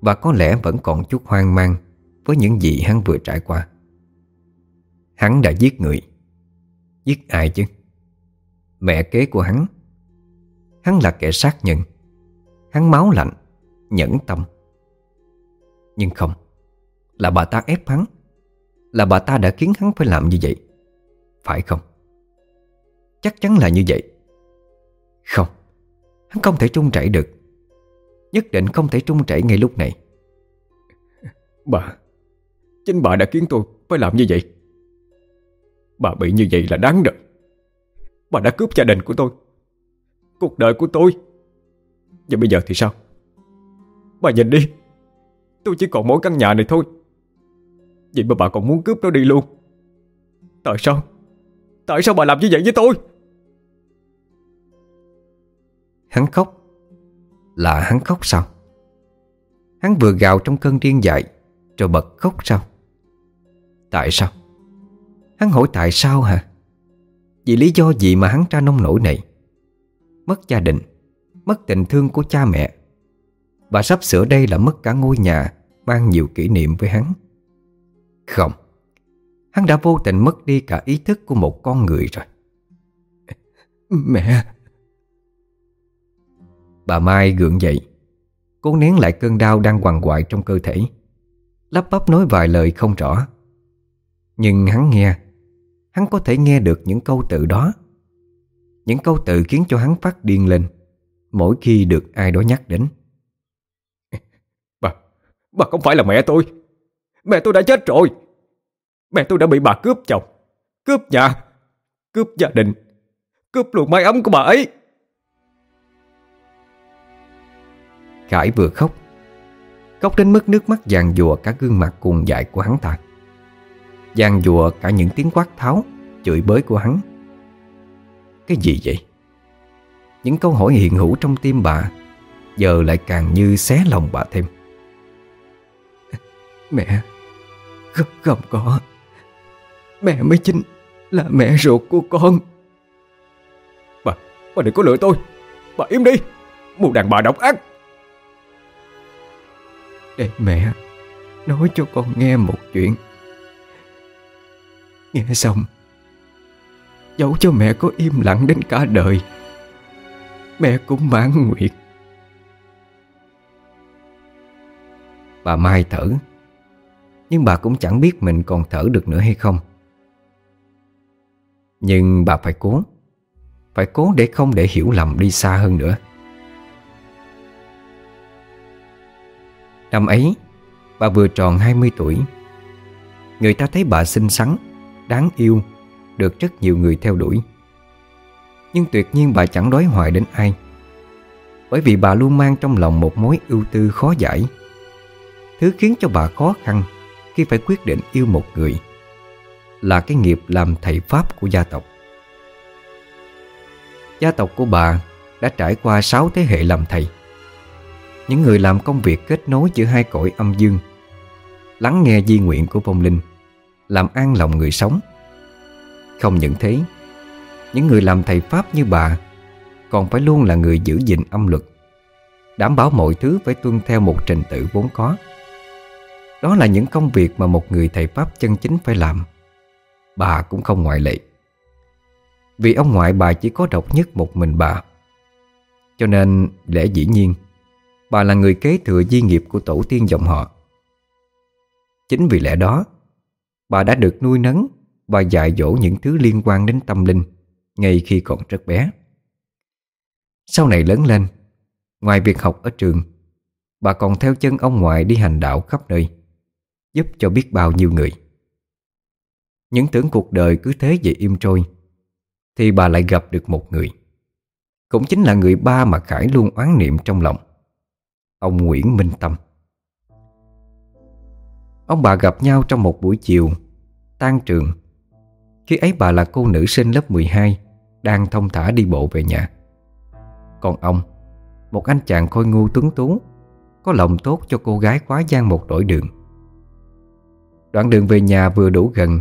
Và có lẽ vẫn còn chút hoang mang Với những gì hắn vừa trải qua. Hắn đã giết người. Giết ai chứ? Mẹ kế của hắn. Hắn là kẻ sát nhân. Hắn máu lạnh, Nhẫn tâm. Nhưng không, Là bà ta ép hắn, Là bà ta đã khiến hắn phải làm như vậy, Phải không? Chắc chắn là như vậy. Không, Hắn không thể trung chảy được. Nhất định không thể trung chảy ngay lúc này. <laughs> Bà, Chính bà đã khiến tôi phải làm như vậy. Bà bị như vậy là đáng đời. Bà đã cướp gia đình của tôi, Cuộc đời của tôi. Và bây giờ thì sao? Bà nhìn đi. Tôi chỉ còn mỗi căn nhà này thôi. Vậy mà bà còn muốn cướp nó đi luôn. Tại sao? Tại sao bà làm như vậy với tôi? Hắn khóc. Là hắn khóc sao? Hắn vừa gào trong cơn điên dại, Rồi bật khóc sao? Tại sao? Hắn hỏi tại sao hả? Vì lý do gì mà hắn ra nông nổi này? Mất gia đình Mất tình thương của cha mẹ. Và sắp sửa đây là mất cả ngôi nhà Mang nhiều kỷ niệm với hắn. Không Hắn đã vô tình mất đi cả ý thức của một con người rồi. <laughs> Mẹ! Bà Mai gượng dậy Cố nén lại cơn đau đang quằn quại trong cơ thể. Lắp bắp nói vài lời không rõ. Nhưng hắn nghe Hắn có thể nghe được những câu tự đó. Những câu tự khiến cho hắn phát điên lên Mỗi khi được ai đó nhắc đến. <laughs> Bà, bà không phải là mẹ tôi. Mẹ tôi đã chết rồi. Mẹ tôi đã bị bà cướp chồng Cướp nhà Cướp gia đình Cướp luôn mái ấm của bà ấy. Khải vừa khóc Khóc đến mức nước mắt giàn dùa cả gương mặt cuồng dại của hắn ta. Giàn dùa cả những tiếng quát tháo Chửi bới của hắn. Cái gì vậy những câu hỏi hiện hữu trong tim bà Giờ lại càng như xé lòng bà thêm. <laughs> Mẹ Không, không có. Mẹ mới chính là mẹ ruột của con. Bà, bà đừng có lừa tôi. Bà im đi. Một đàn bà độc ác. Để mẹ Nói cho con nghe một chuyện. Nghe xong Dẫu cho mẹ có im lặng đến cả đời Mẹ cũng mãn nguyện Bà Mai thở. Nhưng bà cũng chẳng biết mình còn thở được nữa hay không. Nhưng bà phải cố. Phải cố để không để hiểu lầm đi xa hơn nữa. Năm ấy, Bà vừa tròn 20 tuổi. Người ta thấy bà xinh xắn, Đáng yêu, Được rất nhiều người theo đuổi. Nhưng tuyệt nhiên bà chẳng đối hoài đến ai. Bởi vì bà luôn mang trong lòng một mối ưu tư khó giải. Thứ khiến cho bà khó khăn Khi phải quyết định yêu một người Là cái nghiệp làm thầy Pháp của gia tộc. Gia tộc của bà đã trải qua 6 thế hệ làm thầy. Những người làm công việc kết nối giữa hai cõi âm dương, Lắng nghe di nguyện của vong linh, Làm an lòng người sống. Không những thế những người làm thầy Pháp như bà Còn phải luôn là người giữ gìn âm luật, Đảm bảo mọi thứ phải tuân theo một trình tự vốn có. Đó là những công việc mà một người thầy Pháp chân chính phải làm. Bà cũng không ngoại lệ. Vì ông ngoại bà chỉ có độc nhất một mình bà. Cho nên, lẽ dĩ nhiên, Bà là người kế thừa di nghiệp của tổ tiên dòng họ. Chính vì lẽ đó, Bà đã được nuôi nấng Và dạy dỗ những thứ liên quan đến tâm linh. Ngay khi còn rất bé. Sau này lớn lên, Ngoài việc học ở trường, Bà còn theo chân ông ngoại đi hành đạo khắp nơi, Giúp cho biết bao nhiêu người. Những tưởng cuộc đời cứ thế vậy im trôi, Thì bà lại gặp được một người. Cũng chính là người ba mà Khải luôn oán niệm trong lòng, Ông Nguyễn Minh Tâm. Ông bà gặp nhau trong một buổi chiều, Tan trường. Khi ấy bà là cô nữ sinh lớp 12 đang thông thả đi bộ về nhà. Còn ông, Một anh chàng khôi ngu tuấn tú, Có lòng tốt cho cô gái quá gian một đổi đường. Đoạn đường về nhà vừa đủ gần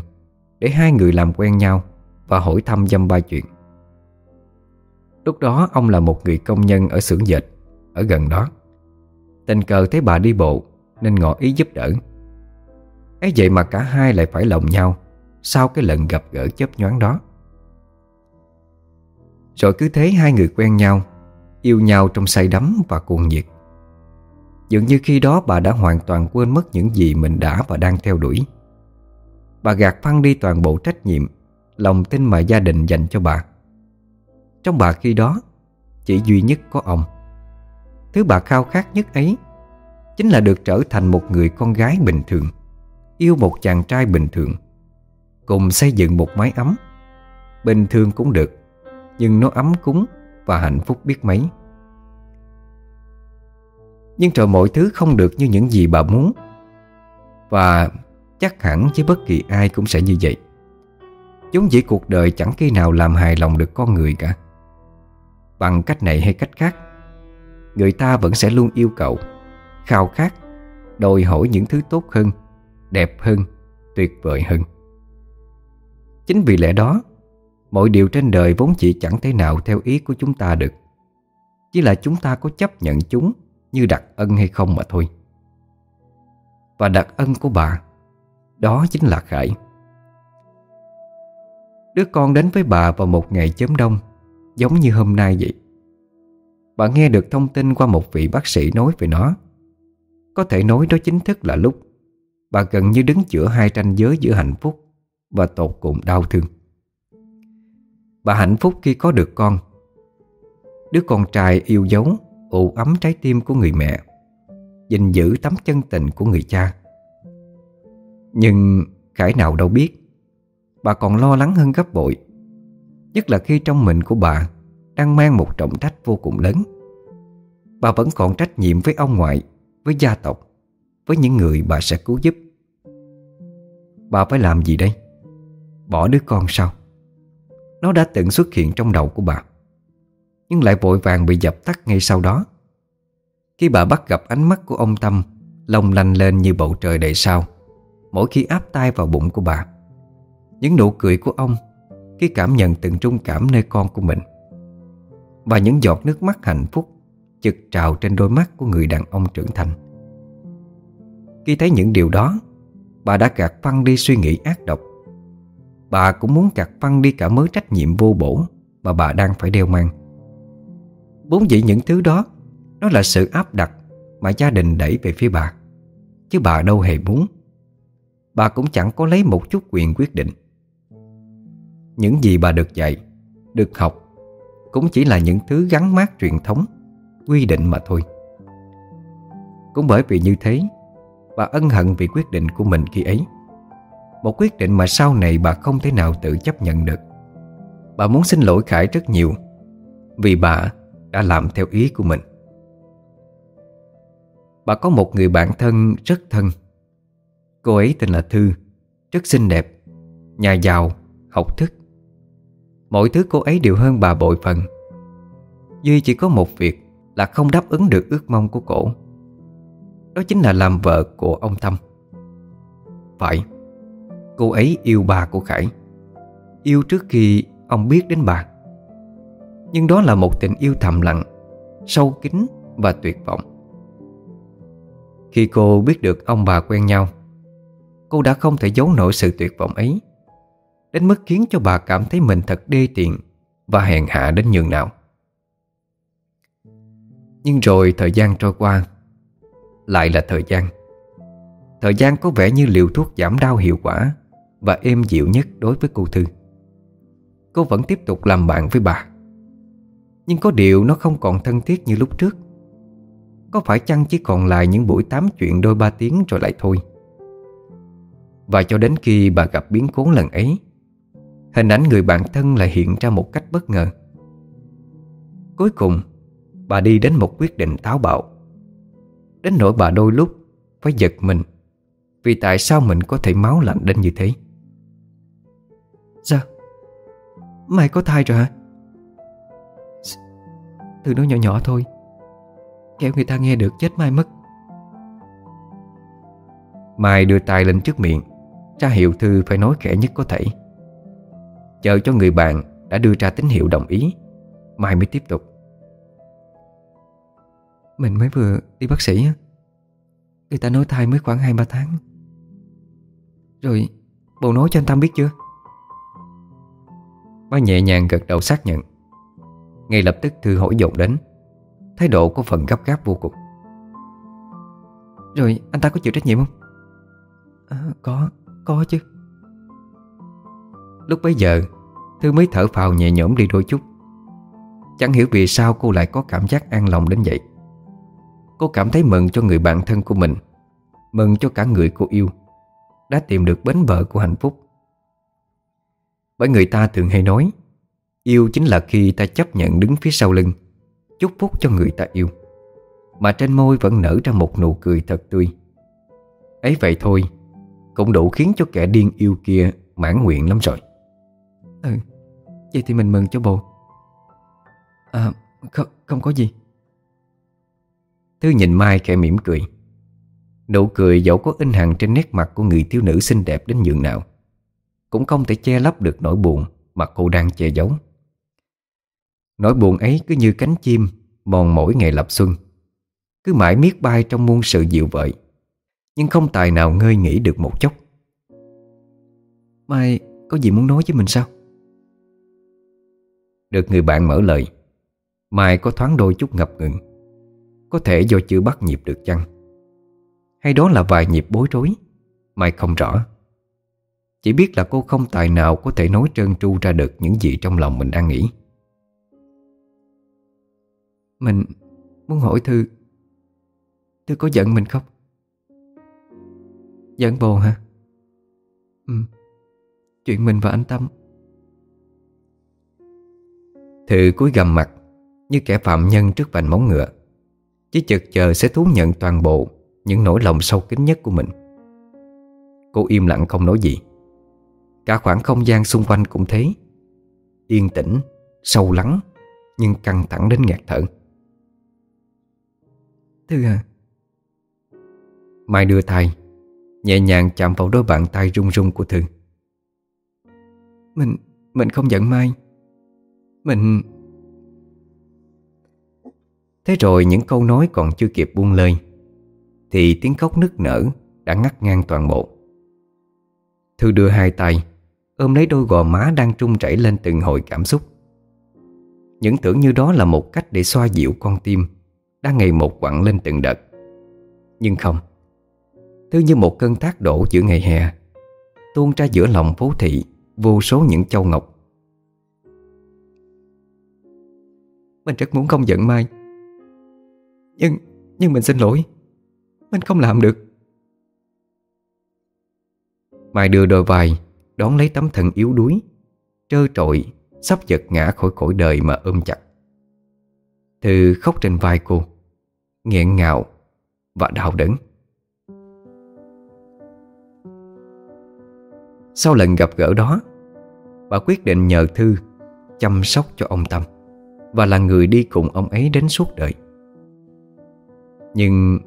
Để hai người làm quen nhau Và hỏi thăm dăm ba chuyện. Lúc đó ông là một người công nhân ở xưởng dệt, Ở gần đó. Tình cờ thấy bà đi bộ Nên ngỏ ý giúp đỡ. Ấy vậy mà cả hai lại phải lòng nhau Sau cái lần gặp gỡ chớp nhoáng đó. Rồi cứ thế hai người quen nhau, Yêu nhau trong say đắm và cuồng nhiệt. Dường như khi đó bà đã hoàn toàn quên mất những gì mình đã và đang theo đuổi. Bà gạt phăng đi toàn bộ trách nhiệm, Lòng tin mà gia đình dành cho bà. Trong bà khi đó, Chỉ duy nhất có ông. Thứ bà khao khát nhất ấy Chính là được trở thành một người con gái bình thường, Yêu một chàng trai bình thường, Cùng xây dựng một mái ấm, Bình thường cũng được. Nhưng nó ấm cúng Và hạnh phúc biết mấy. Nhưng rồi mọi thứ không được như những gì bà muốn, Và chắc hẳn với bất kỳ ai cũng sẽ như vậy. Giống dĩ cuộc đời chẳng khi nào làm hài lòng được con người cả. Bằng cách này hay cách khác, Người ta vẫn sẽ luôn yêu cầu Khao khát, Đòi hỏi những thứ tốt hơn, Đẹp hơn, Tuyệt vời hơn. Chính vì lẽ đó Mọi điều trên đời vốn chỉ chẳng thể nào theo ý của chúng ta được. Chỉ là chúng ta có chấp nhận chúng Như đặc ân hay không mà thôi. Và đặc ân của bà, Đó chính là Khải. Đứa con đến với bà vào một ngày chớm đông, Giống như hôm nay vậy. Bà nghe được thông tin qua một vị bác sĩ nói về nó. Có thể nói đó chính thức là lúc Bà gần như đứng giữa hai tranh giới giữa hạnh phúc Và tột cùng đau thương. Bà hạnh phúc khi có được con. Đứa con trai yêu dấu ủ ấm trái tim của người mẹ, gìn giữ tấm chân tình của người cha. Nhưng Khải nào đâu biết, Bà còn lo lắng hơn gấp bội, Nhất là khi trong mình của bà Đang mang một trọng trách vô cùng lớn. Bà vẫn còn trách nhiệm với ông ngoại, Với gia tộc, Với những người bà sẽ cứu giúp. Bà phải làm gì đây? Bỏ đứa con sao? Nó đã từng xuất hiện trong đầu của bà. Nhưng lại vội vàng bị dập tắt ngay sau đó. Khi bà bắt gặp ánh mắt của ông Tâm, Lòng lanh lên như bầu trời đầy sao. Mỗi khi áp tay vào bụng của bà, Những nụ cười của ông, Khi cảm nhận từng trung cảm nơi con của mình, Và những giọt nước mắt hạnh phúc Chực trào trên đôi mắt của người đàn ông trưởng thành. Khi thấy những điều đó, Bà đã gạt phăng đi suy nghĩ ác độc. Bà cũng muốn gạt phăng đi cả mớ trách nhiệm vô bổ Mà bà đang phải đeo mang. Vốn dĩ những thứ đó, Nó là sự áp đặt Mà gia đình đẩy về phía bà, Chứ bà đâu hề muốn. Bà cũng chẳng có lấy một chút quyền quyết định. Những gì bà được dạy, Được học, Cũng chỉ là những thứ gắn mát truyền thống, Quy định mà thôi. Cũng bởi vì như thế, Bà ân hận vì quyết định của mình khi ấy. Một quyết định mà sau này bà không thể nào tự chấp nhận được. Bà muốn xin lỗi Khải rất nhiều Vì bà đã làm theo ý của mình. Bà có một người bạn thân rất thân. Cô ấy tên là Thư Rất xinh đẹp Nhà giàu, học thức. Mọi thứ cô ấy đều hơn bà bội phần. Duy chỉ có một việc Là không đáp ứng được ước mong của cổ. Đó chính là làm vợ của ông Tâm. Phải. Cô ấy yêu bà của Khải. Yêu trước khi ông biết đến bà. Nhưng đó là một tình yêu thầm lặng, Sâu kín và tuyệt vọng. Khi cô biết được ông bà quen nhau, Cô đã không thể giấu nổi sự tuyệt vọng ấy, Đến mức khiến cho bà cảm thấy mình thật đê tiện Và hèn hạ đến nhường nào. Nhưng rồi thời gian trôi qua, lại là thời gian. Thời gian có vẻ như liều thuốc giảm đau hiệu quả và êm dịu nhất đối với cô Thư. Cô vẫn tiếp tục làm bạn với bà. Nhưng có điều nó không còn thân thiết như lúc trước. Có phải chăng chỉ còn lại những buổi tám chuyện đôi ba tiếng rồi lại thôi? Và cho đến khi bà gặp biến cố lần ấy, Hình ảnh người bạn thân lại hiện ra một cách bất ngờ. Cuối cùng, Bà đi đến một quyết định táo bạo. Đến nỗi bà đôi lúc Phải giật mình Vì tại sao mình có thể máu lạnh đến như thế. Mày có thai rồi hả? Từ nói nhỏ nhỏ thôi. Kéo người ta nghe được chết mai mất. Mai đưa tay lên trước miệng Ra hiệu thư phải nói khẽ nhất có thể. Chờ cho người bạn Đã đưa ra tín hiệu đồng ý Mai mới tiếp tục. Mình mới vừa đi bác sĩ Người ta nói thai mới khoảng 2-3 tháng. Rồi Bồ nói cho anh Tâm biết chưa Má nhẹ nhàng gật đầu xác nhận. Ngay lập tức Thư hỏi dồn đến. Thái độ có phần gấp gáp vô cùng. Rồi anh ta có chịu trách nhiệm không? À, Có Có chứ. Lúc bấy giờ Thư mới thở phào nhẹ nhõm đi đôi chút. Chẳng hiểu vì sao cô lại có cảm giác an lòng đến vậy. Cô cảm thấy mừng cho người bạn thân của mình Mừng cho cả người cô yêu Đã tìm được bến bờ của hạnh phúc Bởi người ta thường hay nói Yêu chính là khi ta chấp nhận đứng phía sau lưng Chúc phúc cho người ta yêu. Mà trên môi vẫn nở ra một nụ cười thật tươi. Ấy vậy thôi Cũng đủ khiến cho kẻ điên yêu kia mãn nguyện lắm rồi. Ừ Vậy thì mình mừng cho bồ À không, không có gì. Thư nhìn Mai khẽ mỉm cười. Nụ cười dẫu có in hằn trên nét mặt của người thiếu nữ xinh đẹp đến nhường nào cũng không thể che lấp được nỗi buồn mà cô đang che giấu. Nỗi buồn ấy cứ như cánh chim mòn mỗi ngày lập xuân, Cứ mãi miết bay trong muôn sự dịu vợi, Nhưng không tài nào ngơi nghỉ được một chốc. Mai, có gì muốn nói với mình sao? Được người bạn mở lời, Mai có thoáng đôi chút ngập ngừng, có thể do chưa bắt nhịp được chăng? Hay đó là vài nhịp bối rối, Mai không rõ. Chỉ biết là cô không tài nào có thể nói trơn tru ra được những gì trong lòng mình đang nghĩ Mình muốn hỏi Thư Thư có giận mình không? Giận bồ hả? Ừ Chuyện mình và anh Tâm Thư cúi gầm mặt Như kẻ phạm nhân trước vành móng ngựa, Chỉ chực chờ sẽ thú nhận toàn bộ Những nỗi lòng sâu kín nhất của mình Cô im lặng không nói gì Cả khoảng không gian xung quanh cũng thế. Yên tĩnh, sâu lắng Nhưng căng thẳng đến ngạt thở. Thư à? Mai đưa tay Nhẹ nhàng chạm vào đôi bàn tay run run của Thư. Mình, mình không giận Mai. Mình... Thế rồi những câu nói còn chưa kịp buông lời Thì tiếng khóc nức nở đã ngắt ngang toàn bộ. Thư đưa hai tay Ôm lấy đôi gò má đang trung chảy lên từng hồi cảm xúc. Những tưởng như đó là một cách để xoa dịu con tim Đang ngày một quặn lên từng đợt. Nhưng không Thứ như một cơn thác đổ giữa ngày hè, Tuôn ra giữa lòng phố thị Vô số những châu ngọc. Mình rất muốn không giận Mai, Nhưng Nhưng mình xin lỗi, Mình không làm được. Mai đưa đôi vai Đón lấy tấm thân yếu đuối, Trơ trội Sắp giật ngã khỏi cõi đời mà ôm chặt. Thư khóc trên vai cô, nghẹn ngào Và đau đớn. Sau lần gặp gỡ đó, Bà quyết định nhờ Thư Chăm sóc cho ông Tâm Và là người đi cùng ông ấy đến suốt đời. Nhưng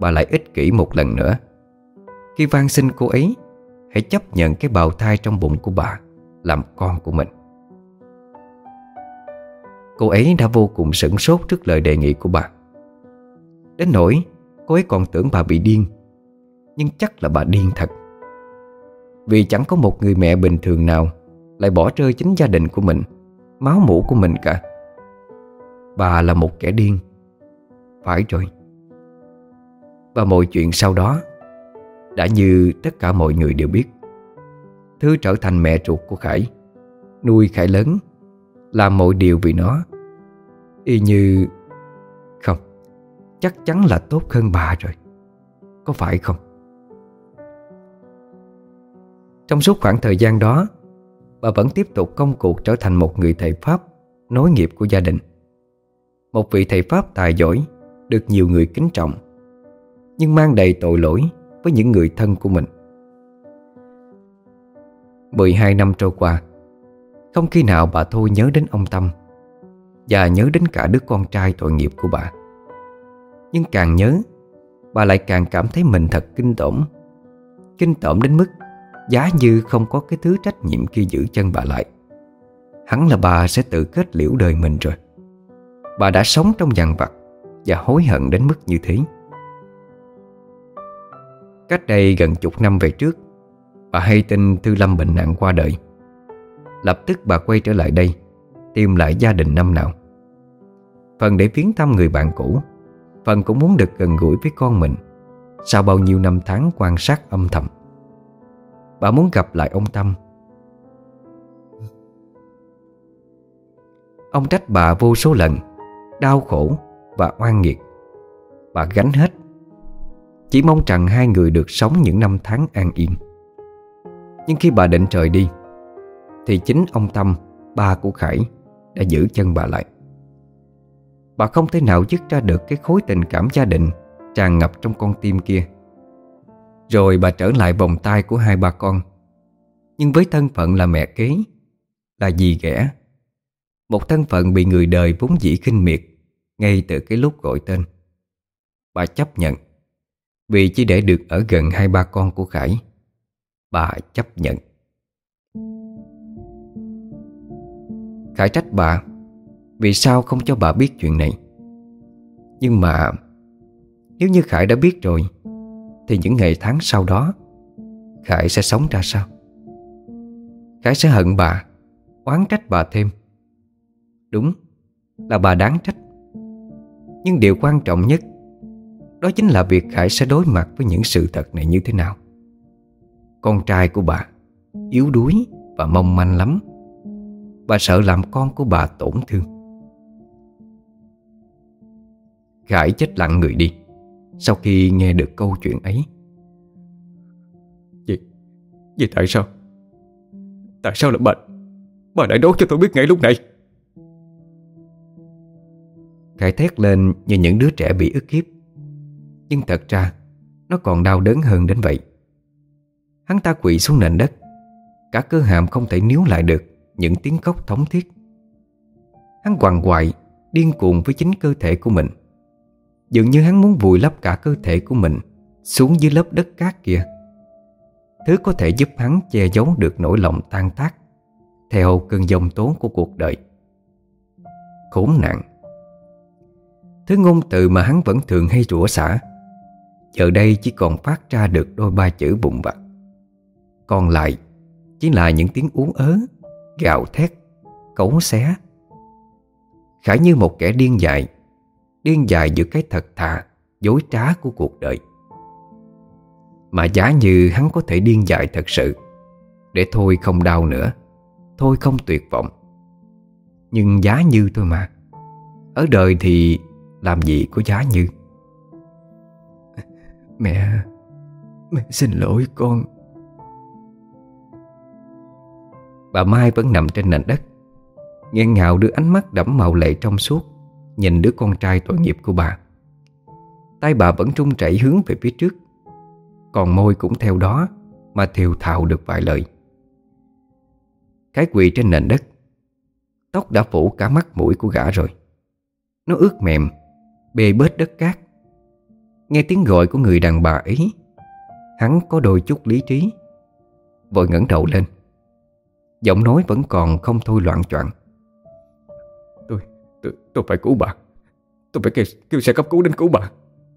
bà lại ích kỷ một lần nữa. Khi van xin cô ấy Hãy chấp nhận cái bào thai trong bụng của bà Làm con của mình. Cô ấy đã vô cùng sửng sốt trước lời đề nghị của bà. Đến nỗi cô ấy còn tưởng bà bị điên, Nhưng chắc là bà điên thật. Vì chẳng có một người mẹ bình thường nào Lại bỏ rơi chính gia đình của mình, Máu mũ của mình cả. Bà là một kẻ điên. Phải rồi. Và mọi chuyện sau đó đã như tất cả mọi người đều biết. Thứ trở thành mẹ ruột của Khải, Nuôi Khải lớn, Làm mọi điều vì nó. Y như, Không, Chắc chắn là tốt hơn bà rồi. Có phải không? Trong suốt khoảng thời gian đó, Bà vẫn tiếp tục công cuộc trở thành một người thầy Pháp Nối nghiệp của gia đình. Một vị thầy Pháp tài giỏi, Được nhiều người kính trọng, Nhưng mang đầy tội lỗi với những người thân của mình. 12 năm trôi qua, Không khi nào bà Thôi nhớ đến ông Tâm Và nhớ đến cả đứa con trai tội nghiệp của bà. Nhưng càng nhớ, Bà lại càng cảm thấy mình thật kinh tởm Kinh tởm đến mức Giá như không có cái thứ trách nhiệm kia giữ chân bà lại. Hắn là bà sẽ tự kết liễu đời mình rồi. Bà đã sống trong dằn vặt Và hối hận đến mức như thế. Cách đây gần chục năm về trước, Bà hay tin Thư Lâm bệnh nặng qua đời. Lập tức bà quay trở lại đây, Tìm lại gia đình năm nào. Phần để viếng thăm người bạn cũ, Phần cũng muốn được gần gũi với con mình Sau bao nhiêu năm tháng quan sát âm thầm. Bà muốn gặp lại ông Tâm. Ông trách bà vô số lần, Đau khổ và oan nghiệt. Bà gánh hết chỉ mong rằng hai người được sống những năm tháng an yên. Nhưng khi bà định trời đi, Thì chính ông Tâm, Ba của Khải, Đã giữ chân bà lại. Bà không thể nào dứt ra được Cái khối tình cảm gia đình Tràn ngập trong con tim kia. Rồi bà trở lại vòng tay của hai bà con. Nhưng với thân phận là mẹ kế, Là dì ghẻ, Một thân phận bị người đời vốn dĩ khinh miệt Ngay từ cái lúc gọi tên, Bà chấp nhận. Vì chỉ để được ở gần hai ba con của Khải, Bà chấp nhận. Khải trách bà, Vì sao không cho bà biết chuyện này? Nhưng mà, Nếu như Khải đã biết rồi, Thì những ngày tháng sau đó, Khải sẽ sống ra sao? Khải sẽ hận bà, Oán trách bà thêm. Đúng Là bà đáng trách. Nhưng điều quan trọng nhất đó chính là việc Khải sẽ đối mặt với những sự thật này như thế nào. Con trai của bà Yếu đuối và mong manh lắm. Bà sợ làm con của bà tổn thương. Khải chết lặng người đi Sau khi nghe được câu chuyện ấy. Vậy, vậy tại sao? Tại sao là bà Bà lại nói cho tôi biết ngay lúc này. Khải thét lên như những đứa trẻ bị ức hiếp nhưng thật ra, Nó còn đau đớn hơn đến vậy. Hắn ta quỵ xuống nền đất. Cả cơ hàm không thể níu lại được Những tiếng khóc thống thiết. Hắn quằn quại, Điên cuồng với chính cơ thể của mình. Dường như hắn muốn vùi lấp cả cơ thể của mình Xuống dưới lớp đất cát kia. Thứ có thể giúp hắn che giấu được nỗi lòng tan tác, Theo cơn dông tố của cuộc đời. Khốn nạn. Thứ ngôn từ mà hắn vẫn thường hay rủa xả Giờ đây chỉ còn phát ra được đôi ba chữ bụng vặt. Còn lại Chỉ là những tiếng uống ớ Gạo thét, Cấu xé. Khải như một kẻ điên dại Điên dại giữa cái thật thà, Dối trá của cuộc đời. Mà giá như hắn có thể điên dại thật sự, Để thôi không đau nữa, Thôi không tuyệt vọng. Nhưng giá như thôi mà, Ở đời thì làm gì có giá như? Mẹ Mẹ xin lỗi con. Bà Mai vẫn nằm trên nền đất, Nghẹn ngào đưa ánh mắt đẫm màu lệ trong suốt, Nhìn đứa con trai tội nghiệp của bà. Tay bà vẫn trung chảy hướng về phía trước, Còn môi cũng theo đó Mà thiều thào được vài lời. Cái quỳ trên nền đất, Tóc đã phủ cả mắt mũi của gã rồi. Nó ướt mềm, Bê bết đất cát Nghe tiếng gọi của người đàn bà ấy Hắn có đôi chút lý trí. Vội ngẩng đầu lên. Giọng nói vẫn còn không thôi loạn choạng. Tôi, tôi, tôi phải cứu bà. Tôi phải kêu, kêu xe cấp cứu đến cứu bà.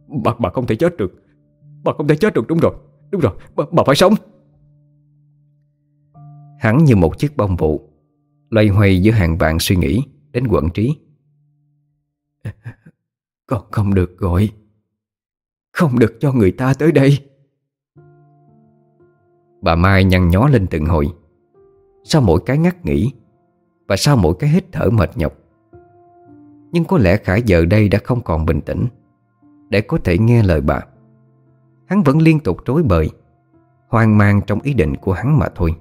Bà bà không thể chết được. Bà không thể chết được đúng rồi Đúng rồi, bà, bà phải sống. Hắn như một chiếc bông vụ Loay hoay giữa hàng vạn suy nghĩ Đến quận trí. Con không được gọi không được cho người ta tới đây. Bà Mai nhăn nhó lên từng hồi. Sau mỗi cái ngắt nghỉ Và sau mỗi cái hít thở mệt nhọc Nhưng có lẽ Khải giờ đây đã không còn bình tĩnh Để có thể nghe lời bà. Hắn vẫn liên tục trối bời Hoang mang trong ý định của hắn mà thôi.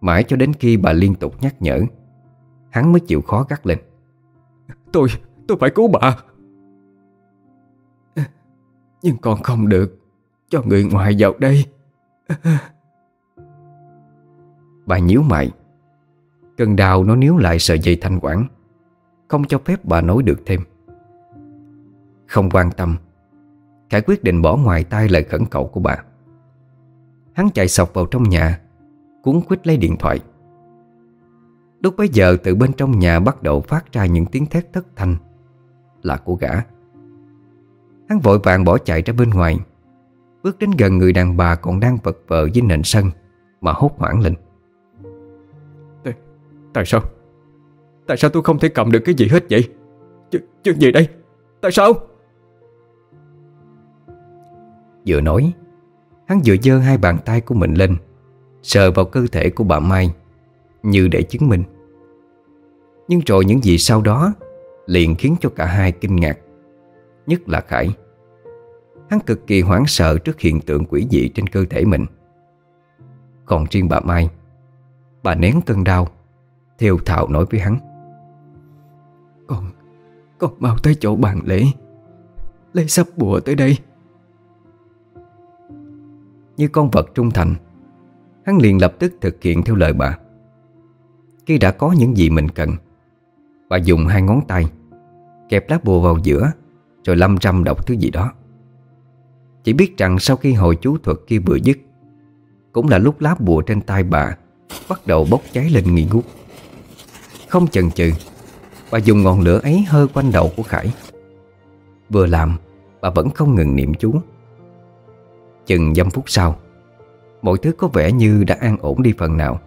Mãi cho đến khi bà liên tục nhắc nhở Hắn mới chịu khó gắt lên. Tôi, tôi phải cứu bà. Nhưng con không được. Cho người ngoài vào đây. <laughs> Bà nhíu mày. Cơn đau nó níu lại sợi dây thanh quản. Không cho phép bà nói được thêm. Không quan tâm. Khải quyết định bỏ ngoài tay lời khẩn cầu của bà. Hắn chạy sọc vào trong nhà, Cuốn quýt lấy điện thoại. Lúc bấy giờ, từ bên trong nhà bắt đầu phát ra những tiếng thét thất thanh. Là của gã. Hắn vội vàng bỏ chạy ra bên ngoài. Bước đến gần người đàn bà còn đang vật vờ dưới nền sân Mà hốt hoảng lên. Tại, tại sao? Tại sao tôi không thể cầm được cái gì hết vậy? Ch Chuyện gì đây? Tại sao? Vừa nói Hắn vừa giơ hai bàn tay của mình lên Sờ vào cơ thể của bà Mai Như để chứng minh. Nhưng rồi những gì sau đó Liền khiến cho cả hai kinh ngạc Nhất là Khải. Hắn cực kỳ hoảng sợ trước hiện tượng quỷ dị trên cơ thể mình. Còn riêng bà Mai Bà nén cơn đau Theo thạo nói với hắn. Con Con mau tới chỗ bàn lễ Lấy sắp bùa tới đây. Như con vật trung thành Hắn liền lập tức thực hiện theo lời bà. Khi đã có những gì mình cần Bà dùng hai ngón tay Kẹp lá bùa vào giữa rồi lâm râm đọc thứ gì đó. Chỉ biết rằng sau khi hồi chú thuật kia vừa dứt, Cũng là lúc lá bùa trên tay bà Bắt đầu bốc cháy lên nghi ngút. Không chần chừ, Bà dùng ngọn lửa ấy hơ quanh đầu của Khải. Vừa làm, Bà vẫn không ngừng niệm chú. Chừng dăm phút sau, Mọi thứ có vẻ như đã an ổn đi phần nào.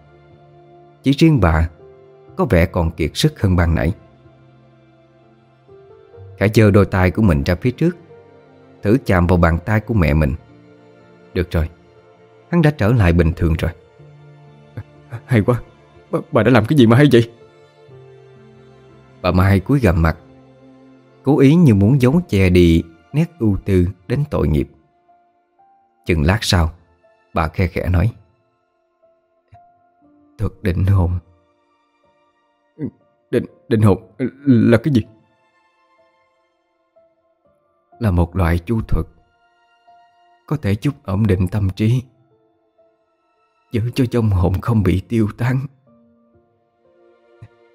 Chỉ riêng bà Có vẻ còn kiệt sức hơn ban nãy. Khải giơ đôi tay của mình ra phía trước Thử chạm vào bàn tay của mẹ mình. Được rồi Hắn đã trở lại bình thường rồi. Hay quá bà, bà đã làm cái gì mà hay vậy? Bà Mai cúi gầm mặt Cố ý như muốn giấu che đi Nét ưu tư đến tội nghiệp. Chừng lát sau Bà khe khẽ nói Thuật định hồn. Định, định hồn là cái gì? Là một loại chú thuật. Có thể giúp ổn định tâm trí, Giữ cho trong hồn không bị tiêu tán.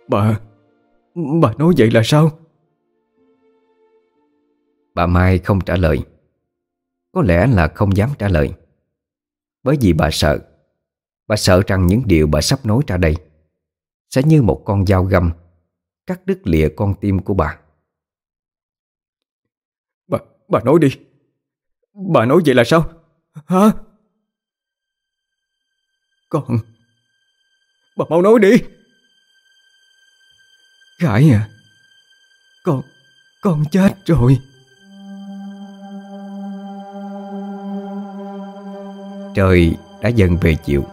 Bà Bà nói vậy là sao? Bà Mai không trả lời. Có lẽ là không dám trả lời. Bởi vì bà sợ. Bà sợ rằng những điều bà sắp nói ra đây Sẽ như một con dao găm, Cắt đứt lìa con tim của bà. Bà, nói đi. Bà nói vậy là sao? Hả? Con Bà mau nói đi. Khải à Con Con chết rồi. Trời đã dần về chiều.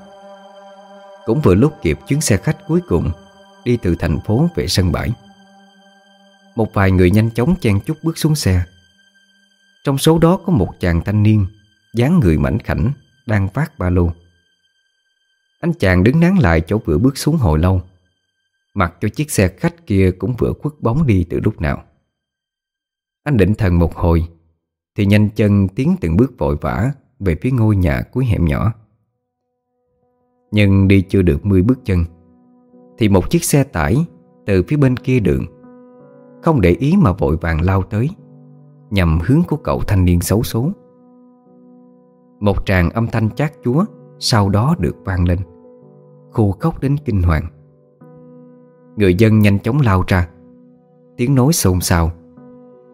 Cũng vừa lúc kịp chuyến xe khách cuối cùng Đi từ thành phố về sân bãi. Một vài người nhanh chóng chen chút bước xuống xe. Trong số đó có một chàng thanh niên, dáng người mảnh khảnh, Đang phát ba lô. Anh chàng đứng nán lại chỗ vừa bước xuống hồi lâu. Mặc cho chiếc xe khách kia cũng vừa khuất bóng đi từ lúc nào. Anh định thần một hồi, Thì nhanh chân tiến từng bước vội vã Về phía ngôi nhà cuối hẻm nhỏ. Nhưng đi chưa được 10 bước chân, Thì một chiếc xe tải Từ phía bên kia đường, Không để ý mà vội vàng lao tới. Nhằm hướng của cậu thanh niên xấu số Một tràng âm thanh chát chúa Sau đó được vang lên. Khô khóc đến kinh hoàng. Người dân nhanh chóng lao ra. Tiếng nói xôn xao.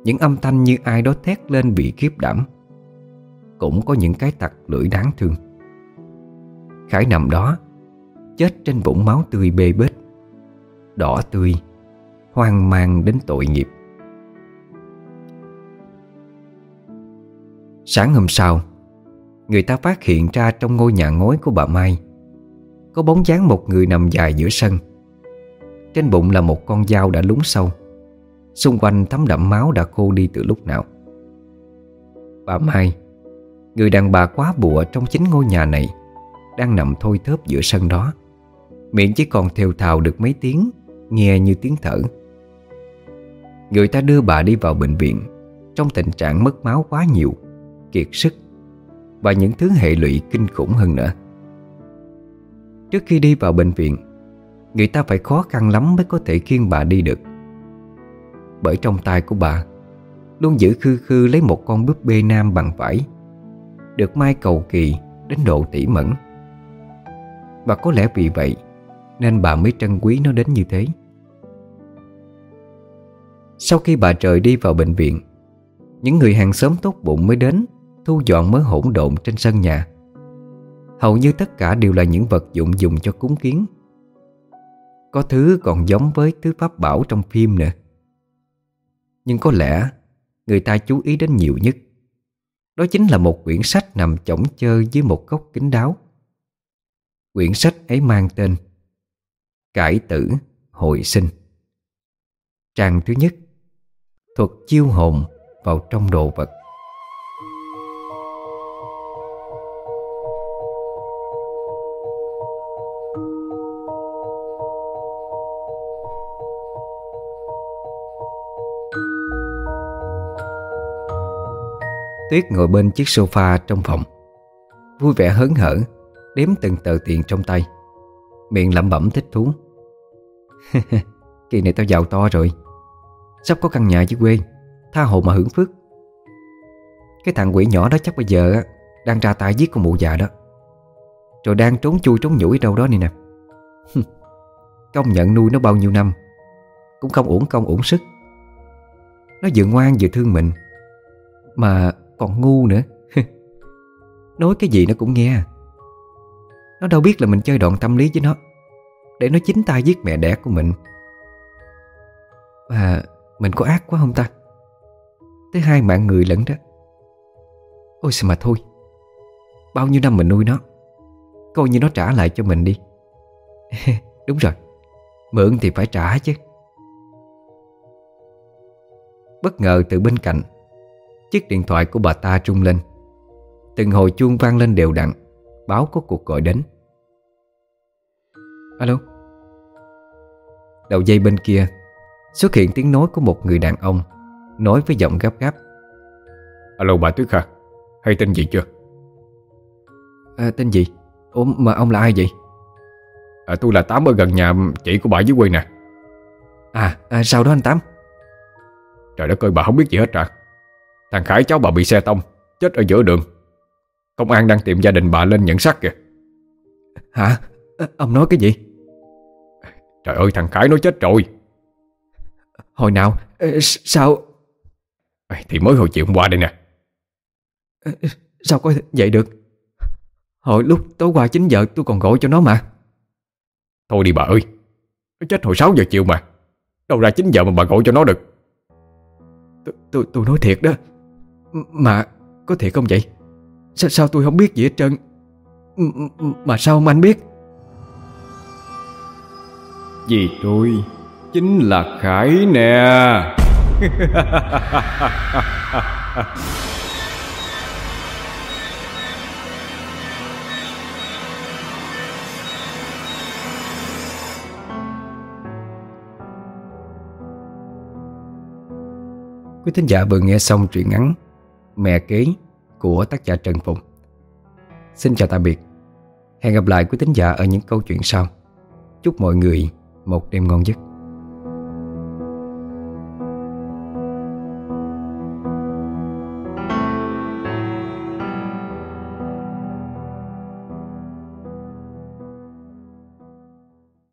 Những âm thanh như ai đó thét lên bị khiếp đảm. Cũng có những cái tặc lưỡi đáng thương. Khải nằm đó, Chết trên vũng máu tươi bê bết. Đỏ tươi, Hoang mang đến tội nghiệp. Sáng hôm sau, Người ta phát hiện ra trong ngôi nhà ngói của bà Mai, Có bóng dáng một người nằm dài giữa sân. Trên bụng là một con dao đã lún sâu. Xung quanh thấm đậm máu đã khô đi từ lúc nào. Bà Mai, Người đàn bà quá bụa trong chính ngôi nhà này, Đang nằm thôi thớp giữa sân đó. Miệng chỉ còn thều thào được mấy tiếng, Nghe như tiếng thở. Người ta đưa bà đi vào bệnh viện, Trong tình trạng mất máu quá nhiều. Kiệt sức Và những thứ hệ lụy kinh khủng hơn nữa. Trước khi đi vào bệnh viện, Người ta phải khó khăn lắm mới có thể khiêng bà đi được. Bởi trong tay của bà Luôn giữ khư khư lấy một con búp bê nam bằng vải, Được mai cầu kỳ đến độ tỉ mẩn. Và có lẽ vì vậy Nên bà mới trân quý nó đến như thế. Sau khi bà trời đi vào bệnh viện, Những người hàng xóm tốt bụng mới đến Thu dọn mớ hỗn độn trên sân nhà. Hầu như tất cả đều là những vật dụng dùng cho cúng kiến. Có thứ còn giống với thứ pháp bảo trong phim nữa. Nhưng có lẽ Người ta chú ý đến nhiều nhất, Đó chính là một quyển sách nằm chổng chơ dưới một góc kín đáo. Quyển sách ấy mang tên Cải tử hồi sinh. Trang thứ nhất, Thuật chiêu hồn vào trong đồ vật. Tuyết ngồi bên chiếc sofa trong phòng. Vui vẻ hớn hở, Đếm từng tờ tiền trong tay. Miệng lẩm bẩm thích thú. <laughs> Kỳ này tao giàu to rồi. Sắp có căn nhà dưới quê, Tha hồ mà hưởng phước. Cái thằng quỷ nhỏ đó chắc bây giờ Đang ra tay giết con mụ già đó. Rồi đang trốn chui trốn nhủi đâu đó này nè. <laughs> Công nhận nuôi nó bao nhiêu năm, Cũng không uổng công uổng sức. Nó vừa ngoan vừa thương mình, Mà còn ngu nữa. <laughs> Nói cái gì nó cũng nghe. Nó đâu biết là mình chơi đoạn tâm lý với nó, Để nó chính tay giết mẹ đẻ của mình. Và mình có ác quá không ta? Tới hai mạng người lẫn đó. Ôi sao mà thôi. Bao nhiêu năm mình nuôi nó, Coi như nó trả lại cho mình đi. <laughs> Đúng rồi, Mượn thì phải trả chứ. Bất ngờ từ bên cạnh Chiếc điện thoại của bà ta trung lên. Từng hồi chuông vang lên đều đặn Báo có cuộc gọi đến. Alo? Đầu dây bên kia Xuất hiện tiếng nói của một người đàn ông Nói với giọng gấp gáp. Alo bà Tuyết Kha Hay tin gì chưa? À, Tin gì? Ủa mà ông là ai vậy? À, Tôi là Tám ở gần nhà chị của bà dưới quê nè. À, à sao đó anh Tám? Trời đất ơi bà không biết gì hết à Thằng Khải cháu bà bị xe tông Chết ở giữa đường Công an đang tìm gia đình bà lên nhận xác kìa Hả? Ông nói cái gì? Trời ơi thằng Khải nó chết rồi Hồi nào? Sao? Thì mới hồi chiều hôm qua đây nè Sao có vậy được? Hồi lúc tối qua 9 giờ tôi còn gọi cho nó mà Thôi đi bà ơi Nó chết hồi 6 giờ chiều mà Đâu ra 9 giờ mà bà gọi cho nó được Tôi tôi nói thiệt đó Mà có thiệt không vậy? Sao, sao tôi không biết gì hết trơn? Mà sao mà anh biết? Vì tôi Chính là Khải nè. Quý thính giả vừa nghe xong truyện ngắn Mẹ kế của tác giả Trần Phụng. Xin chào tạm biệt. Hẹn gặp lại quý tín giả ở những câu chuyện sau. Chúc mọi người một đêm ngon giấc.